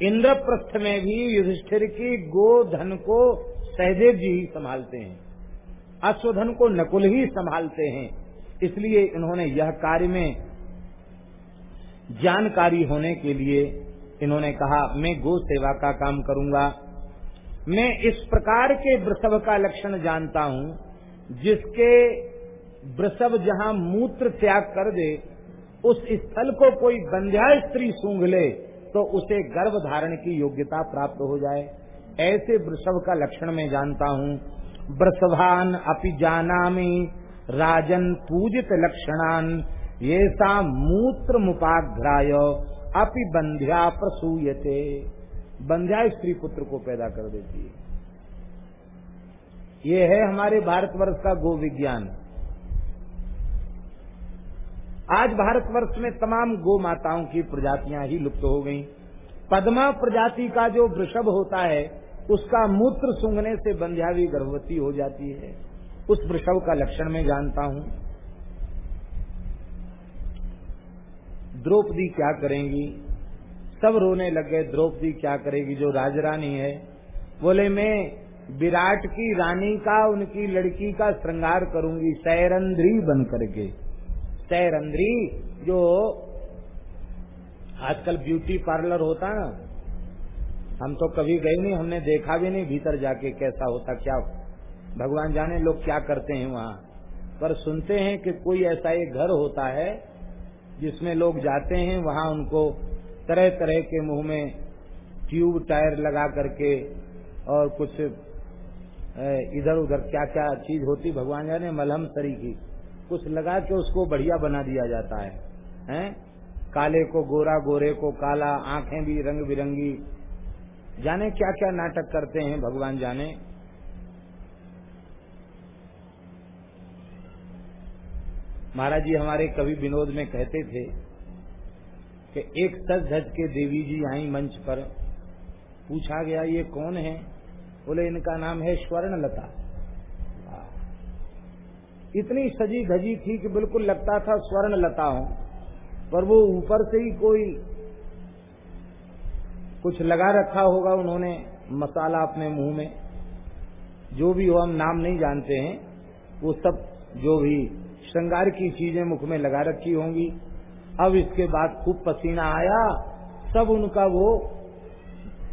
इंद्रप्रस्थ में भी युधिष्ठिर की गो धन को सहदेव जी ही संभालते हैं। अश्वधन को नकुल ही संभालते हैं। इसलिए इन्होंने यह कार्य में जानकारी होने के लिए इन्होंने कहा, मैं गो सेवा का काम करूँगा। मैं इस प्रकार के वृषभ का लक्षण जानता हूँ, जिसके वृषभ जहाँ मूत्र त्याग कर दे, उस स्थल को कोई बंध्या स्त्री सूंघ ले तो उसे गर्भ धारण की योग्यता प्राप्त हो जाए। ऐसे वृषभ का लक्षण मैं जानता हूँ। वृषभान अपि जानामी, राजन पूजित लक्षणान ये सा मूत्र मुपाघ्राय अपि बंध्या प्रसूयते। बंध्या स्त्री पुत्र को पैदा कर देती है। ये है हमारे भारतवर्ष का गो विज्ञान। आज भारतवर्ष में तमाम गो माताओं की प्रजातियाँ ही लुप्त हो गईं। पद्मा प्रजाति का जो वृषभ होता है, उसका मूत्र सूंघने से बंध्यावी गर्भवती हो जाती है। उस वृषभ का लक्षण मैं जानता हूँ। द्रौपदी क्या करेंगी? सब रोने लग गए, द्रौपदी क्या करेगी? जो राजरानी है, बोले, मैं विराट की रानी का, उनकी लड़की का श्रृंगार करूँगी सैरंद्री बन करके सैरंद्री जो आजकल ब्यूटी पार्लर होता है ना, हम तो कभी गए नहीं, हमने देखा भी नहीं भीतर जाके कैसा होता, क्या भगवान जाने लोग क्या करते हैं वहाँ। पर सुनते हैं कि कोई ऐसा एक घर होता है जिसमें लोग जाते हैं, वहाँ उनको तरह तरह के मुँह में ट्यूब, टायर लगा करके और कुछ इधर उधर क्या क्या चीज़ होती, भगवान जाने, मलहम सरी की। कुछ लगा के उसको बढ़िया बना दिया जाता है, हैं? काले को गोरा, गोरे को काला, आँखें भी रंग बिरंगी जाने क्या क्या नाटक करते हैं, भगवान जाने? महाराज जी हमारे कवि विनोद में कहते थे कि एक सज धज के देवी जी आई मंच पर, पूछा गया, ये कौन है? बोले, इनका नाम है स्वर्णलता। इतनी सजी धजी थी कि बिल्कुल लगता था स्वर्ण लता हो, पर वो ऊपर से ही कोई कुछ लगा रखा होगा, उन्होंने मसाला अपने मुँह में। जो भी हो, हम नाम नहीं जानते हैं, वो सब जो भी श्रृंगार की चीज़ें मुख में लगा रखी होंगी। अब इसके बाद खूब पसीना आया सब उनका वो,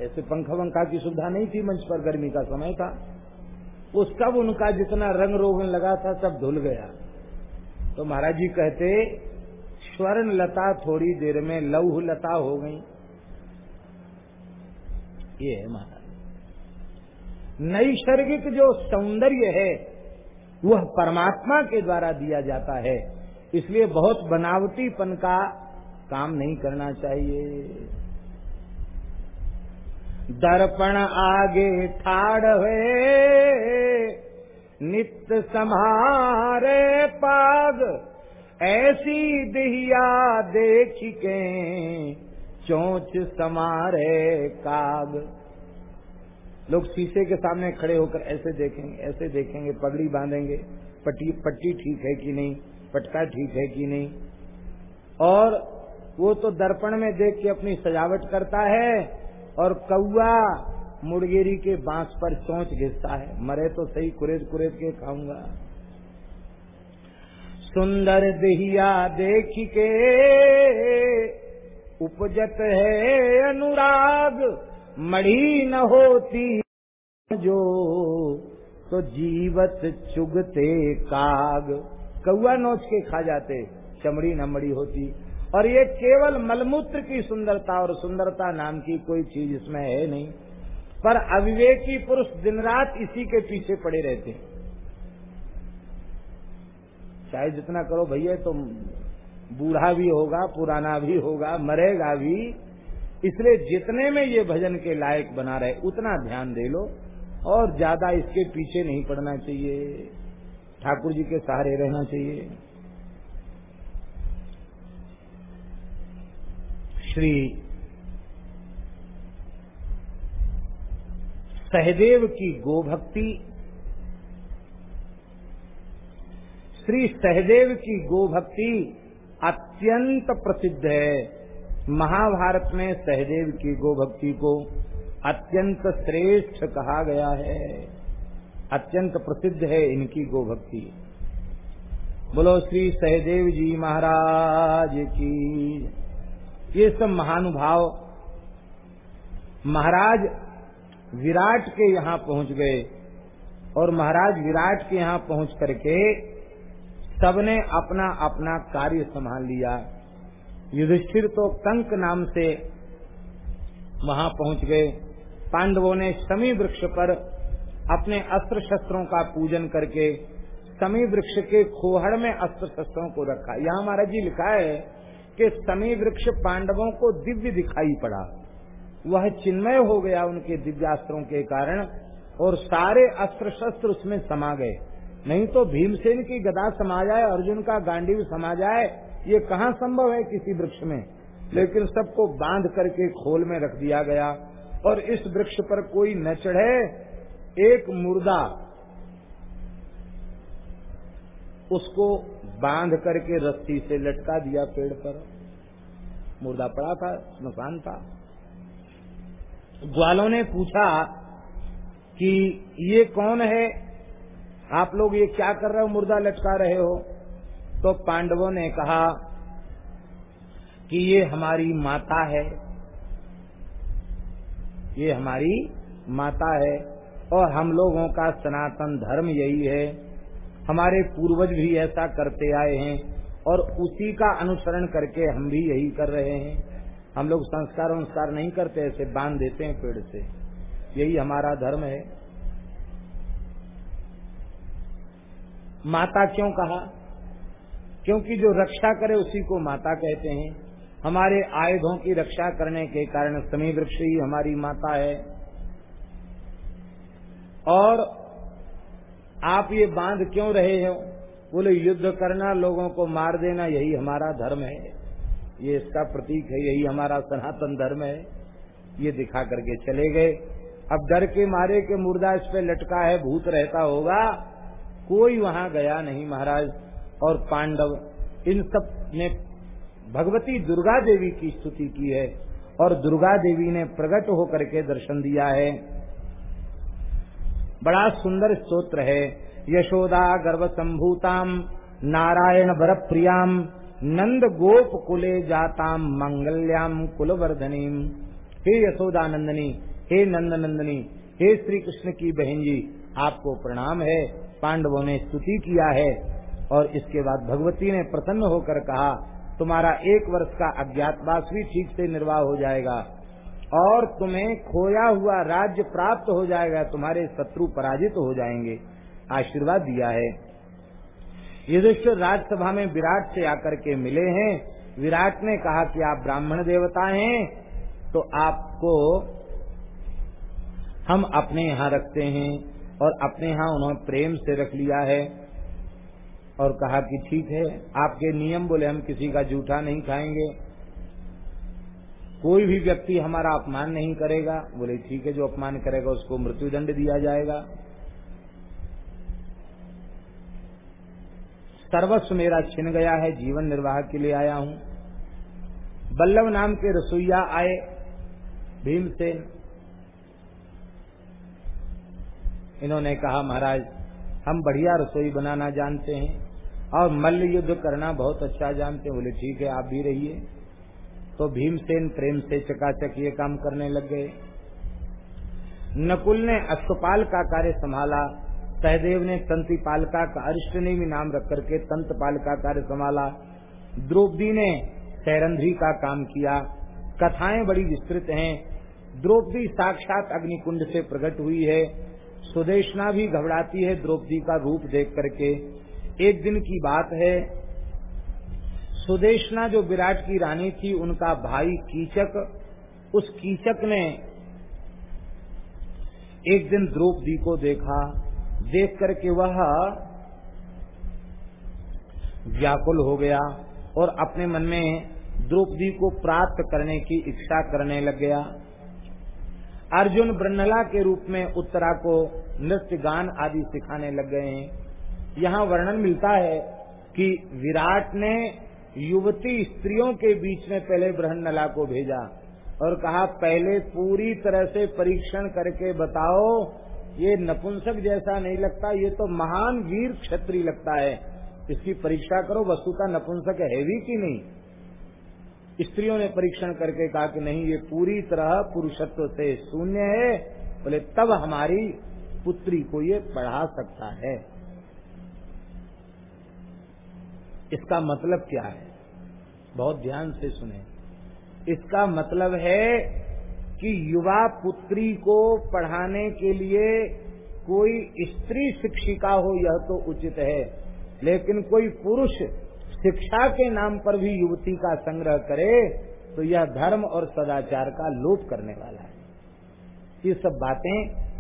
ऐसे पंखा वंखा की सुविधा नहीं थी मंच पर गर्मी का समय था। वो सब उनका जितना रंग रोगन लगा था, सब धुल गया। तो महाराज जी कहते, स्वर्ण लता थोड़ी देर में लौह लता हो गई। ये है महाराज। नैसर्गिक जो सौंदर्य है वह परमात्मा के द्वारा दिया जाता है। इसलिए बहुत बनावटीपन का काम नहीं करना चाहिए। दर्पण आगे ठाड़ हुए नित्य समारे पाग, ऐसी दिहिया देख के चोच समारे काग। लोग शीशे के सामने खड़े होकर ऐसे देखेंगे ऐसे देखेंगे, पगड़ी बांधेंगे, पट्टी पट्टी ठीक है कि नहीं, पटका ठीक है कि नहीं। और वो तो दर्पण में देख के अपनी सजावट करता है और कौआ मुड़गेरी के बाँस पर चौंच घिसता है। मरे तो सही कुरेद कुरेद के खाऊँगा। सुंदर दहिया देख के उपजत है अनुराग। मढ़ी न होती जो तो जीवत चुगते काग। कौआ नोच के खा जाते, चमड़ी न मड़ी होती। और ये केवल मलमूत्र की सुंदरता और सुंदरता नाम की कोई चीज़ इसमें है नहीं। पर अविवेकी पुरुष दिन रात इसी के पीछे पड़े रहते हैं। चाहे जितना करो, भैया तो बूढ़ा भी होगा, पुराना भी होगा, मरेगा भी। इसलिए जितने में ये भजन के लायक बना रहे, उतना ध्यान दे लो और ज़्यादा इसके पीछे नहीं पड़ना चाहिए। ठाकुर जी के सहारे रहना चाहिए। श्री सहदेव की गोभक्ति, श्री सहदेव की गोभक्ति अत्यंत प्रसिद्ध है। महाभारत में सहदेव की गोभक्ति को अत्यंत श्रेष्ठ कहा गया है। अत्यंत प्रसिद्ध है इनकी गोभक्ति। बोलो श्री सहदेव जी महाराज की। ये सब महानुभाव महाराज विराट के यहाँ पहुँच गए और महाराज विराट के यहाँ पहुँच करके सबने अपना अपना कार्य संभाल लिया। युधिष्ठिर तो कंक नाम से वहाँ पहुँच गए। पांडवों ने समी वृक्ष पर अपने अस्त्र शस्त्रों का पूजन करके समी वृक्ष के खोहड़ में अस्त्र शस्त्रों को रखा। यहाँ महाराज जी लिखा है कि समी वृक्ष पांडवों को दिव्य दिखाई पड़ा। वह चिन्मय हो गया उनके दिव्यास्त्रों के कारण और सारे अस्त्र शस्त्र उसमें समा गए। नहीं तो भीमसेन की गदा समा जाए, अर्जुन का गांडीव समा जाए ये कहाँ संभव है किसी वृक्ष में? लेकिन सबको बाँध करके खोल में रख दिया गया। और इस वृक्ष पर कोई न चढ़े, एक मुर्दा उसको बाँध करके रस्सी से लटका दिया पेड़ पर। मुर्दा पड़ा था, स्मशान था। ग्वालों ने पूछा कि ये कौन है? आप लोग ये क्या कर रहे हो, मुर्दा लटका रहे हो? तो पांडवों ने कहा कि ये हमारी माता है। ये हमारी माता है और हम लोगों का सनातन धर्म यही है। हमारे पूर्वज भी ऐसा करते आए हैं और उसी का अनुसरण करके हम भी यही कर रहे हैं। हम लोग संस्कार अनुस्कार नहीं करते, ऐसे बाँध देते हैं पेड़ से। यही हमारा धर्म है। माता क्यों कहा? क्योंकि जो रक्षा करे उसी को माता कहते हैं। हमारे आयुधों की रक्षा करने के कारण समी वृक्ष ही हमारी माता है। और आप ये बाँध क्यों रहे हो? बोले, युद्ध करना, लोगों को मार देना, यही हमारा धर्म है। ये इसका प्रतीक है, यही हमारा सनातन धर्म है। ये दिखा करके चले गए। अब डर के मारे के मुर्दा इस पे लटका है, भूत रहता होगा। कोई वहाँ गया नहीं महाराज। और पांडव, इन सबने भगवती दुर्गा देवी की स्तुति की है और दुर्गा देवी ने प्रकट होकर के दर्शन दिया है। बड़ा सुंदर स्तोत्र है। यशोदा गर्भ संभूताम नारायण वर प्रियाम नंद गोप कुले जाताम, मंगल्याम कुलवर्धनीम। हे यशोदा नंदनी हे नंद नंदनी हे श्री कृष्ण की बहन जी, आपको प्रणाम है। पांडवों ने स्तुति किया है। और इसके बाद भगवती ने प्रसन्न होकर कहा, तुम्हारा एक वर्ष का अज्ञातवास भी ठीक से निर्वाह हो जाएगा और तुम्हें खोया हुआ राज्य प्राप्त हो जाएगा, तुम्हारे शत्रु पराजित हो जाएँगे। आशीर्वाद दिया है। युधिष्ठिर राज्यसभा में विराट से आकर के मिले हैं। विराट ने कहा कि आप ब्राह्मण देवता हैं तो आपको हम अपने यहाँ रखते हैं और अपने यहाँ उन्होंने प्रेम से रख लिया है। और कहा कि ठीक है, आपके नियम बोले हम किसी का जूठा नहीं खाएँगे। कोई भी व्यक्ति हमारा अपमान नहीं करेगा। बोले, ठीक है, जो अपमान करेगा उसको मृत्युदंड दिया जाएगा। सर्वस्व मेरा छिन गया है, जीवन निर्वाह के लिए आया हूँ। बल्लभ नाम के रसोईया आए, भीमसेन। इन्होंने कहा, महाराज, हम बढ़िया रसोई बनाना जानते हैं। और मल्ल युद्ध करना बहुत अच्छा जानते बोले, ठीक है, आप भी रहिए। तो भीमसेन प्रेम से चकाचक ये काम करने लग गए। नकुल ने अश्वपाल का कार्य संभाला, सहदेव ने तंतिपालिका का अरिष्टनेमी नाम रख करके तंतपाल का कार्य संभाला। द्रौपदी ने सैरंध्री का काम किया। कथाएँ बड़ी विस्तृत हैं। द्रौपदी साक्षात अग्निकुंड से प्रकट हुई है। सुदेशना भी घबराती है द्रौपदी का रूप देख करके। एक दिन की बात है। सुदेशना जो विराट की रानी थी, उनका भाई कीचक, उस कीचक ने एक दिन द्रौपदी को देखा। देख करके वह व्याकुल हो गया और अपने मन में द्रौपदी को प्राप्त करने की इच्छा करने लग गया। अर्जुन ब्रनला के रूप में उत्तरा को नृत्य गान आदि सिखाने लग गए हैं। यहाँ वर्णन मिलता है कि विराट ने युवती स्त्रियों के बीच में पहले ब्रहणला को भेजा और कहा, पहले पूरी तरह से परीक्षण करके बताओ, ये नपुंसक जैसा नहीं लगता, ये तो महान वीर क्षत्रिय लगता है। इसकी परीक्षा करो, वस्तु का नपुंसक है भी कि नहीं? स्त्रियों ने परीक्षण करके कहा कि नहीं, ये पूरी तरह पुरुषत्व से शून्य है, बोले, तब हमारी पुत्री को ये पढ़ा सकता है। इसका मतलब क्या है? बहुत ध्यान से सुने। इसका मतलब है कि युवा पुत्री को पढ़ाने के लिए कोई स्त्री शिक्षिका हो, यह तो उचित है। लेकिन कोई पुरुष शिक्षा के नाम पर भी युवती का संग्रह करे तो यह धर्म और सदाचार का लोप करने वाला है। ये सब बातें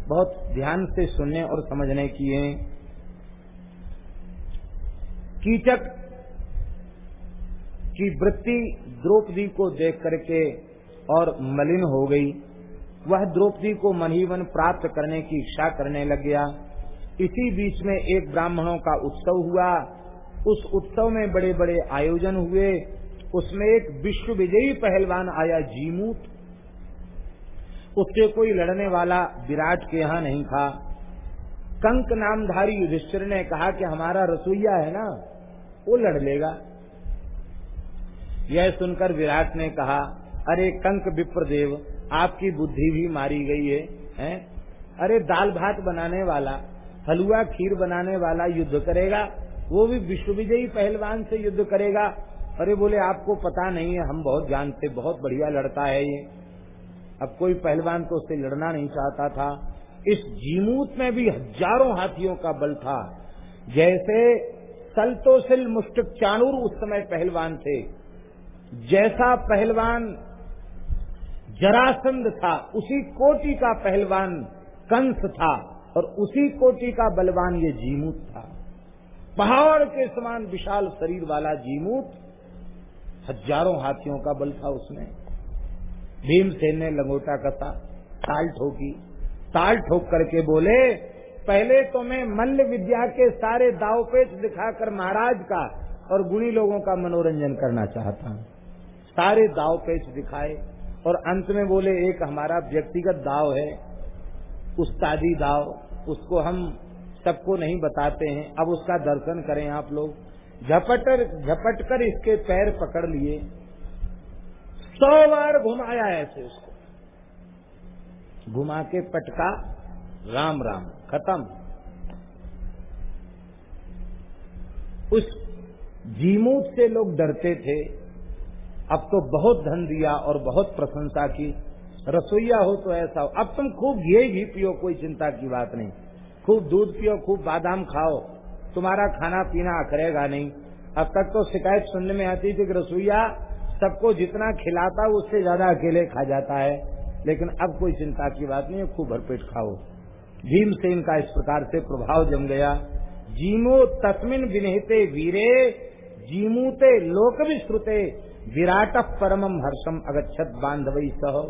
बहुत ध्यान से सुनने और समझने की हैं। कीचक की वृत्ति द्रौपदी को देख करके और मलिन हो गई। वह द्रौपदी को मनहीवन प्राप्त करने की इच्छा करने लग गया। इसी बीच में एक ब्राह्मणों का उत्सव हुआ। उस उत्सव में बड़े बड़े आयोजन हुए। उसमें एक विश्व विजयी पहलवान आया जीमूत। उससे कोई लड़ने वाला विराट के यहाँ नहीं था। कंक नामधारी युधिष्ठिर ने कहा कि हमारा रसोईया है ना, वो लड़ लेगा। यह सुनकर विराट ने कहा, अरे कंक विप्रदेव, आपकी बुद्धि भी मारी गई है, हैं? अरे दाल भात बनाने वाला, हलवा खीर बनाने वाला युद्ध करेगा? वो भी विश्व विजयी पहलवान से युद्ध करेगा? अरे बोले, आपको पता नहीं है, हम बहुत जानते, बहुत बढ़िया लड़ता है ये। अब कोई पहलवान तो उससे लड़ना नहीं चाहता था। इस जीमूत में भी हज़ारों हाथियों का बल था। जैसे सलतोसिल मुष्टिक चाणूर उस समय पहलवान थे जैसा पहलवान जरासंध था, उसी कोटि का पहलवान कंस था और उसी कोटि का बलवान ये जीमूत था। पहाड़ के समान विशाल शरीर वाला जीमूत हज़ारों हाथियों का बल था उसमें भीमसेन ने लंगोटा कसा ताल ठोकी। ताल ठोक करके बोले, पहले तो मैं मल्ल विद्या के सारे दाव पेच दिखाकर महाराज का और गुणी लोगों का मनोरंजन करना चाहता हूँ। सारे दाव पेच दिखाए और अंत में बोले, एक हमारा व्यक्तिगत दाव है, उस्तादी दाव, उसको हम सबको नहीं बताते हैं, अब उसका दर्शन करें आप लोग। झपट झपट कर इसके पैर पकड़ लिए। सौ बार घुमाया ऐसे उसको। घुमा के पटका, राम राम, खत्म। उस जीमूत से लोग डरते थे। अब तो बहुत धन दिया और बहुत प्रशंसा की। रसोईया हो तो ऐसा हो। अब तुम खूब घी घी पियो, कोई चिंता की बात नहीं। खूब दूध पियो, खूब बादाम खाओ। तुम्हारा खाना पीना अखरेगा नहीं। अब तक तो शिकायत सुनने में आती थी कि रसोईया सबको जितना खिलाता, उससे ज़्यादा अकेले खा जाता है। लेकिन अब कोई चिंता की बात नहीं है, खूब भरपेट खाओ। भीम से इनका इस प्रकार से प्रभाव जम गया। जीमो तस्मिन विनिहिते वीरे, जीमूते लोक विश्रुते विराट परमम हर्षम अगछत बांधवई सह।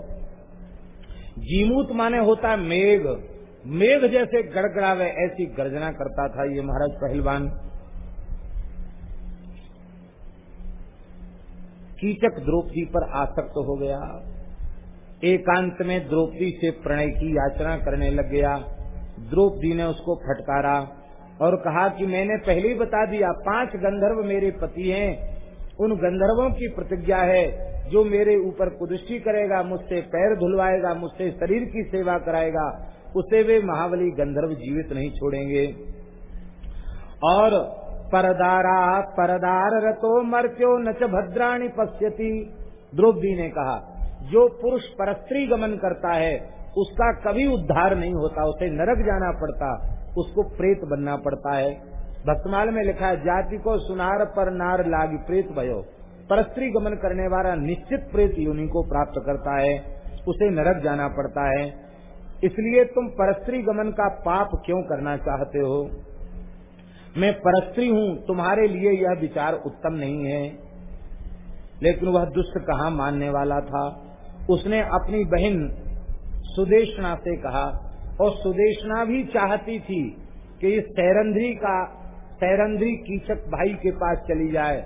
जीमूत माने होता है मेघ। मेघ जैसे गड़गड़ावे ऐसी गर्जना करता था ये महाराज पहलवान। कीचक द्रौपदी पर आसक्त हो गया। एकांत में द्रौपदी से प्रणय की याचना करने लग गया। द्रौपदी ने उसको फटकारा और कहा कि मैंने पहले ही बता दिया, पाँच गंधर्व मेरे पति हैं। उन गंधर्वों की प्रतिज्ञा है, जो मेरे ऊपर कुदृष्टि करेगा, मुझसे पैर धुलवाएगा, मुझसे शरीर की सेवा कराएगा, उसे वे महाबली गंधर्व जीवित नहीं छोड़ेंगे। और परदारा, परदार रतो मर्त्यो न च भद्राणी पश्यति, द्रौपदी ने कहा, जो पुरुष परस्त्री गमन करता है, उसका कभी उद्धार नहीं होता, उसे नरक जाना पड़ता, उसको प्रेत बनना पड़ता है। भक्तमाल में लिखा है, जाति को सुनार पर नार लाग प्रेत भयो। परस्त्री गमन करने वाला निश्चित प्रेत योनि को प्राप्त करता है, उसे नरक जाना पड़ता है। इसलिए तुम परस्त्री गमन का पाप क्यों करना चाहते हो? मैं परस्त्री हूँ, तुम्हारे लिए यह विचार उत्तम नहीं है। लेकिन वह दुष्ट कहा मानने वाला था? उसने अपनी बहन सुदेशना से कहा, और सुदेशना भी चाहती थी कि इस सैरंध्री का सैरंध्री कीचक भाई के पास चली जाए,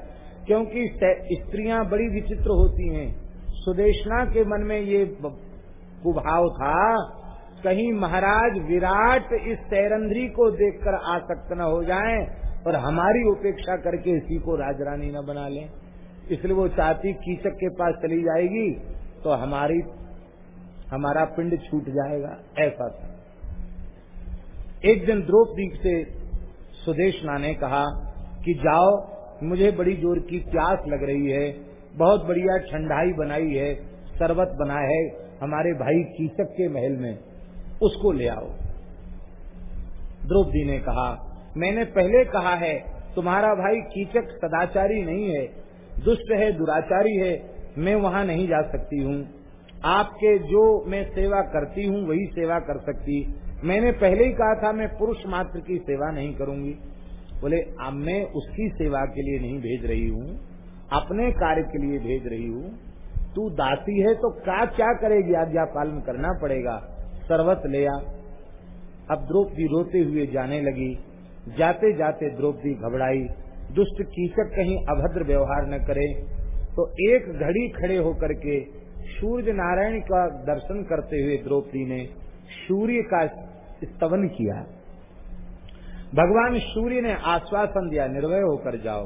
क्योंकि स्त्रियाँ बड़ी विचित्र होती हैं। सुदेशना के मन में ये कुभाव था, कहीं महाराज विराट इस सैरंध्री को देखकर आसक्त न हो जाएँ और हमारी उपेक्षा करके इसी को राजरानी न बना लें। इसलिए वो चाहती कीचक के पास चली जाएगी तो हमारी, हमारा पिंड छूट जाएगा। ऐसा था। एक दिन द्रौपदी से सुदेशना ने कहा कि जाओ, मुझे बड़ी ज़ोर की प्यास लग रही है, बहुत बढ़िया ठंडाई बनाई है, शरबत बना है हमारे भाई कीचक के महल में, उसको ले आओ। द्रौपदी ने कहा, मैंने पहले कहा है, तुम्हारा भाई कीचक सदाचारी नहीं है, दुष्ट है, दुराचारी है, मैं वहाँ नहीं जा सकती हूँ। आपके जो मैं सेवा करती हूँ, वही सेवा कर सकती मैंने पहले ही कहा था, मैं पुरुष मात्र की सेवा नहीं करूँगी। बोले, अब मैं उसकी सेवा के लिए नहीं भेज रही हूँ, अपने कार्य के लिए भेज रही हूँ। तू दासी है तो क्या क्या करेगी? आज्ञा पालन करना पड़ेगा। सर्वत ले आ। अब द्रौपदी रोते हुए जाने लगी। जाते जाते द्रौपदी घबराई। दुष्ट कीचक कहीं अभद्र व्यवहार न करे। तो एक घड़ी खड़े होकर के सूर्य नारायण का दर्शन करते हुए द्रौपदी ने सूर्य का स्तवन किया। भगवान सूर्य ने आश्वासन दिया, निर्भय होकर जाओ,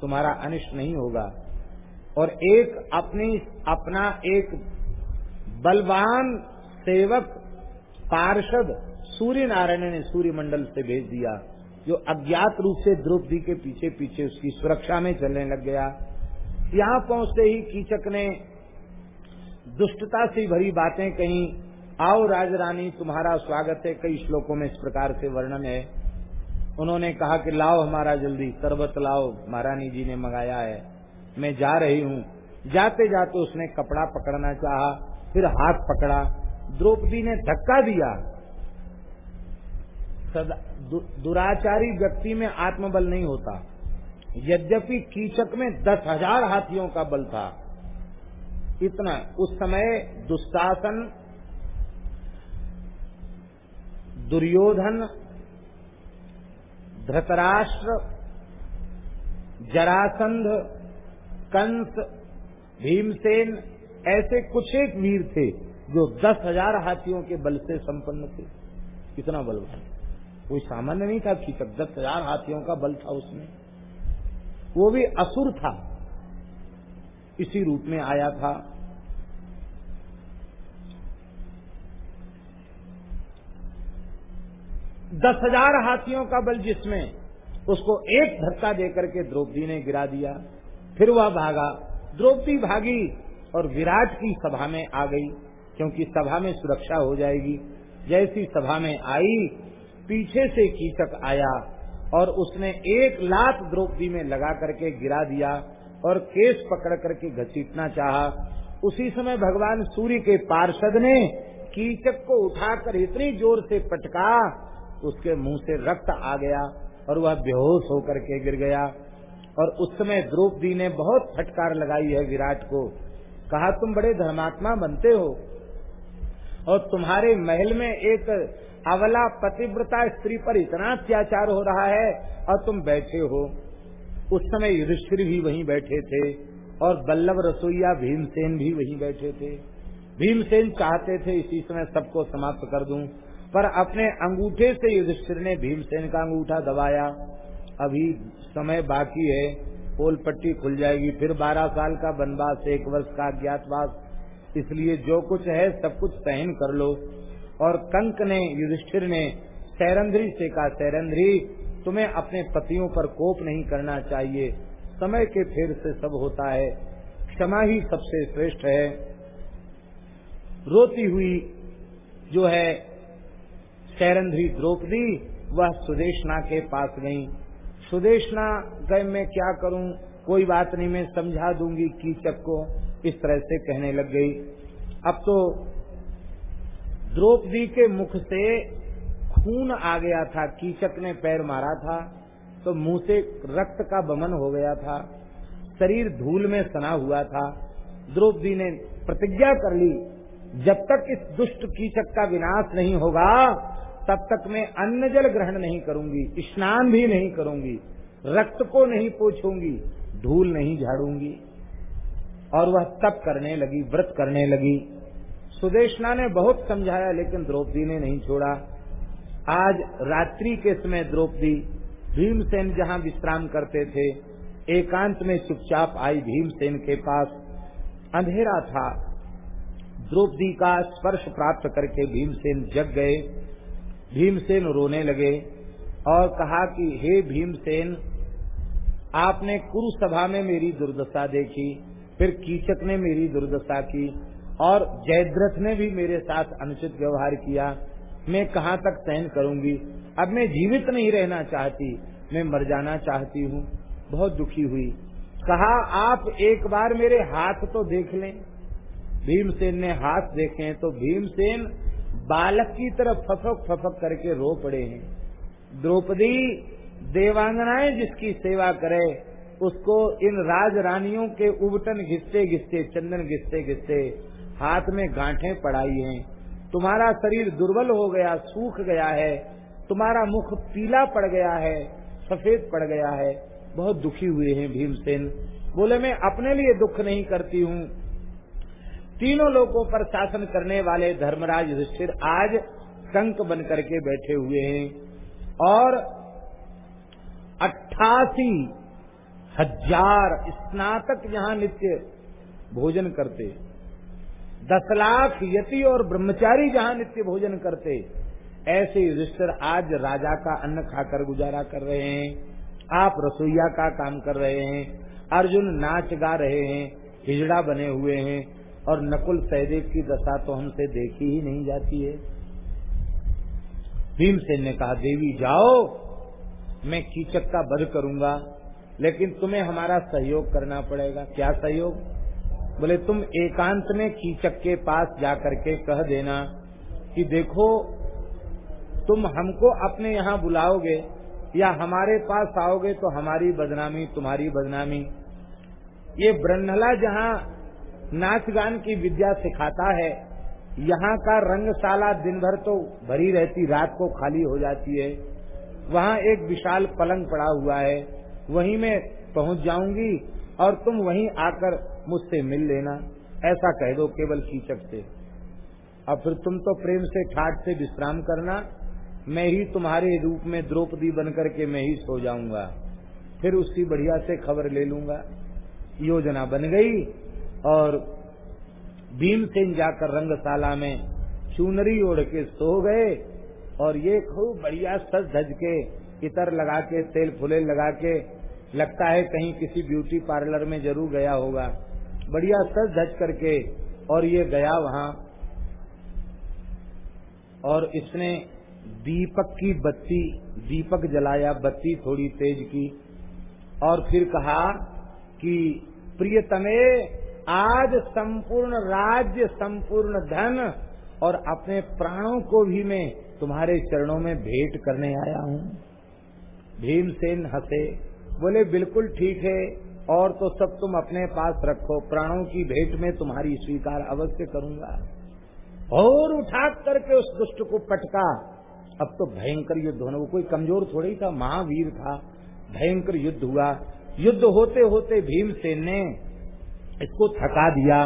तुम्हारा अनिष्ट नहीं होगा। और एक अपनी, अपना एक बलवान सेवक, पार्षद सूर्य नारायण ने सूर्य मंडल से भेज दिया, जो अज्ञात रूप से द्रौपदी के पीछे पीछे उसकी सुरक्षा में चलने लग गया। यहाँ पहुँचते ही कीचक ने दुष्टता से भरी बातें कही आओ राज रानी तुम्हारा स्वागत है। कई श्लोकों में इस प्रकार से वर्णन है। उन्होंने कहा कि, लाओ हमारा जल्दी सरबत लाओ, महारानी जी ने मंगाया है। मैं जा रही हूँ। जाते जाते उसने कपड़ा पकड़ना चाहा, फिर हाथ पकड़ा। द्रौपदी ने धक्का दिया। दुराचारी व्यक्ति में आत्मबल नहीं होता। यद्यपि कीचक में दस हज़ार हाथियों का बल था। इतना, उस समय दुशासन दुर्योधन, धृतराष्ट्र, जरासंध, कंस, भीमसेन, ऐसे कुछ एक वीर थे जो दस हज़ार हाथियों के बल से संपन्न थे। कितना बल बलवान कोई सामान्य नहीं था कीचक। दस हज़ार हाथियों का बल था उसमें। वो भी असुर था। इसी रूप में आया था। दस हज़ार हाथियों का बल जिसमें उसको एक धक्का देकर के द्रौपदी ने गिरा दिया। फिर वह भागा। द्रौपदी भागी और विराट की सभा में आ गई, क्योंकि सभा में सुरक्षा हो जाएगी। जैसी सभा में आई, पीछे से कीचक आया और उसने एक लात द्रौपदी में लगा करके गिरा दिया और केस पकड़ करके घसीटना चाहा। उसी समय भगवान सूर्य के पार्षद ने कीचक को उठाकर इतनी ज़ोर से पटका उसके मुँह से रक्त आ गया और वह बेहोश होकर के गिर गया। और उस समय द्रौपदी ने बहुत फटकार लगाई है विराट को। कहा, तुम बड़े धर्मात्मा बनते हो और तुम्हारे महल में एक अवला पतिव्रता स्त्री पर इतना अत्याचार हो रहा है और तुम बैठे हो। उस समय युधिष्ठिर भी वहीं बैठे थे और बल्लभ रसोईया भीमसेन भी वहीं बैठे थे। भीमसेन चाहते थे, इसी समय सबको समाप्त कर दूँ। पर अपने अंगूठे से युधिष्ठिर ने भीमसेन का अंगूठा दबाया। अभी समय बाकी है पोल पट्टी खुल जाएगी। फिर बारह साल का वनवास, एक वर्ष का अज्ञातवास। इसलिए जो कुछ है, सब कुछ सहन कर लो। और कंक ने, युधिष्ठिर ने, सैरंध्री से कहा, सैरंध्री, तुम्हें अपने पतियों पर कोप नहीं करना चाहिए। समय के फेर से सब होता है। क्षमा ही सबसे श्रेष्ठ है। रोती हुई जो है सैरंध्री द्रौपदी, वह सुदेशना के पास गई। सुदेशना, गए मैं क्या करूँ? कोई बात नहीं, मैं समझा दूँगी कीचक को। इस तरह से कहने लग गई। अब तो द्रौपदी के मुख से खून आ गया था। कीचक ने पैर मारा था तो मुँह से रक्त का बमन हो गया था। शरीर धूल में सना हुआ था। द्रौपदी ने प्रतिज्ञा कर ली, जब तक इस दुष्ट कीचक का विनाश नहीं होगा तब तक मैं अन्न जल ग्रहण नहीं करूँगी, स्नान भी नहीं करूँगी, रक्त को नहीं पोछूँगी, धूल नहीं झाड़ूँगी। और वह तप करने लगी, व्रत करने लगी। सुदेशना ने बहुत समझाया, लेकिन द्रौपदी ने नहीं छोड़ा। आज रात्रि के समय द्रौपदी भीमसेन जहाँ विश्राम करते थे, एकांत में चुपचाप आई भीमसेन के पास। अंधेरा था। द्रौपदी का स्पर्श प्राप्त करके भीमसेन जग गए। भीमसेन रोने लगे और कहा कि, हे भीमसेन, आपने कुरुसभा में मेरी दुर्दशा देखी, फिर कीचक ने मेरी दुर्दशा की और जयद्रथ ने भी मेरे साथ अनुचित व्यवहार किया। मैं कहाँ तक सहन करूँगी? अब मैं जीवित नहीं रहना चाहती, मैं मर जाना चाहती हूँ। बहुत दुखी हुई। कहा, आप एक बार मेरे हाथ तो देख लें। भीमसेन ने हाथ देखे तो भीमसेन बालक की तरफ़ फसक फसक करके रो पड़े हैं। द्रौपदी देवांगनाएँ जिसकी सेवा करे, उसको इन राज रानियों के उबटन घिसते घिसते, चंदन घिसते घिसते हाथ में गांठे पड़ाई हैं। तुम्हारा शरीर दुर्बल हो गया, सूख गया है। तुम्हारा मुख पीला पड़ गया है, सफ़ेद पड़ गया है। बहुत दुखी हुए हैं भीमसेन। बोले, मैं अपने लिए दुख नहीं करती हूँ। तीनों लोगों पर शासन करने वाले धर्मराज युधिष्ठिर आज कंक बन करके बैठे हुए हैं और अट्ठासी हज़ार स्नातक यहाँ नित्य भोजन करते दस लाख यति और ब्रह्मचारी जहाँ नित्य भोजन करते ऐसे युधिष्ठिर आज राजा का अन्न खाकर गुजारा कर रहे हैं। आप रसोईया का काम कर रहे हैं। अर्जुन नाच गा रहे हैं। हिजड़ा बने हुए हैं। और नकुल सहदेव की दशा तो हमसे देखी ही नहीं जाती है। भीमसेन ने कहा, देवी, जाओ, मैं कीचक का वध करूँगा, लेकिन तुम्हें हमारा सहयोग करना पड़ेगा। क्या सहयोग? बोले, तुम एकांत में कीचक के पास जाकर के कह देना कि देखो, तुम हमको अपने यहाँ बुलाओगे या हमारे पास आओगे तो हमारी बदनामी तुम्हारी बदनामी। ये ब्रह्मला जहाँ नाच गान की विद्या सिखाता है। यहाँ का रंगशाला दिन भर तो भरी रहती, रात को खाली हो जाती है। वहाँ एक विशाल पलंग पड़ा हुआ है। वहीं मैं पहुँच जाऊँगी और तुम वहीं आकर मुझसे मिल लेना। ऐसा कह दो केवल कीचक से। और फिर तुम तो प्रेम से ठाट से विश्राम करना। मैं ही तुम्हारे रूप में द्रौपदी बनकर के मैं ही सो जाऊँगा। फिर उसकी बढ़िया से खबर ले लूँगा। योजना बन गई। और भीमसेन जाकर रंगशाला में चूनरी ओढ़ के सो गए और ये खूब बढ़िया सज धज के इतर लगा के, तेल फुले लगा के, लगता है कहीं किसी ब्यूटी पार्लर में ज़रूर गया होगा। बढ़िया सज धज करके और ये गया वहाँ। और इसने दीपक की बत्ती, दीपक जलाया, बत्ती थोड़ी तेज की और फिर कहा कि, प्रियतमे आज संपूर्ण राज्य, संपूर्ण धन और अपने प्राणों को भी मैं तुम्हारे चरणों में भेंट करने आया हूँ। भीमसेन हंसे, बोले, बिल्कुल ठीक है, और तो सब तुम अपने पास रखो, प्राणों की भेंट में तुम्हारी स्वीकार अवश्य करूँगा। और उठा करके उस दुष्ट को पटका। अब तो भयंकर युद्ध होने, वो कोई कमज़ोर थोड़ी था, महावीर था। भयंकर युद्ध हुआ। युद्ध होते होते भीमसेन ने इसको थका दिया,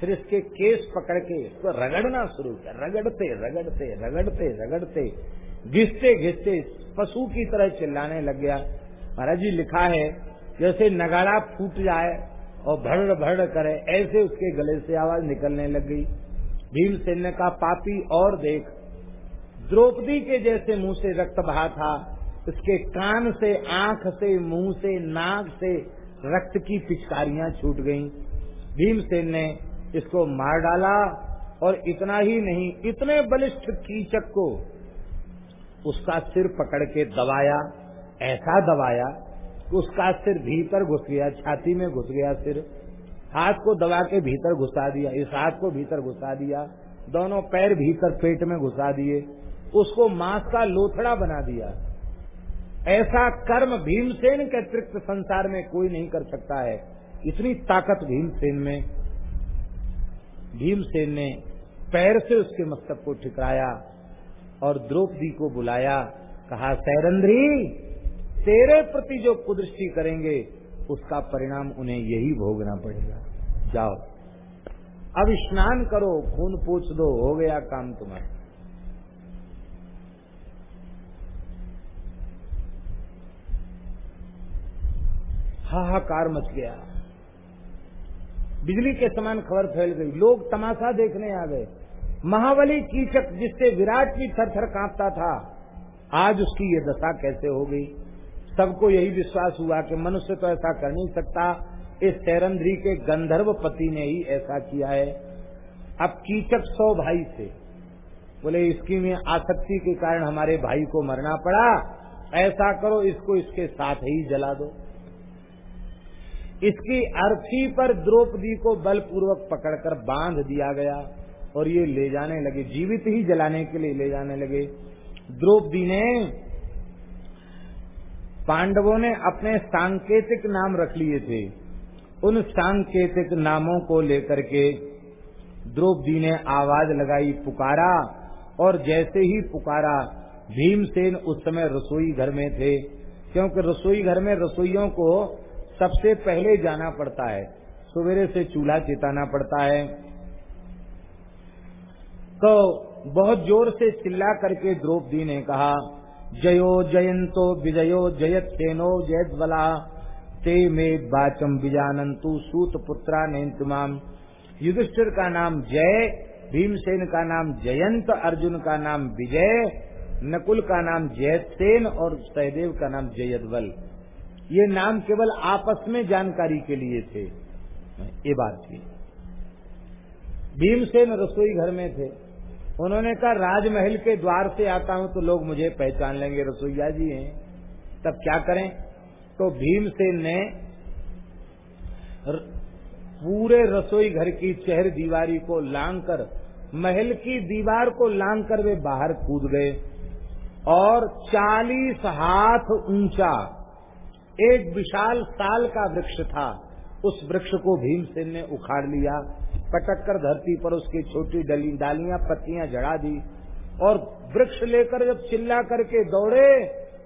फिर इसके केस पकड़ के इसको रगड़ना शुरू किया। रगड़ते रगड़ते रगड़ते रगड़ते, घिसते घिसते पशु की तरह चिल्लाने लग गया। महाराज जी लिखा है, जैसे नगाड़ा फूट जाए और भड़ भड़ करे, ऐसे उसके गले से आवाज़ निकलने लग गई। भीमसेन कहा पापी और देख, द्रौपदी के जैसे मुँह से रक्त बहा था, इसके कान से, आँख से, मुँह से, नाक से रक्त की पिचकारियाँ छूट गईं। भीमसेन ने इसको मार डाला और इतना ही नहीं, इतने बलिष्ठ कीचक को उसका सिर पकड़ के दबाया, ऐसा दबाया कि उसका सिर भीतर घुस गया, छाती में घुस गया सिर। हाथ को दबा के भीतर घुसा दिया, इस हाथ को भीतर घुसा दिया, दोनों पैर भीतर पेट में घुसा दिए, उसको मांस का लोथड़ा बना दिया। ऐसा कर्म भीमसेन के अतिरिक्त संसार में कोई नहीं कर सकता है। इतनी ताकत भीमसेन में। भीमसेन ने पैर से उसके मस्तक को ठिकराया और द्रौपदी को बुलाया। कहा, सैरंद्री, तेरे प्रति जो कुदृष्टि करेंगे, उसका परिणाम उन्हें यही भोगना पड़ेगा। जाओ, अब स्नान करो, खून पूछ दो, हो गया काम तुम्हारा। हाहाकार मच गया। बिजली के समान खबर फैल गई। लोग तमाशा देखने आ गए। महाबली कीचक जिससे विराट की थर थर कांपता था, आज उसकी ये दशा कैसे हो गई? सबको यही विश्वास हुआ कि मनुष्य तो ऐसा कर नहीं सकता। इस तैरंद्री के गंधर्व पति ने ही ऐसा किया है। अब कीचक सौ भाई थे। बोले, इसकी में आसक्ति के कारण हमारे भाई को मरना पड़ा। ऐसा करो, इसको इसके साथ ही जला दो। इसकी अर्थी पर द्रौपदी को बलपूर्वक पकड़कर बाँध दिया गया और ये ले जाने लगे, जीवित ही जलाने के लिए ले जाने लगे। द्रौपदी ने पांडवों ने अपने सांकेतिक नाम रख लिए थे। उन सांकेतिक नामों को लेकर के द्रौपदी ने आवाज़ लगाई, पुकारा! और जैसे ही पुकारा, भीमसेन उस समय रसोई घर में थे, क्योंकि रसोई घर में रसोइयों को सबसे पहले जाना पड़ता है। सवेरे से चूल्हा चिताना पड़ता है। तो बहुत ज़ोर से चिल्ला करके द्रौपदी ने कहा, जयो जयंतो विजयो जयत सेनो जयत बला ते में बाचम विजानंतु सूत पुत्रा नेतुमाम युधिष्ठिर का नाम जय, भीमसेन का नाम जयंत, अर्जुन का नाम विजय, नकुल का नाम जयसेन और सहदेव का नाम जयद्वल। ये नाम केवल आपस में जानकारी के लिए थे। ये बात थी। भीमसेन रसोई घर में थे। उन्होंने कहा, राजमहल के द्वार से आता हूँ तो लोग मुझे पहचान लेंगे, रसोईया जी हैं। तब क्या करें? तो भीमसेन ने पूरे रसोई घर की चेहर दीवारी को लांग कर महल की दीवार को लांग कर वे बाहर कूद गए और चालीस हाथ ऊँचा एक विशाल साल का वृक्ष था। उस वृक्ष को भीमसेन ने उखाड़ लिया, पटक कर धरती पर उसकी छोटी डली डालियाँ, पत्तियाँ जड़ा दी और वृक्ष लेकर जब चिल्ला करके दौड़े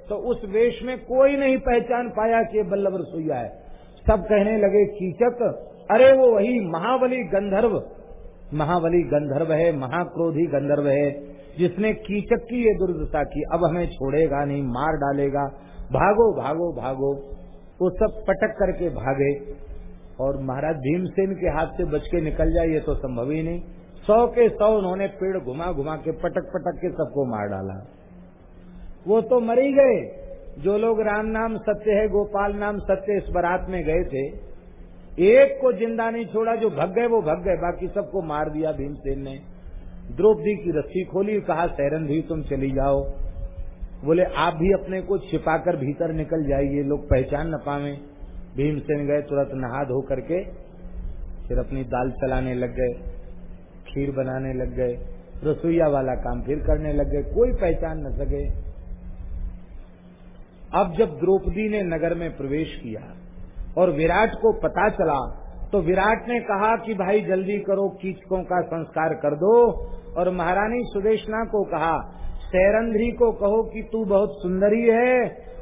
तो उस वेश में कोई नहीं पहचान पाया कि बल्लभ रसोईया है। सब कहने लगे, कीचक, अरे वो वही महाबली गंधर्व। महाबली गंधर्व है, महाक्रोधी गंधर्व है, जिसने कीचक की ये दुर्दशा की। अब हमें छोड़ेगा नहीं, मार डालेगा। भागो भागो भागो। वो सब पटक करके भागे और महाराज भीमसेन के हाथ से बच के निकल जाए, ये तो संभव ही नहीं। सौ के सौ उन्होंने पेड़ घुमा घुमा के, पटक पटक के सबको मार डाला। वो तो मर ही गए। जो लोग राम नाम सत्य है, गोपाल नाम सत्य इस बारात में गए थे, एक को ज़िंदा नहीं छोड़ा, जो भग गए वो भग गए, बाकी सबको मार दिया भीमसेन ने। द्रौपदी की रस्सी खोली, कहा सैरन भी तुम चली जाओ। बोले, आप भी अपने को छिपाकर भीतर निकल जाइए लोग पहचान न पावे। भीमसेन गए, तुरंत नहा धो करके फिर अपनी दाल चलाने लग गए, खीर बनाने लग गए, रसोईया वाला काम फिर करने लग गए, कोई पहचान न सके। अब जब द्रौपदी ने नगर में प्रवेश किया और विराट को पता चला तो विराट ने कहा कि भाई, जल्दी करो, कीचकों का संस्कार कर दो। और महारानी सुदेशना को कहा सैरंध्री को कहो कि तू बहुत सुंदरी है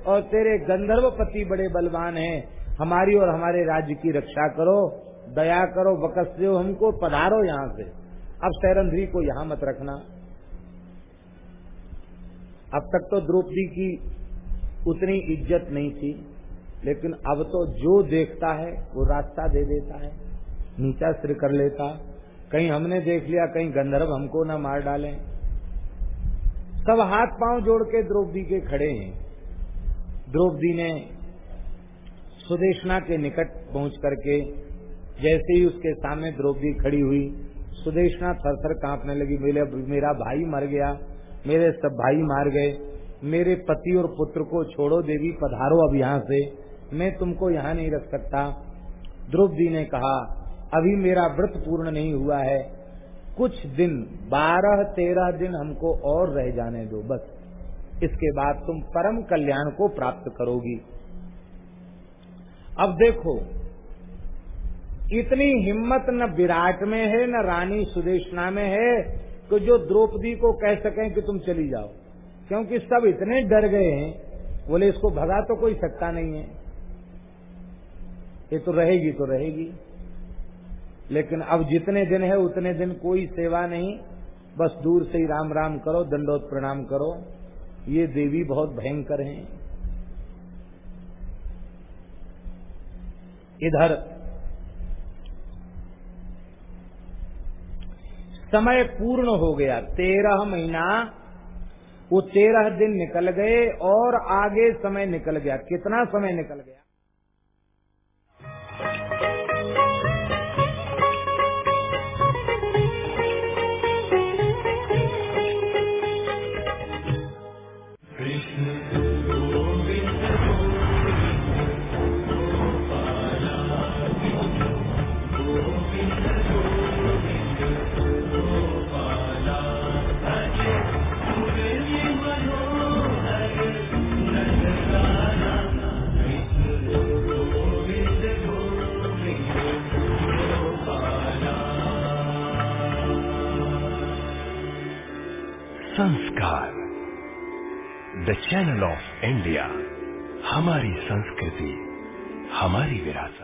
और तेरे गंधर्व पति बड़े बलवान हैं। हमारी और हमारे राज्य की रक्षा करो, दया करो बकस दो हमको, पधारो यहाँ से। अब सैरंध्री को यहाँ मत रखना। अब तक तो द्रौपदी की उतनी इज़्ज़त नहीं थी, लेकिन अब तो जो देखता है, वो रास्ता दे देता है, नीचा सिर कर लेता। कहीं हमने देख लिया, कहीं गंधर्व हमको न मार डालें। सब हाथ पाँव जोड़ के द्रौपदी के खड़े हैं। द्रौपदी ने सुदेशना के निकट पहुँच करके, जैसे ही उसके सामने द्रौपदी खड़ी हुई, सुदेशना थर थर कांपने लगी, मेरे, मेरा भाई मर गया, मेरे सब भाई मार गए, मेरे पति और पुत्र को छोड़ो देवी, पधारो अब यहाँ से, मैं तुमको यहाँ नहीं रख सकता। द्रौपदी ने कहा, अभी मेरा व्रत पूर्ण नहीं हुआ है कुछ दिन, बारह तेरह दिन हमको और रह जाने दो, बस। इसके बाद तुम परम कल्याण को प्राप्त करोगी। अब देखो, इतनी हिम्मत न विराट में है, न रानी सुदेशना में है, कि जो द्रौपदी को कह सकें कि तुम चली जाओ। क्योंकि सब इतने डर गए हैं, बोले, इसको भगा तो कोई सकता नहीं है। ये तो रहेगी तो रहेगी। लेकिन अब जितने दिन है, उतने दिन कोई सेवा नहीं। बस दूर से ही राम राम करो, दंडोत प्रणाम करो। ये देवी बहुत भयंकर हैं। इधर, समय पूर्ण हो गया। तेरह महीना, वो तेरह दिन निकल गए और आगे समय निकल गया। कितना समय निकल गया? द चैनल ऑफ़ इंडिया हमारी संस्कृति हमारी विरासत